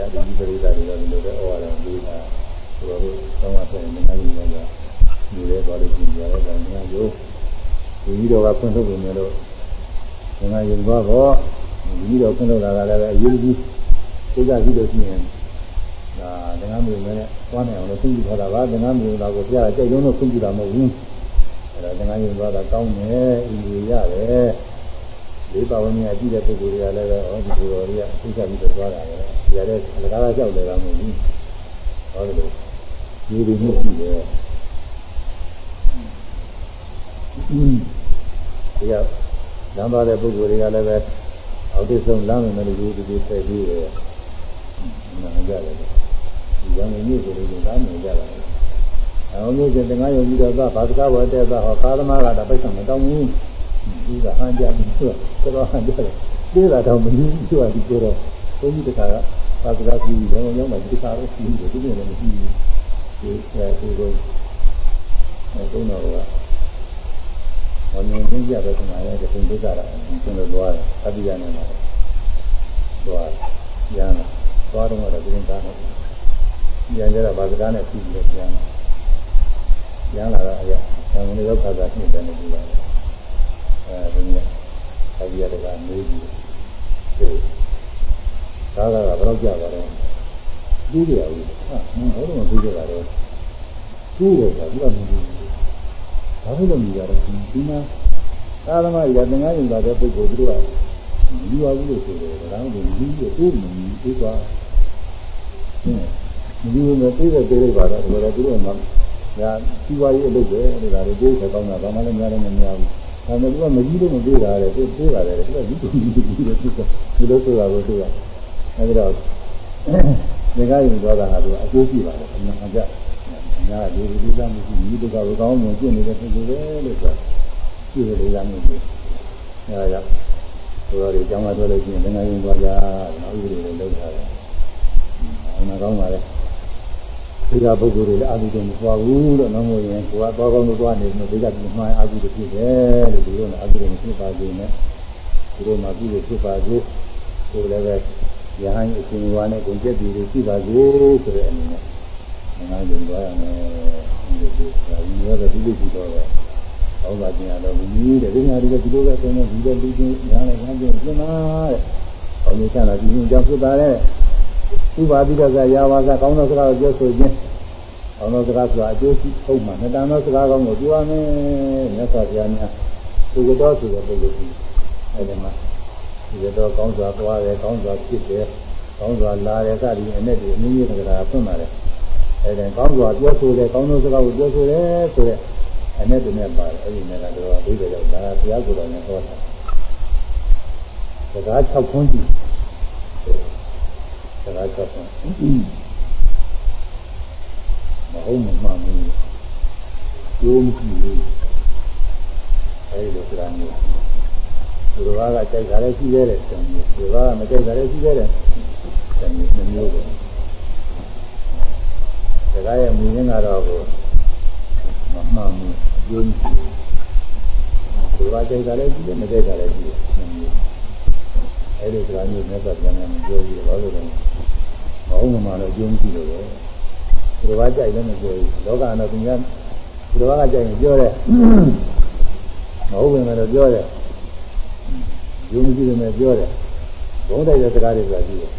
အဒီပရိသတ်တွေကလည်းလည်းဩဝါဒပေးတာသူတို့တောင်းတဲ့နေရာကြီးတွေကဒီလေပါလို့ကြည့်ကြရတဲ့နေရာကိုဒီကြီးတော်ကဖွင့်ထုတ်နေလို့ငါရင်သွားတော့ဒီကြီးတော်ဖွင့်ထုတ်တာကလည်းအရေးကြီးစိတ်ကကြီးလို့ရှိရင် ဒါငါမျိုးနဲ့သွားနေအောင်လို့သိကြထားတာပါငါမျိုးသားကိုပြရကြိုက်လုံးလို့သိကြတာမဟုတ်ဘူးအဲဒါငါရင်သွားတာကောင်းတယ်အင်းကြီးရတယ်လေးပါဝင်ကြီးအကြည့်တဲ့ပုဂ္ဂိုလ်တွေကလည်းပဲဟောဒီလိုတွေကသိချပြီးတော့သွားတာပဲ။ရတဲ့အလကားကြောက်တယ်ကမဟုတ်ဘူး။ဟောဒီလိုဒီလိုမျိုးရှိတယ်။ဒီကလမ်းပါတဲ့ပုဂ္ဂိုလ်တွေကလည်းပဲအောက်တဆုံးလမ်းမယ်လို့ဒီလိုဒီဆက်ပြီးတယ်။နားကြတယ်။ ဒီကံမျိုးကိုလည်းလမ်းနေကြတာ။အောင်လို့ကျတဲ့ငါယုံပြီးတော့ဘာစကားဝတ်တဲ့သာဟောကာသမားကတာပိတ်ဆောင်မတောင်းဘူး။ဒီကဟန်ကြပြီးဆိုတော့ဟန်ကြတယ်။ပြေးတာတော့မင်းသူကဒီကိုတော့ဘုန်းကြီးတခါကသာသနာ့ကြီးရောင်းရောင်းမှဒီခါတော့ပြီးတယ်ဒီနေ့လည်းမရှိဘူးဒီအဲဒီလိုအဲတုံးတော်ကဘာလို့သိကြပဲခဏလေးတုံးသိကြတာကျွန်တော်သွားတယ်အတိယနဲ့မှာသွားရမ်းလာသွားတော့တော့ပြင်သားတယ် ပြန်ကြတာဘာစကားနဲ့ပြီးပြီးပြန်လာရမ်းလာတော့အရာဆံဝင်ရောက်ခါသာနှိမ့်တယ်နေပြီးပါတယ်အဲဒီနေ့အတိယတကမေးပြီးဒီကားကဘယ်တော့ကြာပါလဲပြီးကြရဘူးဟာဘယ်တော့မှပြီးကြတာတော့ပြီးတယ်ဆိုတာသူကမပြီးဘူးဘာဖြစ်လို့မြည်ရတော့ဒီမှာသာသမာ့ရသင်္ကန်းရင်ပါတဲ့ပုဂ္ဂိုလ်တို့ကမြည်ရဘူးလို့ဆိုတယ်ဒါမှမဟုတ်မြည်ရတိုးမမြည်သေးပါဘူး မြည်မယ်ပြေးတဲ့ပြေးလိုက်ပါတော့ဒါလည်းသူတို့ကညာစီဝါရေးအလုပ်ပဲလို့ဒါတွေပြေးတယ်ကောင်းတာဘာမှလည်းများလည်းမများဘူးဒါပေမဲ့သူကမကြီးလို့မပြေးတာလေသူပြေးပါတယ်သူကဒီလိုဒီလိုဒီလိုဒီလိုဆိုတာကိုသူကအဲဒီတော့ဒီကရင်သွားတာဟာသူအကျိုးရှိပါတယ်အမှန်ကြအများကြီးဒီလိုသားမရှိဘူးဒီကဘကောင်းမှပြည့်နေတဲ့ပုဂ္ဂိုလ်ပဲလို့ဆိုတာရှိတယ်လေရမယ်ဒီအဲဒါကြောင့်သူတော်တွေကျောင်းလာတော့လို့ရှိရင်ငါရင်သွားကြနောက်ဥပဒေတွေလုပ်ထားတယ်အမှန်ကောင်းပါလေ ဒီကပုဂ္ဂိုလ်တွေလည်းအာဟုတုမသွားဘူးလို့နောက်မို့ရင်ကိုကသွားကောင်းလို့သွားနေလို့ဒီကပြမှန်အာဟုတုဖြစ်တယ်လို့ဒီလိုနဲ့အာဟုတုမဖြစ်ပါစေနဲ့ဒီလိုမှပြုလို့ဖြစ်ပါစေကိုလည်းပဲယဟန်အရှင်ဝါနဲ့ကိုကျက်ပြီးရှိပါစေဆိုတဲ့အနေနဲ့ငါးကြိမ်သွားရမယ်ဒီလိုဒါကြီးရောဒီလိုကြည့်တော့ပဲဟောပါကျင်ရတော့ဘူးတဲ့ဒီညာတွေကဒီလိုပဲဆိုနေဒီလိုလူချင်းညာနဲ့ညာချင်းပြင်ပါတဲ့။အောင်နေချတာဒီညကြောင့်ဖြစ်ပါတဲ့ ဥပါတိကကရာဝါကကောင်းသောစကားကိုပြောဆိုခြင်းကောင်းသောစကားဆိုတာအကျိုးရှိဟုတ်မှာနှစ်တန်သောစကားကောင်းကိုပြောရမယ်မြတ်စွာဘုရားများသူကတော့ဆိုတဲ့ပုဂ္ဂိုလ်ကြီးအဲဒီမှာဒီတော့ကောင်းစွာသွားတယ်ကောင်းစွာဖြစ်တယ်ကောင်းစွာလာတယ်စသည်အနဲ့ဒီအနည်းငယ်ကလေးဖွင့်လာတယ်အဲဒီကောင်းစွာပြောဆိုတယ်ကောင်းသောစကားကိုပြောဆိုတယ်ဆိုတဲ့အနဲ့တူနဲ့ပါတယ်အဲဒီနဲ့ကတော့အဘိဓိရောက်ဒါဘုရားကိုယ်တော်နဲ့ဟောတာစကား6ခွန်းကြည့် စကား6ခွန်းမဟုတ်မမှန်ဘူးကျိုးမရှိဘူးအဲဒီလိုစကားမျိုးသူတော်ကကြိုက်တာလည်းရှိသေးတယ်ဆံမျိုးသူတော်ကမကြိုက်တာလည်းရှိသေးတယ်ဆံမျိုးနှမျိုးပဲစကားရဲ့မူရင်းကတော့ကိုမမှန်ဘူးကျိုးမရှိဘူးသူတော်ကကြိုက်တာလည်းရှိတယ်မကြိုက်တာလည်းရှိတယ်နှမျိုး အဲဒီစကားမျိုးနဲ့ပတ်သက်နေမပြောဘူးဘာလို့လဲမဟုတ်မှလည်းကျိုးမရှိလို့ပဲသူတော်ကကြိုက်လည်းမပြောဘူးလောကတော့သူများသူတော်ကကြိုက်ရင်ပြောတယ်မဟုတ်ဘူးလည်းပြောတယ်ယုံကြည်တယ်နဲ့ပြောတယ်ဘုံတိုက်တဲ့စကားတွေဆိုတာကြည့်တယ်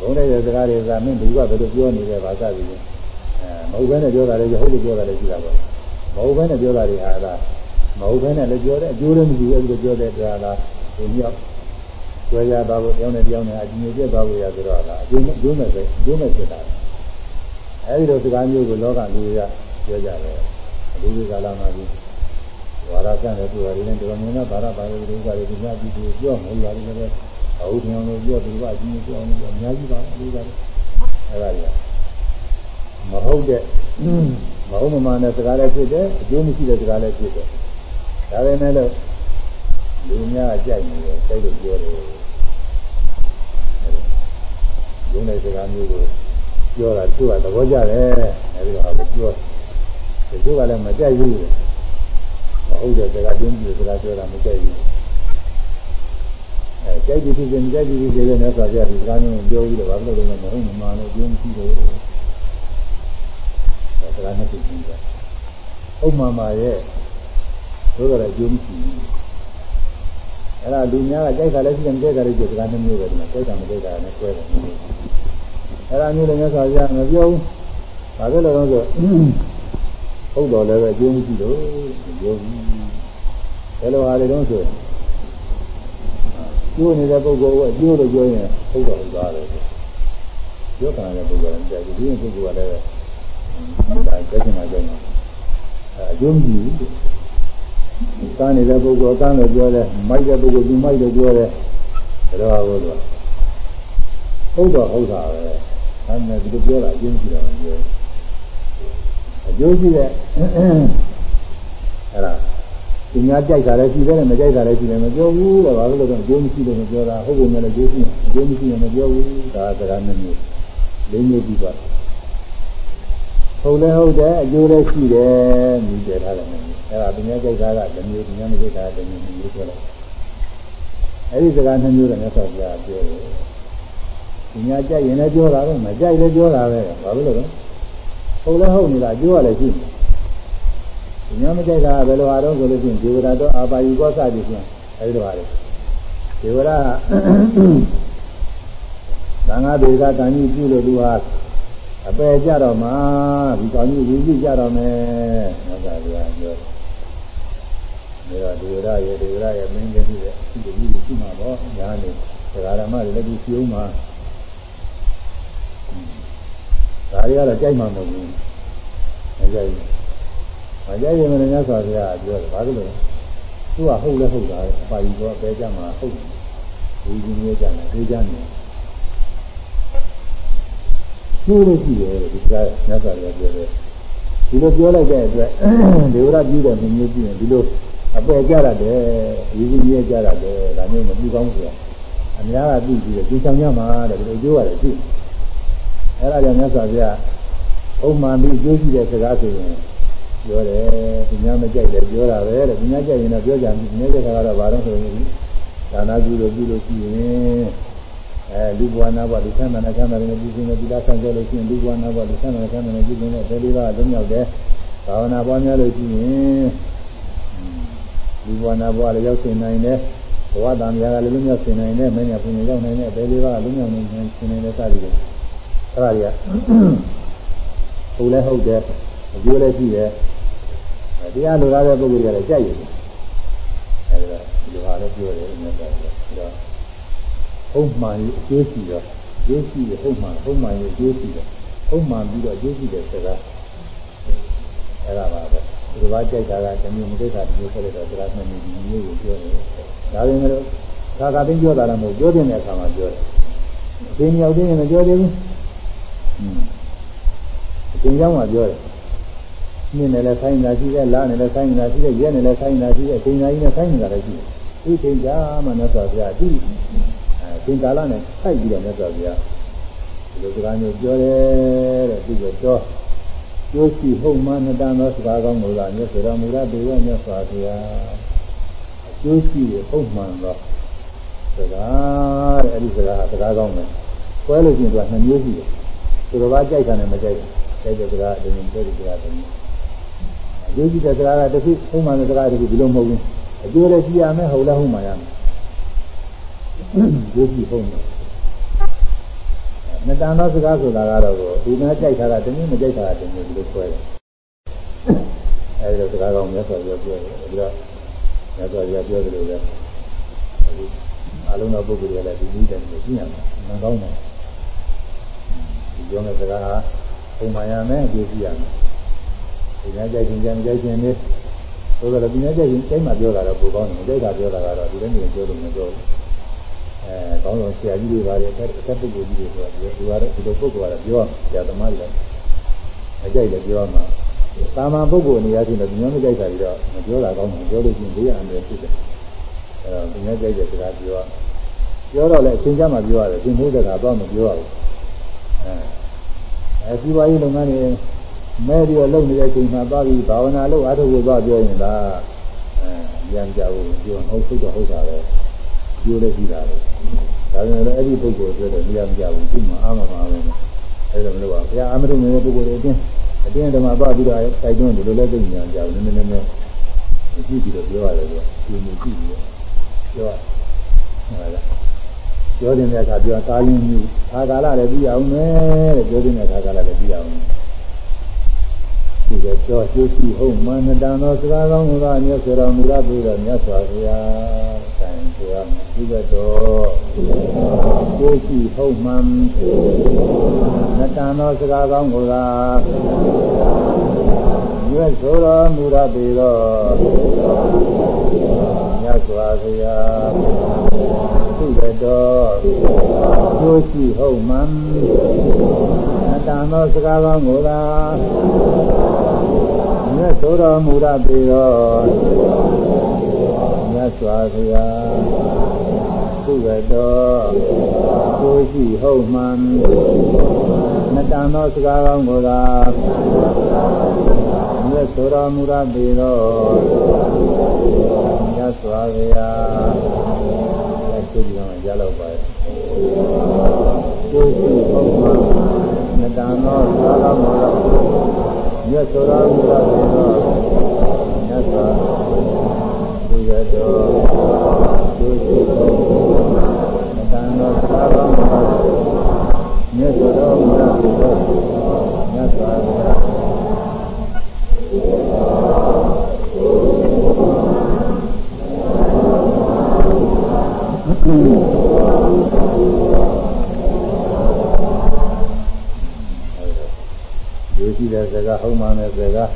ဘုံတိုက်တဲ့စကားတွေဆိုတာမင်းဒီကဘယ်လိုပြောနေလဲဗာစသည်အဲမဟုတ်ဘဲနဲ့ပြောတာလည်းဟုတ်လို့ပြောတာလည်းရှိတာပေါ့မဟုတ်ဘဲနဲ့ပြောတာတွေဟာလားမဟုတ်ဘဲနဲ့လည်းပြောတယ်အကျိုးလည်းမရှိဘူးအဲဒီလိုပြောတဲ့တရားလားဒီမြောက် ကြွယ်ရပါဖို့တောင်းတဲ့တောင်းတဲ့အကျိုးပြတ်ပါဖို့ရဆိုတော့လားအကျိုးအကျိုးမဲ့ပဲအကျိုးမဲ့ဖြစ်တာအဲဒီလိုစကားမျိုးကိုလောကလူတွေကပြောကြတယ်လူတွေကလာမှပြီးဝါရကံတဲ့သူတွေလည်းတော်တော်များများဘာသာပါလို့ဒီဥစ္စာတွေဒီများပြီးပြီးပြောမှလို့ရတယ်လည်းအဟုတ်တယ်အောင်လို့ပြောသူကအချင်းချင်းပြောအောင်လို့အများကြီးပါလို့ရတယ်အဲ့ဒါကြီးမဟုတ်တဲ့မဟုတ်မမှန်တဲ့စကားလည်းဖြစ်တယ်အကျိုးမရှိတဲ့စကားလည်းဖြစ်တယ်ဒါပေမဲ့လို့ လူများအကြိုက်နေတယ်စိတ်လို့ပြောတယ်ဘုန်းတဲ့စကားမျိုးကိုပြောတာသူကသဘောကျတယ်အဲဒီတော့ပြောတယ်သူကလည်းမကြိုက်ဘူးမဟုတ်တဲ့စကားပြင်းပြစကားပြောတာမကြိုက်ဘူးအဲကြိုက်ပြီးဖြစ်ခြင်းကြိုက်ပြီးဖြစ်တဲ့နဲ့ဆိုကြပြီးစကားမျိုးပြောပြီးတော့ဘာလို့လဲမဟုတ်မမှန်လို့ပြင်းပြီးတော့စကားနဲ့ပြင်းတယ်ဥပမာမှာရဲ့သို့တော်လည်းကျိုးမရှိဘူး အဲ့ဒါလူများကကြိုက်တာလည်းရှိတယ်မကြိုက်တာလည်းရှိတယ်စကားနှမျိုးပဲဒီမှာကြိုက်တာမကြိုက်တာနဲ့တွဲတယ်အဲ့ဒါမျိုးလည်းမြတ်စွာဘုရားမပြောဘူးဘာလို့လဲတော့ဆိုဟုတ်တော်လည်းပဲအကျိုးမရှိလို့ပြောဘူးဘယ်လိုဟာတွေတော့ဆိုရင်ကျိုးနေတဲ့ပုဂ္ဂိုလ်ကအကျိုးလို့ပြောရင်ဟုတ်တော်သွားတယ်ပြောတာလည်းပုဂ္ဂိုလ်လည်းကြားကြည့်ဒီပုဂ္ဂိုလ်ကလည်းဒါကြက်ချင်တာကြက်မှာအကျိုးမရှိဘူး ကန်းနေတဲ့ပုဂ္ဂိုလ်ကန်းလို့ပြောတယ်မိုက်တဲ့ပုဂ္ဂိုလ်ဒီမိုက်လို့ပြောတယ်ဒါတော့ဟုတ်တော့ဟုတ်တော့ဟုတ်တာပဲအဲဒါဒီလိုပြောတာအကျိုးမရှိတာမပြောဘူးအကျိုးရှိတဲ့အဲ့ဒါသသူများကြိုက်တာလည်းရှိတယ်မကြိုက်တာလည်းရှိတယ်မပြောဘူးတဲ့ဘာလို့လဲတော့ကျိုးမရှိလို့မပြောတာဟုတ်ကုန်လည်းကျိုးရှိကျိုးမရှိရင်မပြောဘူးဒါစကားနဲ့မျိုးလေးမျိုးပြီးသွား ဟုတ်လဲဟုတ်တယ်အကျိုးလည်းရှိတယ်မြည်တယ်ထားတယ်မျိုးအဲ့ဒါသူများကြိုက်တာကတစ်မျိုးသူများမကြိုက်တာကတစ်မျိုးမျိုးပြောလိုက်အဲ့ဒီစကားနှမျိုးနဲ့ဆက်ပြပြောတယ်သူများကြိုက်ရင်လည်းပြောတာပဲမကြိုက်လည်းပြောတာပဲဘာလို့လဲတော့ဟုတ်လဲဟုတ်နေတာအကျိုးကလည်းရှိတယ်ဒီညမကြိုက်တာဘယ်လိုအားတော့ဆိုလို့ရှိရင်ဒေဝရတော့အာပါယုကောစသည်ဖြင့်အဲဒီလိုပါလေဒေဝရသံဃာဒေသကံကြီးပြုလို့သူဟာ အပယ်ကြတော့မှဒီကောင်ကြီးဝီကြီးကြတော့မယ်ငါကပြောပြောဒါတော့ဒေဝရရဲ့ဒေဝရရဲ့မင်းကြီးရဲ့ဒီလိုကြီးရှိမှာပေါ့ညာနေဒကာရမတွေလည်းဒီပြုံးမှာဒါတွေကတော့ကြိုက်မှာမဟုတ်ဘူးမကြိုက်ဘူးမကြရင်လည်းမြတ်စွာဘုရားပြောတယ်ဘာလို့လဲသူကဟုတ်လဲဟုတ်တာအပါကြီးတော့ပဲကြမှာဟုတ်ဒီဒီမျိုးကြတယ်ဒီကြနေ ကျိုးလို့ရှိတယ်ဒီကမြတ်စွာဘုရားပြောတယ်ဒီလိုပြောလိုက်တဲ့အတွက်ဒေဝရပြုတဲ့မျိုးမျိုးကြည့်ရင်ဒီလိုအပယ်ကြရတယ်ဒီဒီမျိုးကြရတယ်ဒါမျိုးမပြီးကောင်းဘူးအများကသိပြီးတော့ဒီဆောင်ရမှာတဲ့ဒီလိုပြောရတယ်ကြည့်အဲ့ဒါကြောင့်မြတ်စွာဘုရားဥမှန်ပြီးအကျိုးရှိတဲ့စကားဆိုရင်ပြောတယ်သူများမကြိုက်တယ်ပြောတာပဲတဲ့သူများကြိုက်ရင်တော့ပြောကြတယ်သူများကြိုက်တာကတော့ဘာလို့ဆိုရင်ဒါနာပြုလို့ပြုလို့ရှိရင် အဲလူဘဝနာဘဝလူဆန္ဒနာဆန္ဒနဲ့ပြုခြင်းနဲ့ဒီလားဆံကြလို့ရှိရင်လူဘဝနာဘဝလူဆန္ဒနာဆန္ဒနဲ့ပြုခြင်းနဲ့ဒီလေးပါးလုံးရောက်တယ်ဘာဝနာပွားများလို့ရှိရင်လူဘဝနာဘဝလည်းရောက်နိုင်တယ်ဘဝတန်မြာကလည်းလုံးရောက်နိုင်တယ်မင်းညာပုံရောက်နိုင်တယ်ဒီလေးပါးလုံးရောက်နိုင်တယ်ရှင်နေတဲ့စသည်တွေအဲ့ဒါတွေကဟုတ်လဲဟုတ်တယ်အကျိုးလည်းရှိတယ်တရားလိုလားတဲ့ပုဂ္ဂိုလ်ကလည်းကြိုက်ရတယ်အဲဒီတော့ဒီဟာလည်းပြောတယ်မြတ်စွာဘုရားဒါ ဟုတ်မှန်ရေးအကျိုးရှိတော့အကျိုးရှိရဟုတ်မှန်ဟုတ်မှန်ရေးအကျိုးရှိတယ်ဟုတ်မှန်ပြီးတော့အကျိုးရှိတဲ့စကားအဲဒါပါပဲဒီဘာကြိုက်တာကတမျိုးမကြိုက်တာမျိုးဆက်လိုက်တော့တရားမှန်နေဒီမျိုးကိုပြောနေတယ်ဒါပေမဲ့သာသာသိပြောတာလည်းမဟုတ်ပြောတဲ့အခါမှာပြောတယ်အင်းရောက်တဲ့ရင်မပြောသေးဘူးอืมအင်းကြောင်းမှာပြောတယ်မြင့်နဲ့လည်းဆိုင်နေတာရှိတယ်လားနဲ့လည်းဆိုင်နေတာရှိတယ်ရဲနဲ့လည်းဆိုင်နေတာရှိတယ်ချိန်သားကြီးနဲ့ဆိုင်နေတာလည်းရှိတယ်ဒီချိန်ကြာမှမြတ်စွာဘုရားဒီ အဲချိန်ကာလနဲ့ဆိုင်ပြီးတော့မြတ်စွာဘုရားဒီလိုစကားမျိုးပြောတယ်တဲ့ဒီကတော့ကျိုးရှိဟုတ်မှနှစ်တန်သောစကားကောင်းလို့လားမြတ်စွာဘုရားဒေဝမြတ်စွာဘုရားအကျိုးရှိဟုတ်မှန်သောစကားတဲ့အဲဒီစကားစကားကောင်းတယ်ခွဲလို့ရှိရင်သူကနှစ်မျိုးရှိတယ်သူတော်ဘာကြိုက်တာနဲ့မကြိုက်ဘူးကြိုက်တဲ့စကားအရင်ကြိုက်တဲ့စကားတည်းအကျိုးရှိတဲ့စကားကတစ်ခုဟုတ်မှန်တဲ့စကားတစ်ခုဒီလိုမဟုတ်ဘူးအကျိုးလည်းရှိရမယ်ဟုတ်လည်းဟုတ်မှရမယ် ကျိုးရှိဟုတ်မယ်နှစ်တန်သောစကားဆိုတာကတော့ဒီနာကြိုက်တာကတနည်းမကြိုက်တာကတနည်းဒီလိုဆွဲတယ်အဲဒီလိုစကားကောင်းမြတ်စွာဘုရားပြောတယ်ဒီတော့မြတ်စွာဘုရားပြောတယ်လို့ပဲအလုံးစုံပုဂ္ဂိုလ်တွေလည်းဒီနည်းတိုင်းကိုသိရမှာမကောင်းဘူးဒီပြောတဲ့စကားဟာပုံမှန်ရမယ်အကျိုးရှိရမယ်ဒီနေ့ကြိုက်ခြင်းကြံကြိုက်ခြင်းလေးဆိုတော့ဒီနေ့ကြိုက်ခြင်းတိုင်းမှာပြောတာတော့ပိုကောင်းတယ်ကြိုက်တာပြောတာကတော့ဒီလိုမျိုးပြောလို့မပြောဘူး အဲကောင်းဆုံးဆရာကြီးတွေပါတယ်အသက်ပုဂ္ဂိုလ်ကြီးတွေဆိုတာဒီလိုကတော့ဒီလိုပုဂ္ဂိုလ်ကတော့ပြောဆရာသမားတွေအကြိုက်လည်းပြောမှာသာမန်ပုဂ္ဂိုလ်အနေအချင်းတော့ဒီမျိုးမကြိုက်တာတွေတော့မပြောတာကောင်းတယ်ပြောလို့ရှိရင်ဘေးရမယ်ဖြစ်တယ်အဲတော့ဒီနေ့ကြိုက်တဲ့စကားပြောပြောတော့လည်းအချင်းချင်းမှပြောရတယ်သင်ဖို့တကတော့မပြောရဘူးအဲအဲစီးပွားရေးလုပ်ငန်းတွေမဲ့ပြီးတော့လုပ်နေတဲ့အချိန်မှာသွားပြီးဘာဝနာလုပ်အားထုတ်ဖို့သွားပြောရင်ဒါအဲရံကြဘူးပြောဟုတ်စိတ်တော့ဟုတ်တာပဲ ပြောလည်းရှိတာပဲဒါပေမဲ့လည်းအဲ့ဒီပုဂ္ဂိုလ်ပြောတော့မရမကြဘူးသူ့မှာအာမမှာပဲအဲ့လိုမလုပ်ပါဘူးဘုရားအာမရုံနေတဲ့ပုဂ္ဂိုလ်တွေအတင်းအတင်းဓမ္မပါပြီးတော့တိုက်တွန်းတယ်လို့လည်းသိဉာဏ်ကြဘူးနည်းနည်းနည်းကြည့်ပြီးတော့ပြောရတယ်ကွာဒီလိုကြည့်ပြီးပြောရဟုတ်လားပြောတဲ့အခါပြောတာလင်းကြီးခါကာလလည်းပြီးအောင်မယ်တဲ့ပြောတဲ့အခါကာလလည်းပြီးအောင်ဒီ ကတော့ကျိုးရှိဟုတ်မှန်တန်သောစကားကောင်းကမြတ်စွာဘုရားပြုတော်မြတ်စွာဘုရားဆိုင်ဆိုရမယ်ဒီကတော့ကျိုးရှိဟုတ်မှန်တန်သောစကားကောင်းကမြတ်စွာဘုရားပြုတော်မြတ်စွာဘုရား သူတော်ကျိုးရှိဟုတ်မှန်တန်သောစကားကောင်းကမြတ်သောတော်မူရပေတော်မြတ်စွာဘုရားသုဘတော်ကိုရှိဟုတ်မှန်မတန်သောစကားကောင်းကိုသာမြတ်သောတော်မူရပေတော်မြတ်စွာဘုရားအဲသူ ကြောင့်ကြားလောက်ပါကိုရှိဟုတ်မှန်မတန်သောစကားကောင်းကိုသာမြတ်စွာဘုရားပေတော်မြတ်စွာသုဘတော်ကိုရှိဟုတ်မှန်တန်တော်သာဘောင်းမှာမြတ်စွာဘုရားပြုတော်မြတ်စွာဘုရား ယူရှိတဲ့စကားဟုတ်မှန်တဲ့စကား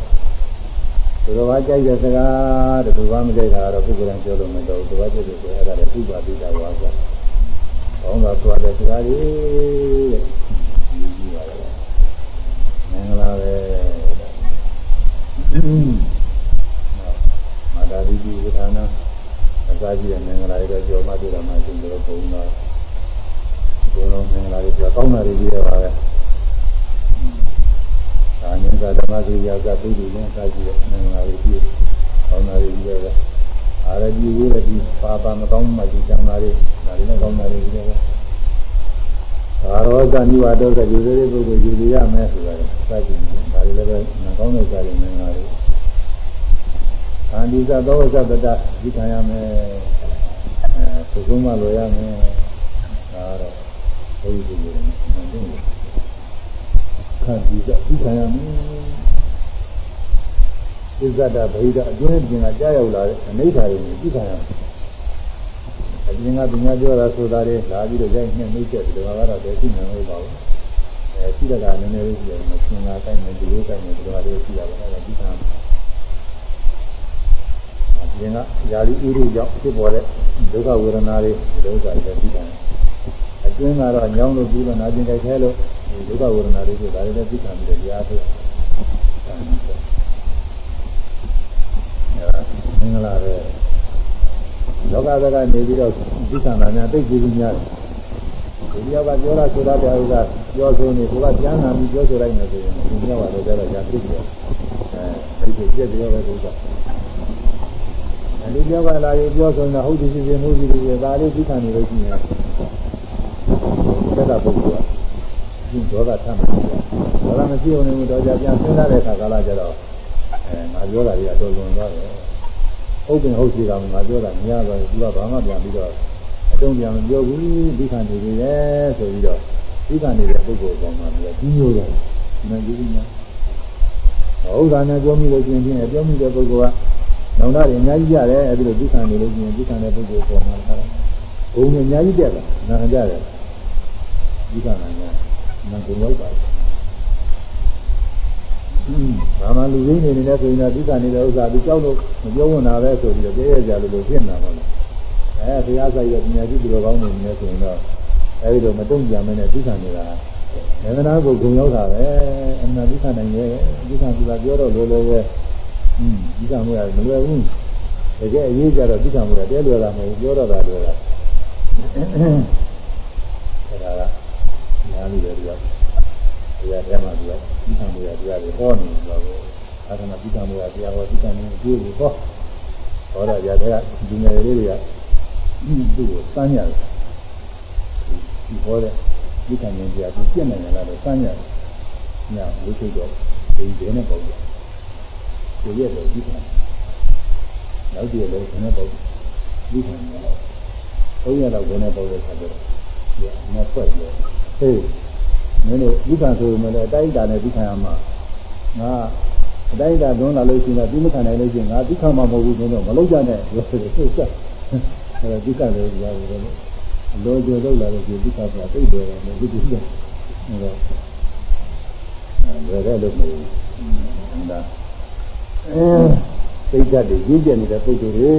သူတော်ဘာကြိုက်တဲ့စကားတကူဘာမကြိုက်တာတော့ပုဂ္ဂိုလ်တိုင်းပြောလို့မတော့သူတော်ဘာကြိုက်တဲ့စကားအဲ့ဒါလည်းသူ့ပါတိတာဝါဆို။ကောင်းတာသွားတဲ့စကားတွေတဲ့။ဒီကြီးပါလေ။မင်္ဂလာပဲ။မာတာဒီကြီးဝိထာနာ အစာကြီးတဲ့မင်္ဂလာတွေတော့ကြော်မှပြတာမှရှင်တို့ဘုံတော့ဘုံလုံးမင်္ဂလာတွေပြောကောင်းတာတွေကြီးရပါပဲ။ဒါမြင်သာဓမ္မကြီးယောက်ကပြည့်စုံတဲ့အစာကြီးတဲ့မင်္ဂလာတွေကြီးကောင်းတာတွေကြီးရပဲ။အာရကြီးဝိရတိပါပါမကောင်းမှကြီးကျမ်းသာတွေဒါလည်းကောင်းတာတွေကြီးတယ်ဘာရောဇနိဝါဒုက္ခယူသေးတဲ့ပုဂ္ဂိုလ်ယူရမယ်ဆိုတာစသဖြင့်ဒါလည်းပဲမကောင်းတဲ့ကြတယ်မင်္ဂလာတွေ အန္တိသသောဇပတဒီခံရမယ်အဲသုဆုံးမလိုရမယ်ဒါတော့ဘုရားရှင်ကမသိဘူးခန္ဒီကဒီခံရမယ်ဣဇဒဗိဒအတွင်းပြင်ကကြားရောက်လာတဲ့အနိဋ္ဌာတွေကိုဒီခံရမယ်အပြင်ကပညာပြောတာဆိုတာတွေလာပြီးတော့ရိုက်နှက်နှိမ့်ချက်ဒီလိုကတော့တည်းရှိနေလို့ပါဘူးအဲရှိတဲ့ကနည်းနည်းလေးရှိတယ်မရှင်လာတိုင်းနဲ့ဒီလိုတိုင်းနဲ့ဒီလိုလေးရှိရပါတော့ဒီကံ အပြင်ကယာလီဥရုကြောင့်ဖြစ်ပေါ်တဲ့ဒုက္ခဝေဒနာတွေဒုက္ခတွေဒီကံအတွင်းကတော့ညောင်းလို့ပြီးတော့နာကျင်ကြိုက်ခဲလို့ဒီဒုက္ခဝေဒနာတွေဆိုတာလည်းသိခံပြီးတော့တရားထုတ်အဲမင်္ဂလာပဲလောကသကနေပြီးတော့ဒီသံဃာများသိကြည့်ကြများတယ်ဒီယောက်ကပြောတာဆိုတာတဲ့ဥစ္စာပြောဆိုနေကိုကပြန်လာပြီးပြောဆိုလိုက်နေဆိုရင်ဒီယောက်ကလည်းကြတော့ကြာသိတယ်အဲသိကြည့်ပြည့်ပြောပဲဥစ္စာ အဲဒီယောက်ကလာပြီးပြောဆိုနေတာဟုတ်ဒီစီစီမှုစီတွေဒါလေးသိခံနေလို့ရှိရင်သက်တာပုဂ္ဂိုလ်ကဒီဒေါသထမ်းမှာဒေါသမရှိအောင်လည်းတော့ကြာပြန်စဉ်းစားတဲ့အခါကာလကျတော့အဲငါပြောတာကြီးအတော်လွန်သွားတယ်ဟုတ်ပင်ဟုတ်စီကောင်ငါပြောတာမရတော့ဘူးသူကဘာမှပြန်ပြီးတော့အတုံးပြန်မပြောဘူးဒုက္ခနေနေတယ်ဆိုပြီးတော့ဒုက္ခနေတဲ့ပုဂ္ဂိုလ်ကောင်မှပြီးပြီးရိုးတယ်မကြည့်ဘူးညာဟုတ်တာနဲ့ပြောမိလို့ရှိရင်ဖြင့်ပြောမိတဲ့ပုဂ္ဂိုလ်က နောင်တတွေအများကြီးကြတယ်အဲဒီလိုဒုက္ခနေလို့ရှိရင်ဒုက္ခတဲ့ပုဂ္ဂိုလ်ပေါ်မှာထားတယ်ဘုံနဲ့အများကြီးတက်လာနာကြတယ်ဒုက္ခနာညာနာကိုလောက်ပါဘာမှလူရင်းနေနေတဲ့ဆိုရင်တော့ဒုက္ခနေတဲ့ဥစ္စာသူကြောက်လို့မပြောဝင်တာပဲဆိုပြီးတော့ပြည့်ရကြလို့လို့ဖြစ်နေတာပါလို့အဲဘုရားဆိုင်ရဲ့ပညာရှိသူတော်ကောင်းတွေနေဆိုရင်တော့အဲဒီလိုမတုံ့ပြန်မနဲ့ဒုက္ခနေတာငန္နာကိုဂုံရောက်တာပဲအမှန်ဒုက္ခနိုင်ရဲ့ဒုက္ခဆိုတာပြောတော့လိုလိုပဲ อืมဒုက္ခမှုရမလွယ်ဘူးတကယ်အရေးကြတော့ဒုက္ခမှုရတဲလွယ်တာမဟုတ်ပြောတော့တာလွယ်တာအဲဒါကညာလူတွေပြောတရားထဲမှာပြောဒီကံတွေတရားတွေဟောနေတော့အာသနာဒီကံတွေတရားဟောဒီကံတွေအကျိုးတွေဟောဟောတော့ရတဲ့ဒီငယ်လေးတွေကသူ့ကိုစမ်းရတယ်ဒီဟောတဲ့ဒီကံတွေတရားကိုပြည့်နိုင်လားလို့စမ်းရတယ်ညဝိသိတော့ဒီဒဲနဲ့ပေါ့ ကိုရဲ့တော့ဒီကံနောက်တည့်လည်းခနဲ့ပေါ့ဒီကံကတော့သုံးရတော့ဘယ်နဲ့ပေါ့လဲဆက်တော့ဒီအများဖွက်ပြောဟေးမင်းတို့ဒီကံဆိုရင်လည်းအတိုင်းအတာနဲ့ဒီခံရမှာငါအတိုင်းအတာတွန်းလာလို့ရှိရင်ဒီမခံနိုင်လို့ရှိရင်ငါဒီခံမှာမဟုတ်ဘူးဆိုတော့မလုပ်ကြနဲ့ပြောတယ်သိစက်အဲဒီကံလေးကြားတယ်လောကျော်တော့လာလို့ဒီဒီကံကသိတယ်လေဒီဒီကအဲတော့အဲဒါလည်းမဟုတ်ဘူးဒါ အဲသိတတ်တယ်ရင်းကျက်နေတဲ့ပုဂ္ဂိုလ်တွေ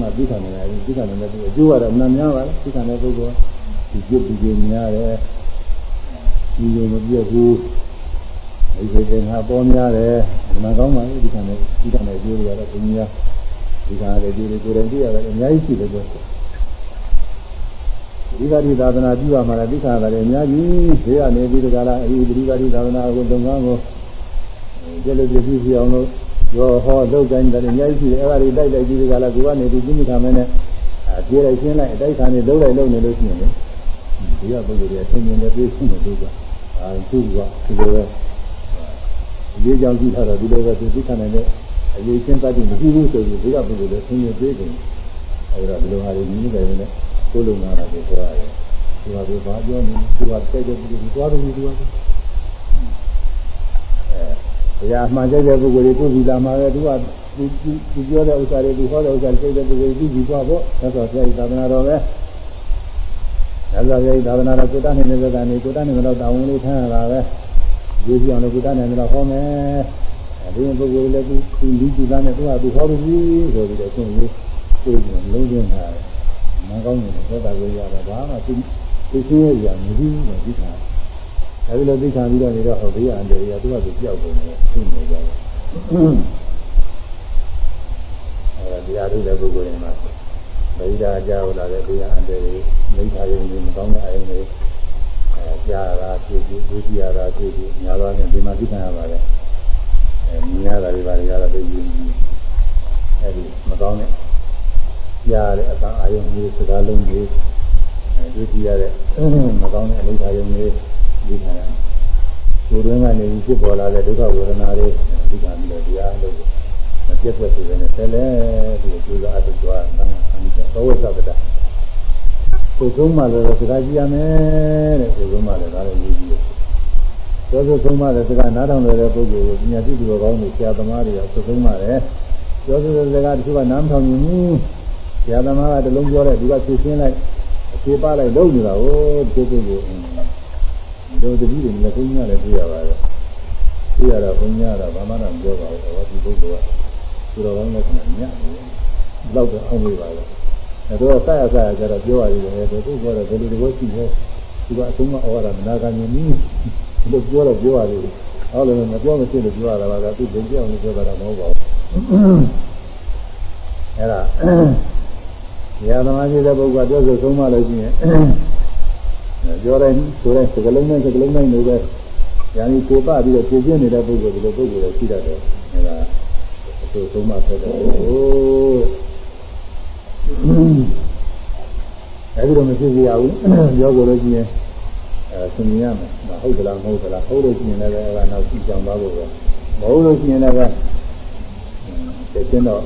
မှဒီခံနေတယ်ဒီခံနေတဲ့ပုဂ္ဂိုလ်အကျိုးကတော့မနာများပါဘူးဒီခံတဲ့ပုဂ္ဂိုလ်ဒီကျုပ်ဒီကျများတယ်ဒီလိုမပြတ်ဘူးဒီလိုသင်္ဃာပေါ်များတယ်ဒီမှာကောင်းပါလေဒီကံနဲ့ဒီကံနဲ့ပြောရတော့ဘုရားဒီကံနဲ့ပြောလို့ကိုယ်တိုင်သိရတယ်အများကြီးရှိတယ်ပြောဒီကတိသာသနာပြုရမှာလည်းသိခါတယ်အများကြီးဈေးရနေပြီးတကလားအဲဒီဒီကတိသာသနာကိုတုံ့ကောင်းကိုကျက်လို့ပြည့်စုံအောင်လို့ ရောဟောလောက်တိုင်းတယ်အများကြီးရှိတယ်အဲ့ဒါတွေတိုက်တိုက်ပြီးတကလားကိုကနေဒီကြီးမိခါမဲနဲ့အဲပြေးလိုက်ရှင်းလိုက်အတိုက်ခါနေလုံးလိုက်လုံးနေလို့ရှိရင်လေဒီကပုဂ္ဂိုလ်တွေအထင်မြင်တဲ့ပြေးရှင်းတဲ့ဒုက္ခအာသူကဒီလိုပဲအရေးကြောင့်ကြည့်ထားတော့ဒီလိုပဲသူသိခံနိုင်တဲ့အရေးချင်းတတ်ပြီးမရှိဘူးဆိုပြီးဒီကပုဂ္ဂိုလ်တွေဆင်းရဲသေးတယ်အဲ့ဒါဒီလိုဟာတွေညီနေတယ်နဲ့ကိုယ်လုံးလာတာကိုပြောရတယ်သူကဒီဘာပြောနေသူကတိုက်တဲ့ပုဂ္ဂိုလ်ကိုသွားတယ်သူကအဲ တရားမှန်ကြတဲ့ပုဂ္ဂိုလ်တွေကိုယ်စီလာမှာပဲသူကသူသူပြောတဲ့ဥစ္စာတွေသူဟောတဲ့ဥစ္စာတွေတဲ့ပုဂ္ဂိုလ်ကိုသူကြည့်သွားပေါ့သက်တော်ဆရာကြီးသာသနာတော်ပဲသက်တော်ဆရာကြီးသာသနာတော်ကိုတတ်နေတဲ့ကနေကိုတတ်နေတော့တာဝန်လေးထမ်းရတာပဲဒီပြောင်းလို့ကိုတတ်နေတော့ဟောမယ်အဲဒီပုဂ္ဂိုလ်လည်းသူသူလူကြည့်သားနဲ့သူကသူဟောလို့ပြီးဆိုပြီးတော့သူ့ကိုကိုယ်ကလုံးဝနေတာမကောင်းနေတဲ့သက်တာကိုရတော့ဘာမှသူသူသိရရမရှိဘူးလို့သိတာ အဲဒီလိုသိခံပြီးတော့နေတော့ဟောဘေးရအန္တရာယ်သူကသူကြောက်ကုန်တယ်သိနေကြတယ်အဲဒီတရားထုတဲ့ပုဂ္ဂိုလ်တွေမှာဗိဓာကြောက်လာတဲ့ဘေးရအန္တရာယ်မိစ္ဆာယုံတွေမကောင်းတဲ့အရင်တွေအဲကြားရတာဖြစ်ဖြစ်ဒုတိယတာဖြစ်ဖြစ်ညာတော့နဲ့ဒီမှာသိခံရပါတယ်အဲမြင်ရတာတွေပါတွေကတော့သိပြီးအဲဒီမကောင်းတဲ့ကြားရတဲ့အတန်အာယုံတွေစကားလုံးတွေအဲဒုတိယတဲ့မကောင်းတဲ့အနိစ္စယုံတွေ သိခံရတယ်ကိုယ်တွင်းကနေဖြစ်ပေါ်လာတဲ့ဒုက္ခဝေဒနာတွေသိခံပြီးတော့တရားလို့မပြတ်ပြတ်ဆိုတဲ့ဆဲလဲဒီကျိုးစားအတူသွားတာအမိသောဝိသဗ္ဗတာကိုယ်ဆုံးမှလည်းစကားကြည့်ရမယ်တဲ့ကိုယ်ဆုံးမှလည်းဒါလည်းရေးကြည့်တယ်ကျောစုဆုံးမှလည်းစကားနားထောင်နေတဲ့ပုဂ္ဂိုလ်ကိုပညာရှိသူတော်ကောင်းတွေဆရာသမားတွေကသုံးဆုံးမှလည်းကျောစုစကားတချို့ကနားမထောင်ရင်ဘူးဆရာသမားကတလုံးပြောတဲ့ဒီကဖြည့်ရှင်းလိုက်အခြေပါလိုက်လုံးနေတာကိုဒီပုဂ္ဂိုလ် တို့တတိတွေလည်းဘုန်းကြီးကလည်းတွေ့ရပါတယ်တွေ့ရတော့ဘုန်းကြီးကတော့ဘာမှတော့ပြောပါဘူးဟောဒီပုဂ္ဂိုလ်ကသူတော်ကောင်းလည်းခဏညံ့တယ်လောက်တော့အောင်လို့ပါပဲအဲတော့ဆက်ရဆက်ရကြတော့ပြောရသေးတယ်ဒီပုဂ္ဂိုလ်ကတော့ဘယ်လိုတဘောရှိလဲသူကအဆုံးမဩဝါဒမနာခံမြင်နည်းလို့ပြောတော့ပြောရသေးတယ်ဟောလည်းမပြောမဖြစ်လို့ပြောရတာပါကသူဘုံပြောင်းလို့ပြောတာမဟုတ်ပါဘူးအဲဒါဉာဏ်သမားရှိတဲ့ပုဂ္ဂိုလ်ကပြောဆိုဆုံးမလို့ရှိရင် ပြောတိုင်းဆိုတိုင်းစကလုံးနဲ့စကလုံးနဲ့နေပဲညာကြီးကိုပပြီးတော့ပြည့်ပြည့်နေတဲ့ပုဂ္ဂိုလ်ဒီလိုပုဂ္ဂိုလ်တွေရှိတတ်တယ်အဲဒါအဆိုဆုံးမဆက်တယ်ဟိုအဲဒီတော့မရှိစေရဘူးပြောကြလို့ရှိရင်အဲသင်မြင်ရမယ်ဟုတ်သလားမဟုတ်သလားဟုတ်လို့ရှိရင်လည်းအဲဒါနောက်ကြည့်ကြောင်သွားဖို့ပဲမဟုတ်လို့ရှိရင်လည်းပဲတဲ့ချင်းတော့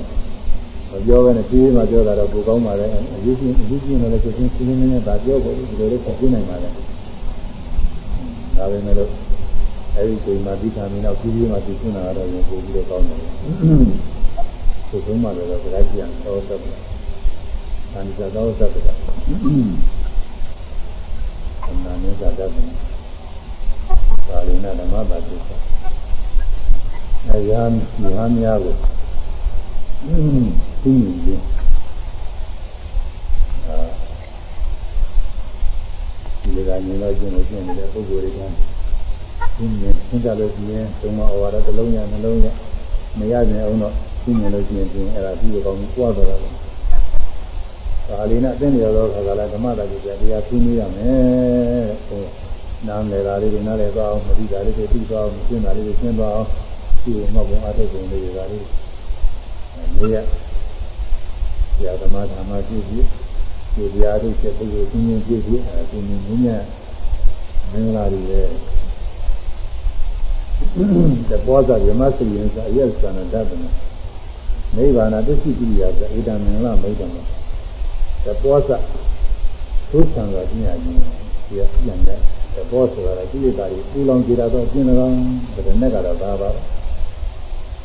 မပြောဘဲနဲ့ပြေးမှပြောတာတော့ပိုကောင်းပါလေအရေးကြီးအရေးကြီးတယ်လည်းချက်ချင်းရှင်းရှင်းလင်းလင်းဒါပြောဖို့ဒီလိုလေးပြနိုင်ပါလေဒါပဲမဲ့လို့အဲဒီချိန်မှာဒီခါမင်းတော့ပြီးပြီးမှသိရှင်းတာတော့ရင်ပို့ပြီးတော့ကောင်းတယ်သူဆုံးမှလည်းကြိုက်ပြန်တော့သက်တယ်။အနိစ္စတော့သက်တယ်။အနာနဲ့သာတတ်တယ်။ဒါလေးနဲ့ဓမ္မပါတိက။အဲရဟန်းယဟန်များကို သိမြင်ခြင်းအဲဒီလိုကမြင်လို့ကျင့်လို့ကျင့်နေတဲ့ပုဂ္ဂိုလ်တွေကသိမြင်သင်ကြလို့ရှိရင်သုံးမဩဝါဒတစ်လုံးရနှလုံးရမရနိုင်အောင်တော့သိမြင်လို့ရှိရင်ပြင်အဲ့ဒါပြီးတော့ကောင်းကြွားတော့တယ်ဒါလေးနဲ့အသိဉာဏ်တော်ခါကလည်းဓမ္မတာကြီးတရားသိနေရမယ်ဟိုနားလည်တာလေးတွေနားလည်သွားအောင်မသိတာလေးတွေသိသွားအောင်ရှင်းတာလေးတွေရှင်းသွားအောင်ဒီမှာဘုံအားထုတ်ပုံလေးတွေကလေးနေရ ဆရာသမားဓမ္မကြည့်ကြည့်ဒီတရားတို့ချက်ပုဂ္ဂိုလ်ရှင်းရှင်းကြည့်ကြည့်အဲဒီနည်းနည်းမင်္ဂလာတွေရဲ့တဘောဇယမစရိယံစာအယက်သနာတတ်တယ်နိဗ္ဗာန်တသိကိရိယာသဧတမင်္ဂလမိတ်တံတဘောဇသုသံသာပညာကြီးဒီကပြန်တဲ့တဘောဆိုတာကကိလေသာတွေပူလောင်ကြတာတော့ကျင်တော်တဲ့နဲ့ကတော့ဒါပါ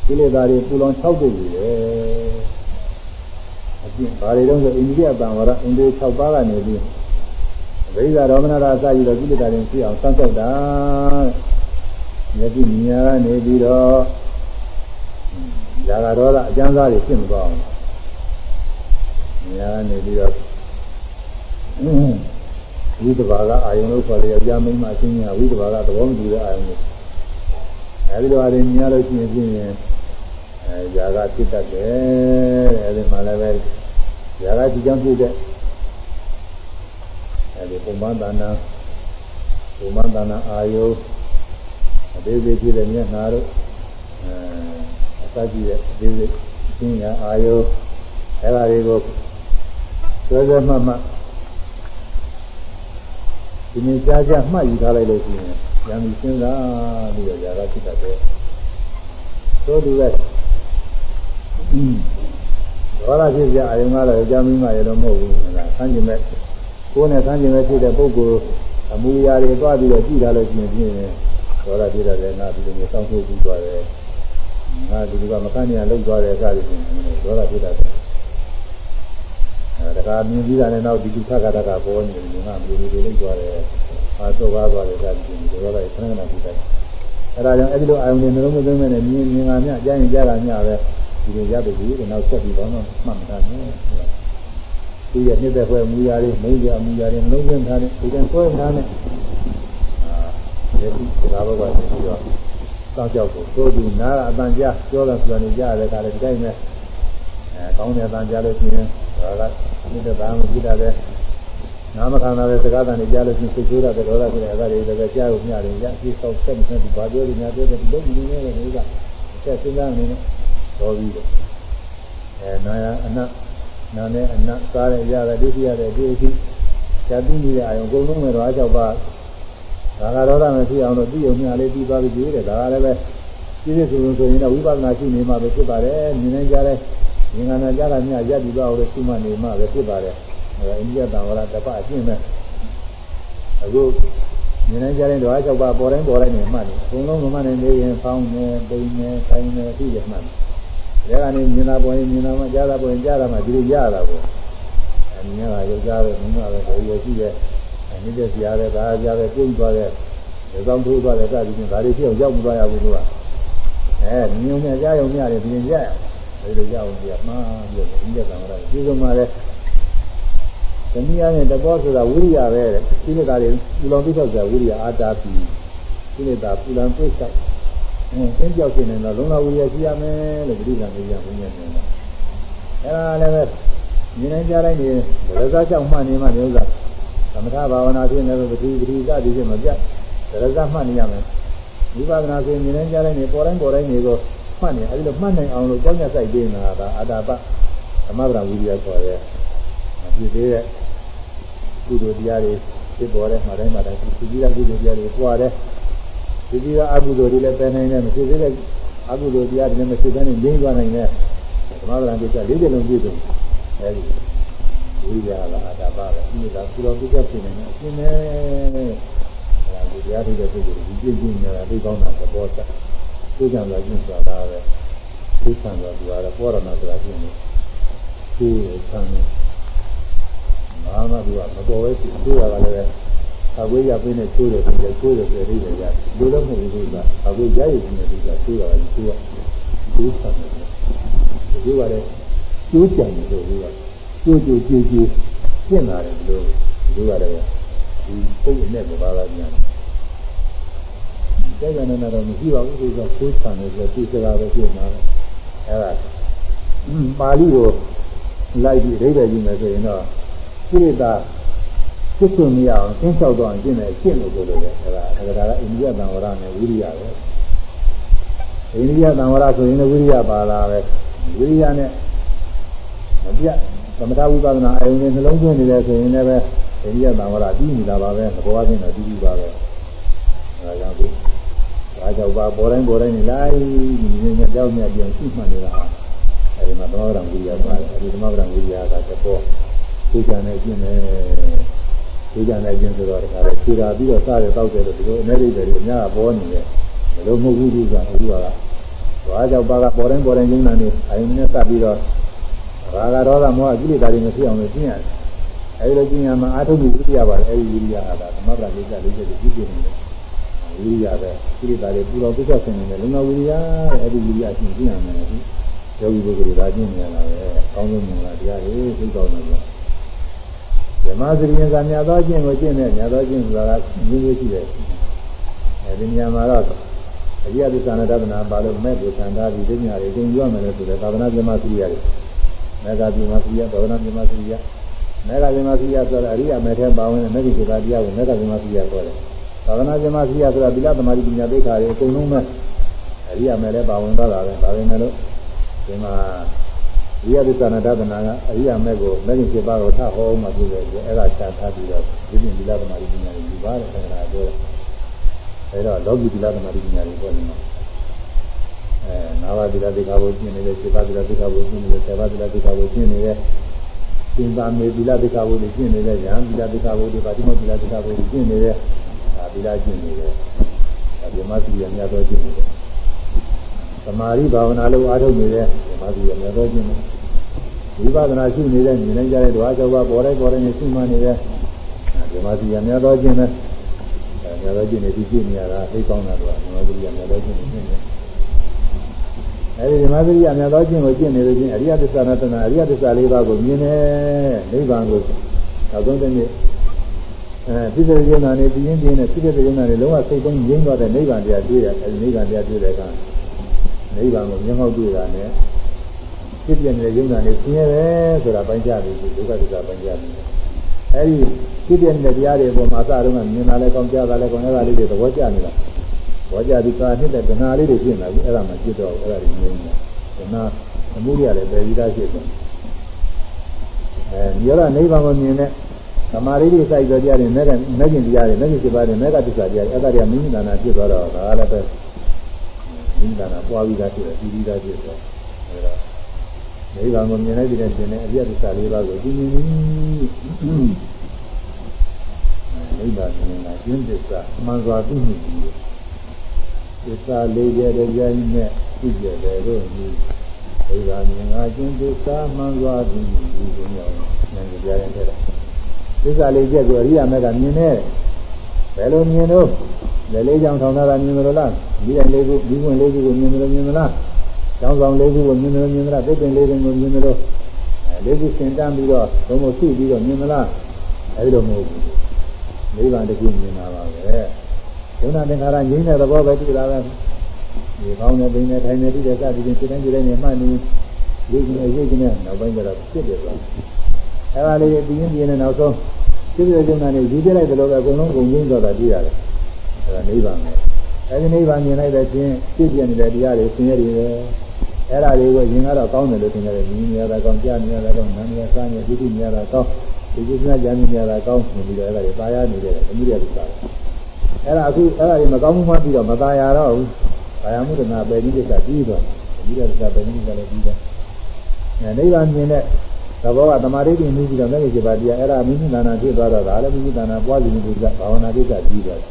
ကိလေသာတွေပူလောင်၆ပုဒ်ကြီးတယ် အကျင့်ဘာတွေတော့ဆိုအိန္ဒိယတံဝရအိန္ဒိယ6ပါးကနေပြီးဝိဇ္ဇာဒေါမနတာအစယူတော့ကိလေသာတွေရှိအောင်စမ်းစောက်တာမျက်စိမြင်ရကနေပြီးတော့ဇာကဒေါသအကျဉ်းစားတွေဖြစ်မသွားအောင်မြင်ရနေပြီးတော့ဝိသဘာကအာယုံလို့ခေါ်တယ်အပြာမင်းမအချင်းချင်းဝိသဘာကသဘောမတူတဲ့အာယုံကိုအဲဒီလိုအရင်မြင်ရလို့ရှိရင်ဖြင့် အဲຢာကဖြစ်တတ်တယ်အဲဒီမှာလည်းပဲຢာကဒီကြောင့်ဖြစ်တဲ့အဲဒီပုံမှန်တဏ္ဍာပုံမှန်တဏ္ဍာအာယုအသေးသေးဖြစ်တဲ့မျက်နှာတို့အဲအစကြည့်ရဲ့အသေးသေးသင်ညာအာယုအဲဒါတွေကိုဆွဲဆွဲမှတ်မှတ်ဒီနေ့ကြားကြားမှတ်ယူထားလိုက်လို့ရှိရင်ဉာဏ်ကြီးစဉ်းစားပြီးတော့ຢာကဖြစ်တတ်တယ်သို့တူပဲ ဒေါသဖြစ်ကြအယုံကတော့အကြမ်းမင်းမရတော့မဟုတ်ဘူးလားဆန်းကျင်မဲ့ကိုယ်နဲ့ဆန်းကျင်မဲ့ဖြစ်တဲ့ပုဂ္ဂိုလ်အမူအရာတွေတွားပြီးတော့ကြည့်ထားလို့ရှိရင်ဖြင့်ဒေါသဖြစ်တဲ့ငါဒီလိုမျိုးစောင့်ထုတ်ပြီးသွားတယ်ငါဒီလိုကမခန့်နေရလောက်သွားတယ်အစားဖြင့်ဒေါသဖြစ်တတ်တယ်အဲဒါကမြင်ပြီးတာနဲ့နောက်ဒီကုသကတကပေါ်နေတယ်ငါမျိုးမျိုးတွေလောက်သွားတယ်အာသောကားသွားတယ်ဒါပြင်ဒေါသရဲ့ခဏခဏဖြစ်တယ်အဲဒါကြောင့်အဲဒီလိုအာယုန်တွေနှလုံးမသွင်းမဲ့မြင်မြင်ကမြကြားရင်ကြားတာမြပဲ ဒီလိုရပြီဒီနောက်ဆက်ပြီးတော့မှမှတ်မှတ်တယ်သူရဲ့နှစ်သက်ဖွဲမူရာတွေမိကြမူရာတွေနှလုံးသွင်းထားတဲ့ဒီကံဆွဲထားတဲ့အာဒီဒီကားဘောကပြီးတော့တောက်ကြောက်ကိုသို့သူနားအတန်ကြားပြောတာဆိုတာနေကြားတဲ့ခါလေးဒီတိုင်းပဲအဲကောင်းတဲ့အတန်ကြားလို့ရှိရင်ဒါကနှစ်သက်သားမှုကြည့်တယ်နာမခန္ဓာရဲ့စကားတန်တွေကြားလို့ရှိရင်စိတ်ဆိုးတာတဲ့ဒေါသဖြစ်တဲ့အဲ့ဒါတွေလည်းကြားလို့မျှတယ်ရအပြီးဆုံးဆက်နေတယ်ဘာပြောလို့ညာပြောတယ်ဒီလိုမျိုးနေနေတယ်ကဆက်စဉ်းစားနေတယ် တော်ပြီးတယ်အဲနာယအနတ်နာနဲ့အနတ်စားရရတဲ့ဒုတိယတဲ့ဒီအထိဇာတိမိရဲ့အာယုံအကုန်လုံးမဲ့တော့အကြောက်ပါဒါကတော့ရမယ်ဖြစ်အောင်လို့ပြီးုံမြလေးပြီးသွားပြီကြည့်တယ်ဒါကလည်းပဲပြည့်စုံစုံဆိုရင်တော့ဝိပဿနာရှိနေမှပဲဖြစ်ပါတယ်မြင်နိုင်ကြတဲ့ဉာဏ်နာကြတာမြတ်ရပ်ပြီးသွားလို့ရှိမှနေမှပဲဖြစ်ပါတယ်အဲအိန္ဒိယတံဝရတပအကျင့်မဲ့အခုမြင်နိုင်ကြတဲ့တော့အကြောက်ပါပေါ်တိုင်းပေါ်တိုင်းနေမှနေအကုန်လုံးမှနေနေရင်ဖောင်းနေပိန်နေဆိုင်နေပြီးရမှနေ ဒါကနေမြင်တာပေါ်ရင်မြင်တာမှကြားတာပေါ်ရင်ကြားတာမှဒီလိုရတာပေါ့အဲမြင်တာရုပ်ကြားပဲမြင်တာပဲဒီလိုရှိတဲ့အဲမြင်တဲ့ဇာတဲ့ဒါကြားတဲ့ပြုံးသွားတဲ့ဒီကောင်ထိုးသွားတဲ့စသည်ဖြင့်ဒါတွေဖြစ်အောင်ရောက်မသွားရဘူးသူကအဲမြင်မြင်ကြားရုံမျှတယ်ပြင်ကြရဒီလိုရအောင်ပြမှားပြီးတော့ဒီကံရတာဒီလိုမှလည်းတနည်းအားဖြင့်တဘောဆိုတာဝိရိယပဲတဲ့ဒီနေ့သားတွေပူလောင်ပြတ်ကြဝိရိယအာတာပြီဒီနေ့သားပူလောင်ပြတ် အင်းသင်ကြောက်နေတော့လုံလဝိရရှိရမယ်လို့ပြိဿံလေးရဘုန်းကြီးပြောတာအဲဒါလည်းပဲမြင်နိုင်ကြတိုင်းနေဒရဇကြောင့်မှတ်နေမှမျိုးစားသမထဘာဝနာဖြစ်နေလို့ပတိပတိစသည်ဖြင့်မပြတ်ဒရဇမှတ်နေရမယ်ဝိပဿနာဆိုမြင်နိုင်ကြတိုင်းနေပေါ်တိုင်းပေါ်တိုင်းနေကိုမှတ်နေအဲဒီလိုမှတ်နိုင်အောင်လို့ကြောင်းရဆိုင်ပေးနေတာကအာတာပသမဗရာဝိရိယခေါ်တဲ့ဖြစ်သေးတဲ့ကုသိုလ်တရားတွေဖြစ်ပေါ်တဲ့မှာတိုင်းမှာတိုင်းသူကြီးတဲ့ကုသိုလ်တရားတွေပွားတဲ့ ဒီကြီးကအကုသိုလ်တွေလည်းပယ်နိုင်တယ်မရှိသေးတဲ့အကုသိုလ်တရားတွေလည်းမရှိသေးတဲ့ငြိမ်းသွားနိုင်တဲ့သမဗရာကိစ္စလေးတွေလုံးပြည့်စုံအဲဒီဝိရိယကအတာပါပဲဒီကပူတော်ကိစ္စဖြစ်နေတယ်အင်းနဲ့အဲဒါဒီတရားထုတ်တဲ့ပုဂ္ဂိုလ်ဒီပြည့်စုံနေတာသိကောင်းတာသဘောကျသိကြတာကျင့်ဆိုတာပဲသိဆံတော့ဒီကတော့ပေါ်ရမှာဆိုတာပြင်းနေသိရဆံနေဘာမှသူကမပေါ်ပဲသိရတာလည်း အဝေးရပင်းနဲ့ချိုးတယ်ဆိုရင်ချိုးတယ်ဆိုရင်ရိတယ်ရလူတော့မဟုတ်ဘူးကအဝေးရရည်နေတယ်ကချိုးတာကချိုးရချိုးဆံတယ်ဒီကလည်းကျိုးကြံတယ်လို့ကကျိုးကျိုးကြည်ကြည်ပြင့်လာတယ်လို့ဒီကလည်းဒီပုံနဲ့ဘာသာညာတဲ့ကနေ့တော့မရှိပါဘူးဒီကချိုးဆံတယ်ဆိုဒီစကားပဲပြင့်လာတယ်အဲဒါပါဠိကိုလိုက်ပြီးအိဗယ်ကြည့်မယ်ဆိုရင်တော့ကိရိတာ ဖြစ်ခွင့်မရအောင်သင်္ချောက်တော့အကျင့်နဲ့ရှင်းလို့ဆိုလို့လေအဲဒါအဲဒါကအိန္ဒိယသံဝရနဲ့ဝိရိယပဲအိန္ဒိယသံဝရဆိုရင်လည်းဝိရိယပါလာပဲဝိရိယနဲ့မပြတ်သမထဝိပဿနာအယုံနဲ့နှလုံးသွင်းနေတယ်ဆိုရင်လည်းပဲအိန္ဒိယသံဝရပြီးနေတာပါပဲဘောအချင်းတော့ပြီးပြီးပါပဲအဲဒါကြောင့်ဒီဒါကြောင့်ပါပေါ်တိုင်းပေါ်တိုင်းနေလိုက်ညီငယ်ကြောက်မြတ်ပြန်ရှိမှနေတာအဲဒီမှာသမဝရဝိရိယပါတယ်အဲဒီသမဝရဝိရိယကတပေါ်သိကြတဲ့အကျင့်နဲ့ သိကြတဲ့အကျင့်ဆိုတော့ဒါလည်းခြေတာပြီးတော့စတယ်တောက်တယ်လို့ဒီလိုအနေရိပ်တွေအများကပေါ်နေတယ်ဘယ်လိုမဟုတ်ဘူးသူကအခုကဘာကြောင့်ပါကပေါ်တိုင်းပေါ်တိုင်းကျင်းတာနေအရင်နဲ့စပ်ပြီးတော့ရာဂဒေါသမောဟကိလေသာတွေမဖြစ်အောင်လို့ကျင့်ရတယ်အဲဒီလိုကျင့်ရမှာအာထုပ်ပြီးသိရပါတယ်အဲဒီဝိရိယအားဒါသမဗ္ဗလိစ္ဆလေးချက်ကိုကြည့်နေတယ်ဝိရိယပဲကိလေသာတွေပူတော်ပြတ်ဆင်နေတယ်လုံလဝိရိယအဲဒီဝိရိယအချင်းကျင့်ရမယ်ဒီယောဂီပုဂ္ဂိုလ်ဒါကျင့်နေရတာပဲကောင်းဆုံးမြင်လာတရားတွေသိကောင်းတယ် ဓမ္မစရိယကမြတ်သောကျင့်ကိုကျင့်တဲ့မြတ်သောကျင့်ဆိုတာကမျိုးမျိုးရှိတယ်အဲဒီညမှာတော့အရိယသစ္စာနဲ့တဒနာပါလို့မဲ့ကိုသံသာပြီးသိညာတွေအကုန်ရွမယ်လို့ဆိုတယ်သာသနာ့ပြမသရိယာတွေမေဃပြမသရိယာသာသနာ့ပြမသရိယာမေဃပြမသရိယာဆိုတာအရိယမေထဲပါဝင်တဲ့မေဃစေတာတရားကိုမေဃပြမသရိယာခေါ်တယ်သာသနာ့ပြမသရိယာဆိုတာသီလသမာဓိပညာသိက္ခာတွေအကုန်လုံးပဲအရိယမေလည်းပါဝင်သွားတာပဲဒါပေမဲ့လို့ဒီမှာ အရိယသစ္စာနဲ့တဒနာကအရိယမေကိုမေဃစေပါကိုထဟောမှပြည့်တယ်အဲ့ဒါချထားပြီးတော့ဒီပြင်သီလသမာဓိပညာတွေယူပါတယ်ခန္ဓာပြောတယ်အဲတော့လောကီသီလသမာဓိပညာတွေပေါ်နေမှာအဲနာဝသီလသိက္ခာကိုကျင့်နေတဲ့စေပါသီလသိက္ခာကိုကျင့်နေတဲ့ဆေပါသီလသိက္ခာကိုကျင့်နေတဲ့သင်္သာမေသီလသိက္ခာကိုကျင့်နေတဲ့ဉာဏ်သီလသိက္ခာကိုဒီပါတိမောသီလသိက္ခာကိုကျင့်နေတဲ့ဒါသီလကျင့်နေတဲ့ဒါဓမ္မစီရမြတ်တော်ကျင့်နေတဲ့သမာဓိဘာဝနာလို့အားထုတ်နေတဲ့ဓမ္မစီရမြတ်တော်ကျင့်နေ ဝိပဿနာရှုနေတဲ့ဉာဏ်နဲ့ကြားတဲ့ဓဝါကျော်ပါပေါ်တိုင်းပေါ်တိုင်းနဲ့ရှုမှနေတဲ့ဓမ္မစီရမြတ်တော်ကျင့်နေမြတ်တော်ကျင့်နေဒီကျင့်နေရတာသိကောင်းတာတော့ဓမ္မစီရမြတ်တော်ကျင့်နေကျင့်နေအဲဒီဓမ္မစရိယမြတ်သောကျင့်ကိုကျင့်နေလို့ချင်းအရိယသစ္စာနဲ့တဏှာအရိယသစ္စာလေးပါးကိုမြင်တယ်နိဗ္ဗာန်ကိုနောက်ဆုံးတစ်နေ့အဲပြည့်စုံရုံနာနေပြင်းပြင်းနဲ့ပြည့်စုံရုံနာနေလုံးဝစိတ်ဆုံးငြိမ်းသွားတဲ့နိဗ္ဗာန်တရားတွေ့တယ်အဲဒီနိဗ္ဗာန်တရားတွေ့တဲ့အခါနိဗ္ဗာန်ကိုမျက်မှောက်တွေ့တာနဲ့ ဖြစ်ပြနေတဲ့ရုံနာနေဆင်းရဲတယ်ဆိုတာပိုင်းခြားပြီးဒုက္ခသစ္စာပိုင်းခြားပြီးအဲဒီဖြစ်ပြနေတဲ့တရားတွေပေါ်မှာအစတုန်းကမြင်တာလည်းကောင်းကြားတာလည်းကောင်းအဲ့ဒါလေးတွေသဘောကျနေတာဘောကြဒီကာနှစ်တဲ့ဒနာလေးတွေဖြစ်နေပြီအဲ့ဒါမှဖြစ်တော့အဲ့ဒါတွေငြိမ်းတယ်ဒနာအမှုရလည်းပဲပြီးသားဖြစ်တယ်အဲညောရနိဗ္ဗာန်ကိုမြင်တဲ့သမာဓိတွေစိုက်ကြကြတယ်မဲ့ကမဲ့ကျင်တရားတွေမဲ့ကျင်7ပါးတွေမဲ့ကတစ္ဆာတရားအဲ့ဒါတွေကမိမိနာနာဖြစ်သွားတော့ဒါလည်းပဲမိမိနာနာပွားပြီးသားဖြစ်တယ်ပြီးပြီးသားဖြစ်တယ်အဲဒါ နိဗ္ဗာန်ကိုမြင်လိုက်တဲ့တင်တဲ့အရိယတစ္ဆာလေးပါးကိုသိမြင်ပြီနိဗ္ဗာန်မြင်တာကျင့်သစ္စာမှန်စွာသိမြင်ပြီသစ္စာလေးကျတဲ့ကြိုင်းနဲ့သိကြတယ်တို့ဒီဒိဗာမြင်ငါကျင့်သစ္စာမှန်စွာသိမြင်ပြီဘုရားဉာဏ်ကြရတဲ့သစ္စာလေးကျကိုအရိယာမေကမြင်နေဘယ်လိုမြင်တော့လက်လေးချောင်းထောင်တာမြင်မလို့လားဒီတိုင်းလေးခုဒီဝင်လေးခုကိုမြင်မလို့မြင်မလား ကျောင်းဆောင်လေးခုကိုမြင်မလို့မြင်မလားသိပင်လေးခုကိုမြင်မလို့အဲလေးခုစင်တန်းပြီးတော့ဘုံမစုပြီးတော့မြင်မလားအဲဒီလိုမဟုတ်ဘူးနိဗ္ဗာန်တခုမြင်တာပါပဲယုံနာသင်္ခါရငြိမ်းတဲ့သဘောပဲတွေ့တာပဲဒီကောင်းတဲ့ပိန်နဲ့ထိုင်နေပြီးတဲ့စသည်ဖြင့်စိတ်တိုင်းစိတ်တိုင်းနဲ့မှတ်နေရိပ်နေရိပ်နေနောက်ပိုင်းကျတော့ဖြစ်တယ်ဆိုအဲဒါလေးပြီးရင်ပြီးရင်နောက်ဆုံးဖြစ်တဲ့ယုံနာနဲ့ယူပြလိုက်တဲ့လောကအကုန်လုံးကုန်ငြိမ်းတော့တာတွေ့ရတယ်အဲဒါနိဗ္ဗာန်ပဲ အဲဒီနိဗ္ဗာန်မြင်လိုက်တဲ့ချင်းဖြစ်ပြနေတဲ့တရားတွေဆင်းရဲတွေပဲအဲ့ဒါတွေကိုရင်ကတော့ကောင်းတယ်လို့ထင်ကြတယ်မြင်ရတာကောင်းကြားနေရတာကောင်းနားနေရစားနေဒုတိယရတာကောင်းဒီကိစ္စကြားနေရတာကောင်းမြင်ပြီးတော့အဲ့ဒါတွေပါရနေတယ်အမှုရတူတာအဲ့ဒါအခုအဲ့ဒါတွေမကောင်းမှုမှပြီးတော့မตายရတော့ဘူး။ဘာယမှုတနာပဲကြီးကိစ္စပြီးတော့ပြီးတော့ဒါပဲကြီးကလည်းပြီးတော့အဲနိဗ္ဗာန်မြင်တဲ့သဘောကသမာဓိတည်မှုပြီးတော့မဲ့ကိပါတရားအဲ့ဒါမိမိတဏ္ဍာဖြစ်သွားတော့ဒါလည်းမိမိတဏ္ဍာပွားစီမှုကိစ္စဘာဝနာကိစ္စပြီးတော့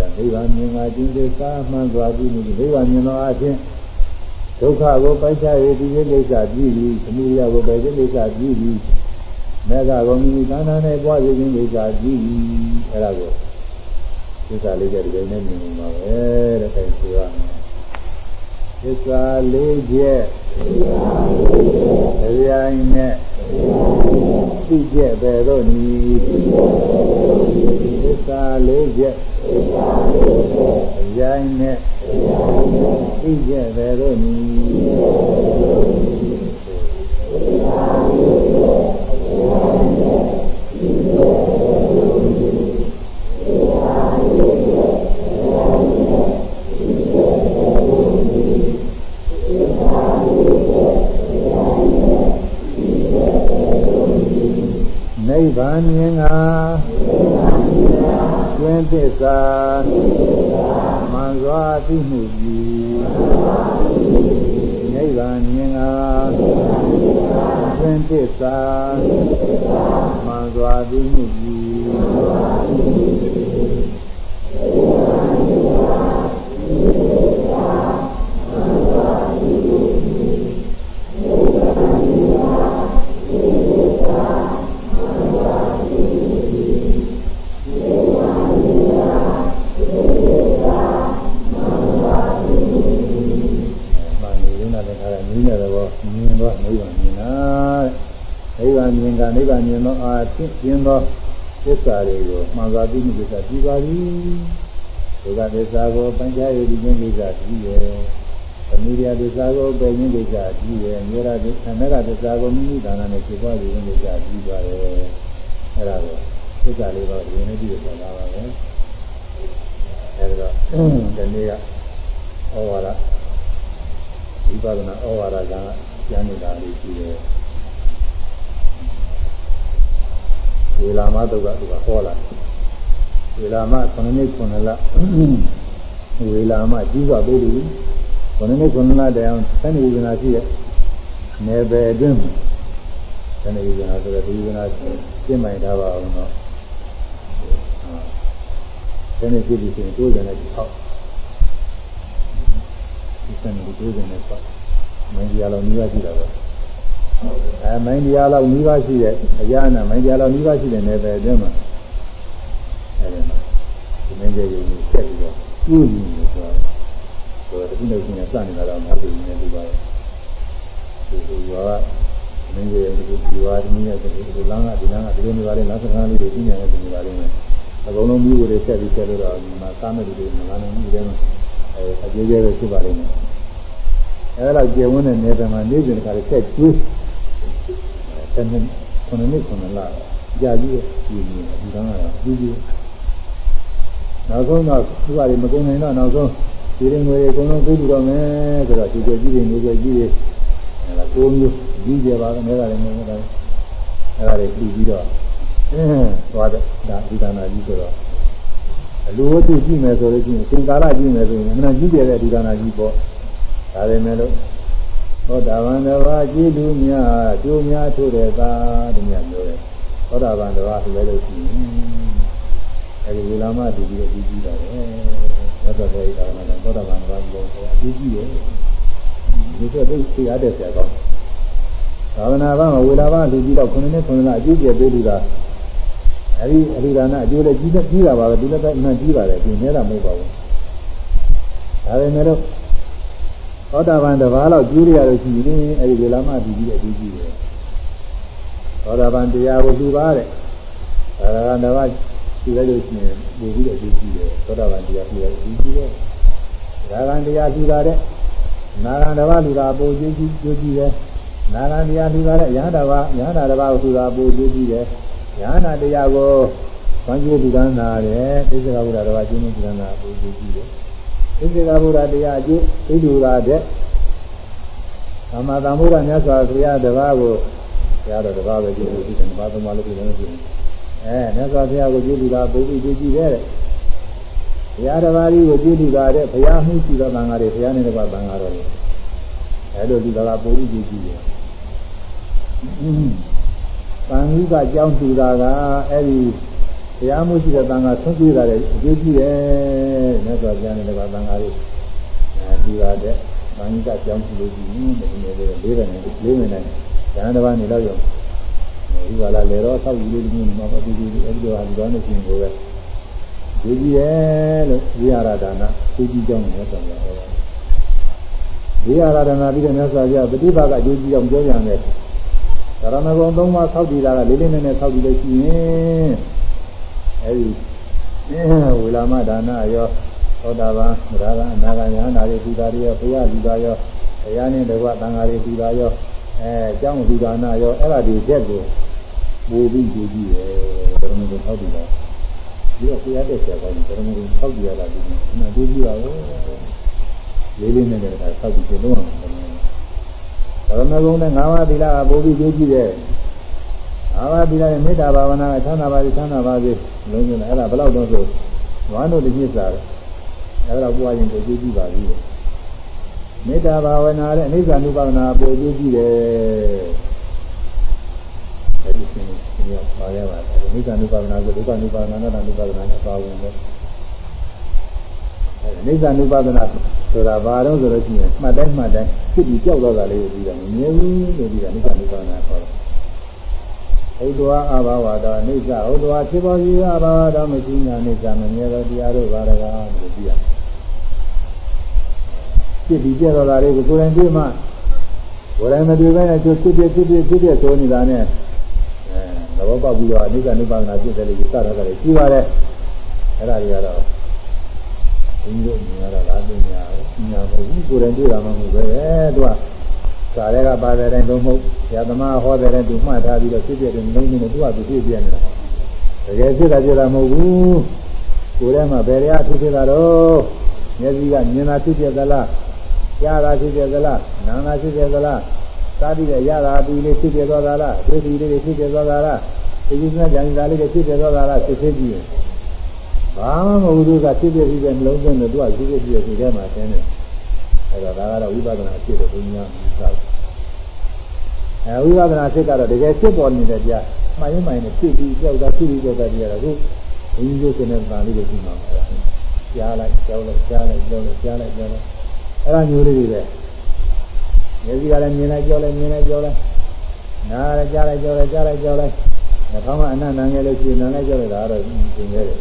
အဲနိဗ္ဗာန်မြင်ငါခြင်းကိစ္စမှန်စွာပြီးမှုနိဗ္ဗာန်မြင်တော့အချင်းဒုက္ခကိုပိုက်ချရည်ဒီကိစ္စပြီးပြီသမုဒယကိုပဲကိစ္စပြီးပြီမေဃကိုမိမိတဏ္ဍာနဲ့ပွားစီခြင်းကိစ္စပြီးပြီအဲ့ဒါကိုသစ္စာလေးချက်ဒီလိုနဲ့မြင်နေပါပဲတဲ့ခိုင်ဆိုရမယ် သစ္စာလေးချက်တရားနဲ့သိချက်ပဲတော့နီသစ္စာလေးချက်တရားနဲ့သိချက်ပဲတော့နီသစ္စာလေးနိဗ္ဗာန် မြင်ငါကျင့်သစ္စာမှန်စွာသိမှုကြီးနိဗ္ဗာန်မြင်ငါကျင့်သစ္စာမှန်စွာသိမှုနိဗ္ဗာန်မြင်သောအာ ဖြစ်ခြင်းသောသစ္စာတွေကိုမှန်စွာသိမှုသစ္စာကြည်ပါသည်ဒုက္ခသစ္စာကိုပัญจယုတိခြင်းကိစ္စကြီးရဲ့သမီးရသစ္စာကိုပယ်ခြင်းကိစ္စကြီးရဲ့မြေရသစ္စာနဂသစ္စာကိုမိမိဒါနနဲ့ဖြစ်ပွားခြင်းကိစ္စကြီးပါတယ်အဲ့ဒါကိုသစ္စာလေးပါးဒီနေ့ကြည့်ရတာပါပဲအဲ့ဒါဒီနေ့ကဩဝါဒဝိပဿနာဩဝါဒကကျမ်းနေတာလေးရှိတယ် ဝေလာမတုတ်ကသူကဟောလာဝေလာမ9နှစ်9လဝေလာမကြီးစွာပုဒ်လူ9နှစ်9လတည်းအောင်သဏ္ဍာန်ရှိတဲ့နယ်ပယ်အတွင်းသဏ္ဍာန်ဆိုတဲ့ဒီဝေနာရှင်းမှန်ထားပါအောင်တော့ဆယ်နှစ်ပြည့်ပြီဆိုရင်တိုးတယ်နဲ့ဟောက်ဒီဆယ်နှစ်တိုးတယ်နဲ့ဟောက်မင်းကြီးအလုံးကြီးရှိတာပဲ အဲမိုင်းတရားလောက်နိဗ္ဗာန်ရှိတဲ့အရာနာမိုင်းတရားလောက်နိဗ္ဗာန်ရှိတဲ့နယ်ပယ်အတွင်းမှာအဲဒီမှာဒီမင်းကြီးကြီးဆက်ပြီးတော့ပြုနေတယ်ဆိုတော့ဆိုတော့ဒီနေ့ချင်းစနေတာတော့မဟုတ်ဘူးနည်းဒီပါဒီလိုရောမင်းကြီးဒီဒီဝါဒီနေ့ဒီဒီလမ်းကဒီလမ်းကဒီလိုနေပါလေလမ်းစကားလေးတွေသိနေတယ်ဒီနေပါလိမ့်မယ်အကုန်လုံးမျိုးတွေဆက်ပြီးဆက်လို့တော့ဒီမှာကားမဲ့တွေမလာနိုင်ဘူးတဲ့အဲအကျေးကျဲပဲဖြစ်ပါလိမ့်မယ်အဲဒါကျေဝန်းတဲ့နေတယ်မှာနေ့စဉ်တစ်ခါဆက်ကျွေး ဆယ်နှစ်ခုနှစ်နှစ်ခုနှစ်လကြာကြီးရဲ့ဒီနေ့ဒီကံကတော့ကြီးကြီးနောက်ဆုံးတော့သူကလည်းမကုန်နိုင်တော့နောက်ဆုံးဒီရင်ငွေအကုန်လုံးပြေးပြီးတော့မယ်ဆိုတော့ဒီကြကြီးတွေငွေကြကြီးတွေအဲဒါကိုမျိုးကြီးကြပါတော့မဲတာလည်းမဟုတ်ဘူးအဲဒါတွေပြီးပြီးတော့အင်းသွားတဲ့ဒါဒီကနာကြီးဆိုတော့အလိုအပ်ကြည့်မယ်ဆိုလို့ရှိရင်သင်္ကာရကြည့်မယ်ဆိုရင်အမှန်ကြီးတဲ့ဒီကနာကြီးပေါ့ဒါပေမဲ့လို့ သောတာပန်တစ်ပါးကြည်လူများကျိုးများထို့တဲ့သာတည်းများပြောတယ်သောတာပန်တစ်ပါးဆိုလည်းလို့ရှိရင်အဲဒီဝေလာမတည်ပြီးတော့ကြည့်ကြည့်တာပဲသတ်တော်ရဲ့သာနာနဲ့သောတာပန်တစ်ပါးကိုအကြည့်ကြည့်ရဲ့ဒီကတိသိရတဲ့ဆရာကောင်းသာသနာ့ဘာမှာဝေလာမလူကြီးတော့9နှစ်9လအကျိုးကျေပေးလူတာအဲဒီအရိဒါနအကျိုးလည်းကြီးကြီးတာပါပဲဒီလည်းပဲအမှန်ကြီးပါတယ်ဒီနေတာမဟုတ်ပါဘူးဒါပေမဲ့လို့ သောတာပန်တစ်ပါးလောက်ကျူးရရလို့ရှိရင်အဲဒီလေလာမပြီးပြီးအကျူးကြီးတယ်သောတာပန်တရားကိုသူပါတဲ့ဒါကတစ်ပါးကျူးရလို့ရှိရင်ပို့ပြီးအကျူးကြီးတယ်သောတာပန်တရားပြီးအကျူးကြီးတယ်ဒါကတရားကျူးတာတဲ့နာဂံတစ်ပါးလူတာပို့ကျူးကြီးကျူးကြီးတယ်နာဂံတရားလူတာတဲ့ယဟတာပါယဟတာတစ်ပါးကိုသူတာပို့ကျူးကြီးတယ်ယဟနာတရားကိုဝမ်းကျိုးဒီကနာတယ်သိစ္စာဘုရားတစ်ပါးကျင်းနေဒီကနာပို့ကျူးကြီးတယ် ဣဇေကဗုဒ္ဓတရားအကျိုးဣဒုရာတဲ့သမ္မာသမ္ဗုဒ္ဓမြတ်စွာဘုရားတပါးကိုဘုရားတော်တပါးပဲကြည့်လို့ဒီတပါးသုံးပါးလို့ပြောလို့ရှိရင်အဲမြတ်စွာဘုရားကိုကြည့်လူတာပုံပြီးကြည့်ကြည့်တဲ့ဘုရားတပါးကြီးကိုကြည့်လူတာတဲ့ဘုရားမှုရှိသောသံဃာတွေဘုရားနဲ့တပါးသံဃာတော်တွေအဲလိုဒီကလာပုံပြီးကြည့်ကြည့်တယ်သံဃိကကြောင်းတူတာကအဲဒီ တရားမှုရှိတဲ့သံဃာဆုံးပြေးတာလည်းအကျိုးကြီးတယ်မြတ်စွာဘုရားနဲ့တပါးသံဃာတွေအဲဒီပါတဲ့သံဃာကြောင်းကြည့်လို့ရှိရင်ဒီနေ့လေးလေးပဲနဲ့လေးမိနစ်ဉာဏ်တစ်ပါးနေတော့ရောဒီကလာလေတော့ဆောက်ယူလို့ဒီနေ့မှာပေါ့ဒီဒီအဲဒီလိုဟာဒီတော့နေရှင်ကိုပဲဒီကြီးရဲ့လို့ဝိဟာရဒါနသူကြီးကြောင်းနဲ့ဆက်ရအောင်ဝိဟာရဒါနပြီးတဲ့မြတ်စွာဘုရားပฏิပါကအကျိုးကြီးကြောင်းပြောကြတယ်သရဏဂုံသုံးပါးဆောက်တည်တာကလေးလေးနက်နက်ဆောက်တည်လို့ရှိရင် အဲဒီဝေလာမဒါနရောသောတာပန်ဗရာဂအနာဂယဟနာတွေပူတာတွေရောဘုရားလူတာရောဘုရားနဲ့တကွသံဃာတွေပူတာရောအဲအကြောင်းလူဒါနရောအဲ့ဒါတွေတက်ကိုပူပြီးကြည့်ကြည့်တယ်ဘယ်လိုမျိုးထောက်ပြီးတော့ဒီတော့ဘုရားတက်ဆက်ကောင်းတယ်ဘယ်လိုမျိုးထောက်ပြီးရတာဒီမှာကြည့်ကြည့်ပါဦးလေးလေးနဲ့လည်းထောက်ပြီးပြလို့အောင်ဓမ္မဂုဏ်နဲ့၅ပါးသီလကပို့ပြီးကြည့်ကြည့်တယ် အာဝတိရဲ့မေတ္တာဘာဝနာကချမ်းသာပါစေချမ်းသာပါစေလုံးလုံးအဲ့ဒါဘယ်လောက်တော့ဆိုဝမ်းတို့တည်းစားတယ်အဲ့ဒါပွားရင်ကိုကြည့်ကြည့်ပါပြီမေတ္တာဘာဝနာနဲ့အနိစ္စ ानु ပါဒနာပို့ကြည့်ကြည့်တယ်အဲ့ဒီရှင်ရှင်ရပါရပါတယ်အနိစ္စ ानु ပါဒနာကိုဒုက္ခ ानु ပါဒနာနဲ့ ानु ပါဒနာနဲ့ပါဝင်တယ်အဲ့အနိစ္စ ानु ပါဒနာဆိုတာဘာတော့ဆိုလို့ရှိရင်မှတ်တိုင်းမှတ်တိုင်းဖြစ်ပြီးကြောက်တော့တာလေးကိုပြီးတော့မမြင်ဘူးလို့ပြီးတော့အနိစ္စ ानु ပါဒနာခေါ်တယ် ဥဒ္ဒဝအဘာဝတောအိစ္ဆဥဒ္ဒဝဖြစ်ပေါ်ကြီးအဘာဝတောမရှိညာအိစ္ဆမမြဲသောတရားတို့ဘာတကားလို့ပြရဖြစ်ပြီးကြတော့တာလေးကိုကိုယ်တိုင်တွေ့မှကိုယ်တိုင်မတွေ့ဘဲနဲ့ကျဖြစ်ဖြစ်ဖြစ်ဖြစ်ဖြစ်ဖြစ်ဆိုနေတာနဲ့အဲသဘောပေါက်ပြီးတော့အိစ္ဆနုပါဒနာဖြစ်တယ်လို့စတာကလည်းရှိပါတယ်အဲ့ဒါတွေကတော့ဘုန်းကြီးတို့မြင်ရတာလားသိညာညာမဟုတ်ဘူးကိုယ်တိုင်တွေ့တာမှမဟုတ်ပဲသူက စာရဲကပါတဲ့တိုင်းတော့မဟုတ်ဆရာသမားဟောတဲ့တိုင်းသူမှတ်ထားပြီးတော့ဖြစ်ဖြစ်တယ်လုံးလုံးနဲ့သူကသူဖြစ်ပြနေတာတကယ်ဖြစ်တာဖြစ်တာမဟုတ်ဘူးကိုယ်ထဲမှာဘယ်ရဖြစ်ဖြစ်တာတော့မျက်စိကမြင်တာဖြစ်ဖြစ်သလားကြားတာဖြစ်ဖြစ်သလားနားတာဖြစ်ဖြစ်သလားစားပြီးတဲ့ရတာပြီးလေးဖြစ်ဖြစ်သွားတာလားဒုတိယလေးဖြစ်ဖြစ်သွားတာလားဒီကိစ္စကြံစားလေးဖြစ်ဖြစ်သွားတာလားသိသိကြည့်ရင်ဘာမှမဟုတ်ဘူးကဖြစ်ဖြစ်ပြီးတဲ့နှလုံးသွင်းတယ်သူကဖြစ်ဖြစ်ပြီးတဲ့ဒီထဲမှာသင်တယ် အဲဒါဒါကတော့ဝိပဿနာအဖြစ်တဲ့ဘုရားမြင်စားအဲဝိပဿနာဖြစ်ကတော့တကယ်ဖြစ်ပေါ်နေတဲ့ကြားမှန်ရင်မှန်ရင်ဖြစ်ပြီးကြောက်တာဖြစ်ပြီးကြောက်တာကြရတော့ခုဘုန်းကြီးတို့ဆိုတဲ့ဗာလေးကိုကြည့်မှာပါကြားလိုက်ကြောက်လိုက်ကြားလိုက်ကြောက်လိုက်ကြားလိုက်ကြောက်လိုက်အဲ့ဒါမျိုးလေးတွေပဲမျက်စိကလည်းမြင်လိုက်ကြောက်လိုက်မြင်လိုက်ကြောက်လိုက်နားလည်းကြားလိုက်ကြောက်လိုက်ကြားလိုက်ကြောက်လိုက်နှာခေါင်းကအနန္တငယ်လို့ရှိရင်နားလိုက်ကြောက်လိုက်တာတော့သင်ရတယ်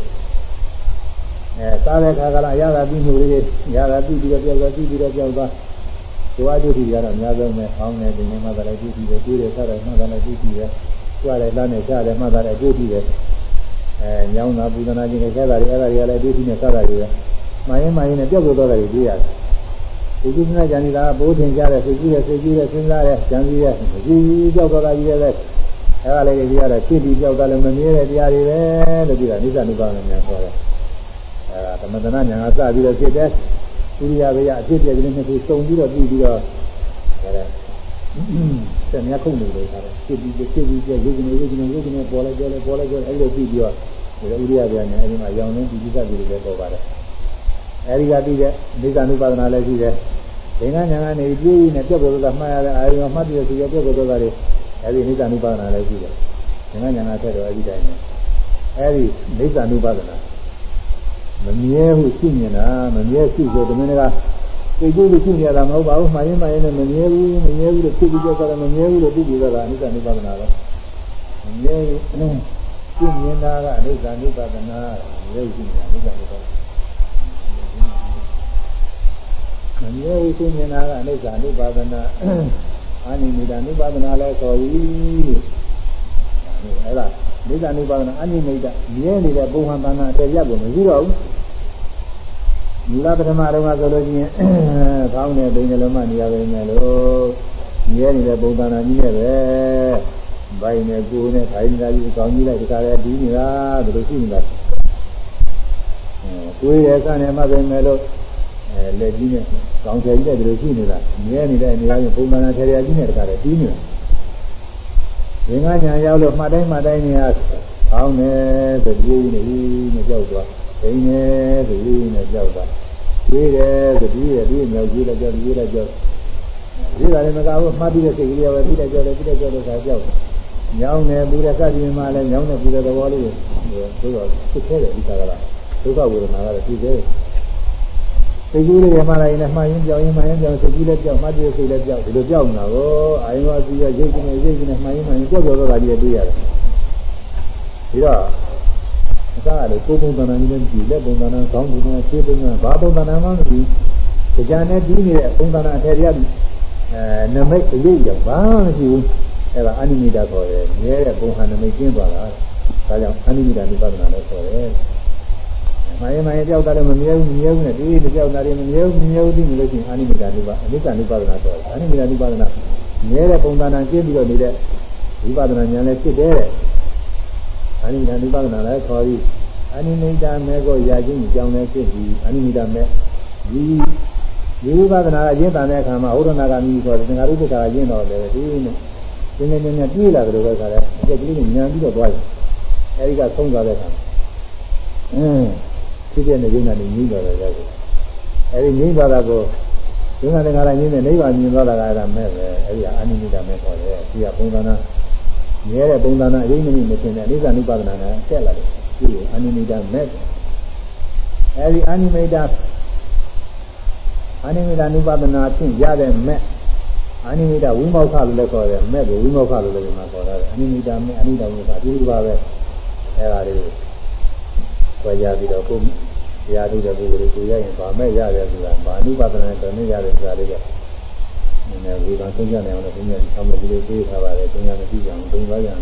အဲစားတဲ့ခါကလာရတာပြီးမှုလေးရတာပြီးပြီးတော့ကြောက်သွားပြီးပြီးတော့ကြောက်သွားဒီဝါဒုတိယကတော့အများဆုံးပဲအောင်းနေတယ်ငယ်မှသာလည်းပြီးပြီးပဲတွေးတယ်စားတယ်မှသာလည်းပြီးပြီးပဲကြွတယ်လမ်းနဲ့ကြားတယ်မှသာလည်းပြီးပြီးပဲအဲညောင်းတာပူဇနာခြင်းနဲ့ခဲတာတွေအဲ့ဒါတွေကလည်းပြီးပြီးနဲ့စားတာတွေပဲမှန်ရင်မှန်ရင်နဲ့ပြောက်ပြောက်သွားတာတွေတွေ့ရတယ်ဒီကိစ္စကြံနေတာဘိုးထင်ကြတဲ့စိတ်ကြီးတဲ့စိတ်ကြီးတဲ့စဉ်းစားတဲ့ကြံစည်တဲ့ကြီးကြောက်သွားတာကြီးတဲ့အဲ့ဒါလေးတွေရတယ်ဖြစ်ပြီးကြောက်တာလည်းမမြဲတဲ့တရားတွေပဲလို့ပြောတာနိစ္စနုပါဒနာများခေါ်တယ် အဲ့ဒါသမထနာညာကစပြီးတော့ဖြစ်တဲ့ဥရိယဘေယအဖြစ်ပြက်ကလေးနှစ်ခုစုံပြီးတော့ပြီးပြီးတော့အဲ့ဒါဆက်မြခုံနေလို့ခါတယ်ဖြစ်ပြီးဖြစ်ပြီးပြရုပ်ကနေရုပ်ကနေရုပ်ကနေပေါ်လိုက်ပေါ်လိုက်ပေါ်လိုက်ပေါ်အဲ့လိုပြီးပြီးတော့ဒီဥရိယဘေယနဲ့အဲ့ဒီမှာရောင်နေဒီကိစ္စတွေလည်းပေါ်ပါတယ်အဲဒီကပြီးတဲ့နိစ္စနုပါဒနာလည်းရှိတယ်ဒိဋ္ဌညာကနေပြည့်နဲ့ပြတ်ပေါ်တော့မှတ်ရတဲ့အာယုံမှတ်ပြီးဆိုရပြတ်ပေါ်တော့တယ်အဲဒီနိစ္စနုပါဒနာလည်းရှိတယ်ဒိဋ္ဌညာကဆက်တော့အဲဒီတိုင်းပဲအဲဒီနိစ္စနုပါဒနာ မမြဲဘူးရှိမြင်တာမမြဲရှိဆိုတမင်းကသိကျိုးလို့ရှိနေရတာမဟုတ်ပါဘူးမှားရင်မှားရင်လည်းမမြဲဘူးမမြဲဘူးလို့ဖြစ်ပြီးတော့မမြဲဘူးလို့သိပြီးတော့အနိစ္စနုပါဒနာပဲမမြဲဘူးရှိမြင်တာကအနိစ္စနုပါဒနာမမြဲရှိနေတာအနိစ္စနုပါဒနာမမြဲဘူးသိမြင်တာကအနိစ္စအနုပါဒနာအာနိမိတာအနုပါဒနာလည်းခေါ်ပြီး အဲ့ဒါနိစ္စအနုပါဒနာအာနိမိတာမြဲနေတဲ့ပုံဟန်တဏ္ဍာတဲ့ရပ်ကိုမရှိတော့ဘူးမူလပထမတော့ကဆိုလို့ချင်းခေါင်းနဲ့ဒိန်နှလုံးမနေရပါမယ်လို့မြဲနေတဲ့ပုံသဏ္ဍာန်ကြီးနဲ့ပဲဘိုင်းနဲ့ကိုယ်နဲ့ထိုင်နေတာကြီးကောင်းကြီးလိုက်တခါလဲပြီးနေတာဒီလိုရှိနေတာအဲကိုယ်ရဲ့ဆန်းနဲ့မှပဲမယ်လို့အဲလက်ကြီးနဲ့ကောင်းချယ်ကြီးတဲ့ဒီလိုရှိနေတာမြဲနေတဲ့နေရာကြီးပုံမှန်ထေရကြီးနဲ့တခါတည်းပြီးနေတာ ငင်္ဂညာရောက်လို့မှတ်တိုင်းမှတ်တိုင်းနေရကောင်းတယ်ဆိုပြီးနေပြီးနဲ့ကြောက်သွားဒိနေဆိုပြီးနဲ့ကြောက်သွားကြီးတယ်ဆိုပြီးရပြီးမြောက်ကြီးလည်းကြောက်ကြီးလည်းကြောက်ဒီကလည်းမကဘူးမှတ်ပြီးတဲ့စိတ်ကလေးပဲပြီးတဲ့ကြောက်တယ်ပြီးတဲ့ကြောက်တဲ့ခါကြောက်ညောင်းနေပူတဲ့စသည်မှာလည်းညောင်းနေပူတဲ့သဘောလေးကိုသိတော့ဖြစ်ခဲ့တယ်ဒီကကလာဒုက္ခဝေဒနာကလည်းဖြစ်ခဲ့တယ် စိတ်ကူးလေးရမှလိုက်နဲ့မှရင်ကြောင်ရင်မှရင်ကြောင်စိတ်ကူးလည်းကြောက်မှတ်တဲ့စိတ်လည်းကြောက်ဒီလိုကြောက်နေတာကိုအာယုံအစီရရိတ်ကနေရိတ်ကနေမှရင်မှရင်ကြောက်ကြောက်တော့တာကြီးတွေ့ရတယ်ပြီးတော့အစားလေကိုယ်ပုံသဏ္ဍာန်ကြီးလည်းကြည့်လက်ပုံသဏ္ဍာန်ခေါင်းပုံသဏ္ဍာန်ခြေပုံသဏ္ဍာန်ဘာပုံသဏ္ဍာန်မှမကြည့်ကြာနဲ့ပြီးနေတဲ့ပုံသဏ္ဍာန်အထက်ရပြီအဲနမိတ်ရိတ်ရောက်ဘာမှမရှိဘူးအဲ့ဒါအနိမိတာခေါ်တယ်မြဲတဲ့ပုံဟန်နမိတ်ကျင်းသွားတာဒါကြောင့်အနိမိတာနိဗ္ဗာန်လည်းခေါ်တယ် မယမယကြောက်တာလည်းမမြဲဘူးမမြဲဘူးနဲ့ဒီဒီကြောက်တာတွေမမြဲဘူးမမြဲဘူးသိနေလို့ရှိရင်အာနိမိတာနိဗ္ဗာန်အနိစ္စနိဗ္ဗာန်ဆိုတယ်အာနိမိတာနိဗ္ဗာန်မြဲတဲ့ပုံသဏ္ဍာန်ကျင်းပြီးတော့နေတဲ့ဝိပဿနာဉာဏ်လည်းဖြစ်တယ်အာနိမိတာနိဗ္ဗာန်လည်းခေါ်ပြီးအာနိမိတာမဲကိုရာချင်းကြောင်းလည်းဖြစ်ပြီးအာနိမိတာမဲဒီဒီဝိပဿနာကရင်းတန်တဲ့အခါမှာဥဒနာကမိဆိုတဲ့သင်္ဃာရုပ္ပတာကရင်းတော့တယ်ဒီနဲ့သင်္ကေတနဲ့ပြေးလာကြလို့ပဲခါတယ်အကျက်ကလေးကိုညံပြီးတော့သွားတယ်အဲဒီကဆုံးသွားတဲ့အခါအင်း ဖြစ်တဲ့နေရုံနဲ့ငြိမ့်သွားတယ်ရောက်တယ်အဲဒီငြိမ့်သွားတာကိုဒုက္ခတခါတိုင်းငြိမ့်တဲ့နိဗ္ဗာန်မြင်သွားတာကအဲ့ဒါမဲ့ပဲအဲဒီအာနိမိတာမဲ့ခေါ်တယ်ဒီကပုံသဏ္ဍာန်မြဲတဲ့ပုံသဏ္ဍာန်အရင်ကမရှင်းတဲ့အိသနုပါဒနာနဲ့တက်လာတယ်ဒီအာနိမိတာမဲ့အဲဒီအာနိမိတာအာနိမိတာနုပါဒနာဖြင့်ရတဲ့မဲ့အာနိမိတာဝိမောက္ခလို့လည်းခေါ်တယ်မဲ့ကိုဝိမောက္ခလို့လည်းဒီမှာခေါ်တယ်အာနိမိတာမဲ့အာနိတာဝိမောက္ခအတူတူပါပဲအဲဒါလေး ဆွဲရပြီးတော့ကိုတရားထုတ်တဲ့ပုဂ္ဂိုလ်ကိုရရင်ဗာမဲ့ရတယ်ဆိုတာဗာအနုပါဒနာနဲ့တနည်းရတယ်ဆိုတာလေးကနည်းနည်းဝေဘာသုံးကြနေအောင်လို့ဘုရားဆောင်းမကြီးလေးပြေးထားပါတယ်သုံးရမကြည့်ကြအောင်သုံးပါးကြအောင်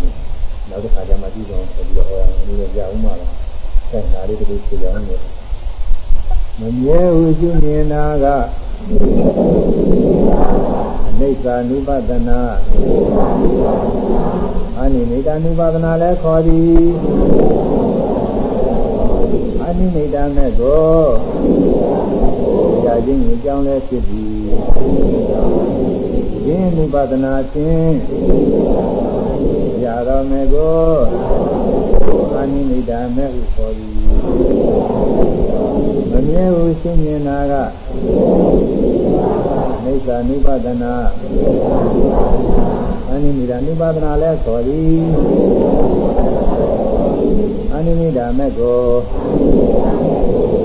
နောက်တစ်ခါကျမှကြည့်ကြအောင်ဆိုပြီးတော့ဟောရအောင်လို့ကြားဦးမှာလားဆက်နာလေးတခုပြေးအောင်လို့မမြဲဟုရှိမြင်တာကအနိစ္စ ानु ပဒနာအနိမိတ ानु ပဒနာလည်းခေါ်သည် အနိမိတမဲ့ကိုကြာခြင်းအကြောင်းလည်းဖြစ်သည်ယင်း ानु ပဒနာချင်းရာတော်မဲ့ကိုအနိမိတမဲ့ဟုခေါ်သည်မမြဲဟုရှင်းမြင်တာကမိစ္ဆာနုပဒနာအနိမိတာနုပဒနာလည်းခေါ်သည် အနိမိတာမဲ့ကို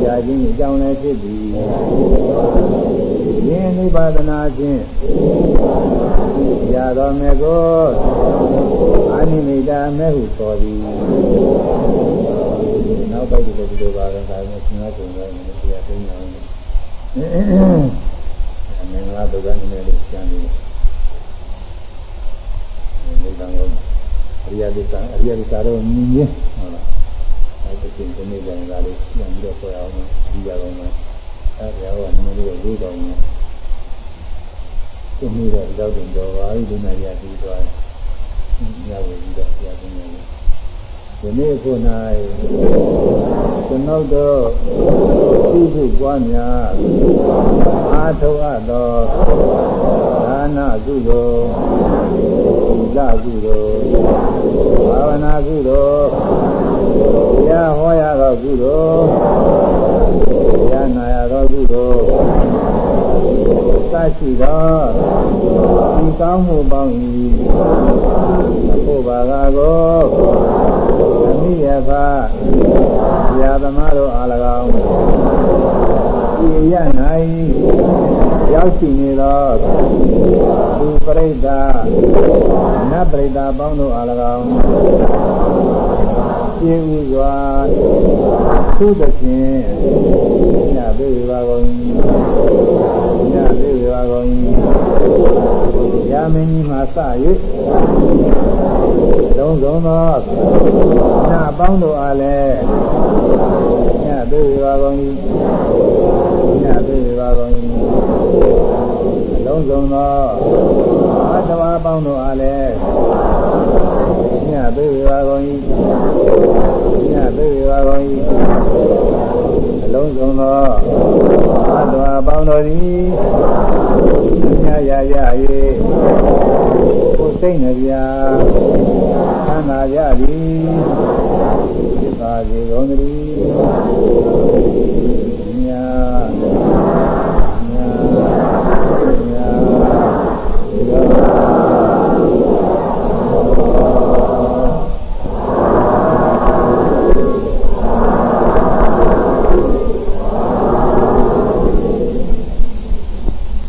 ကြာခြင်းအကြောင်းလည်းဖြစ်သည်ယင်းနုပဒနာဖြင့်ကြာတော်မဲ့ကိုအနိမိတာမဲ့ဟုခေါ်သည်နောက်ပိုက်ဒီလိုဒီလိုပါပဲဒါနဲ့စဉ်းစားကြည့်ရရင်တရားသိနေအောင်အမင်္ဂလာဒုက္ခနည်းနည်းလေးကျန်နေတယ်ဒီကံကို အရိယဒိသအရိယဒိသတော့မြင်မြင်ဟုတ်လားအဲဒီချိန်ဒီနေ့ကျရင်ဒါလေးပြန်ပြီးတော့ပြောအောင်ဒီကြတော့မယ်အဲဒီကတော့နည်းနည်းလေးလေးတော့မယ်ဒီနေ့တော့ရောက်တယ်တော့ပါပြီဒီနေ့ရပြီးသွားတယ်ညဝေပြီးတော့တရားသိနေတယ်ဒီနေ့ခု၌ကျွန်ုပ်တို့ပြုစုပွားများအာထုအပ်သောဒါနကုသိုလ်သီ လကုသိုလ်ဘာဝနာကုသိုလ်တရားဟောရသောကုသိုလ်တရားနာရသောကုသိုလ်သရှိသောဒီကောင်းမှုပေါင်း၏ဘုရားဘာသာကိုအမိယဖာဆရာသမားတို့အား၎င်း ဒီရ၌ရောက်ရှိနေသောသူပရိသတ်နတ်ပရိသတ်ပေါင်းတို့အား၎င်းရှင်းဥစွာသုသဖြင့်ညပေပါကုန်ညပေပါကုန်ရာမင်းကြီးမှာစ၍သုံးဆုံးသောညပေါင်းတို့အားလည်းညပေပါကုန် ညပေပါကုန်လုံးစုံသောအတ္တဝါပေါင်းတို့အားလည်းညပေပါကုန်ညပေပါကုန်အလုံးစုံသောအတ္တဝါပေါင်းတို့သည်ညရရ၍ကိုယ်စိတ်နှပြချမ်းသာကြသည်ဖြစ်ပါစေကုန်သတည်း Amen.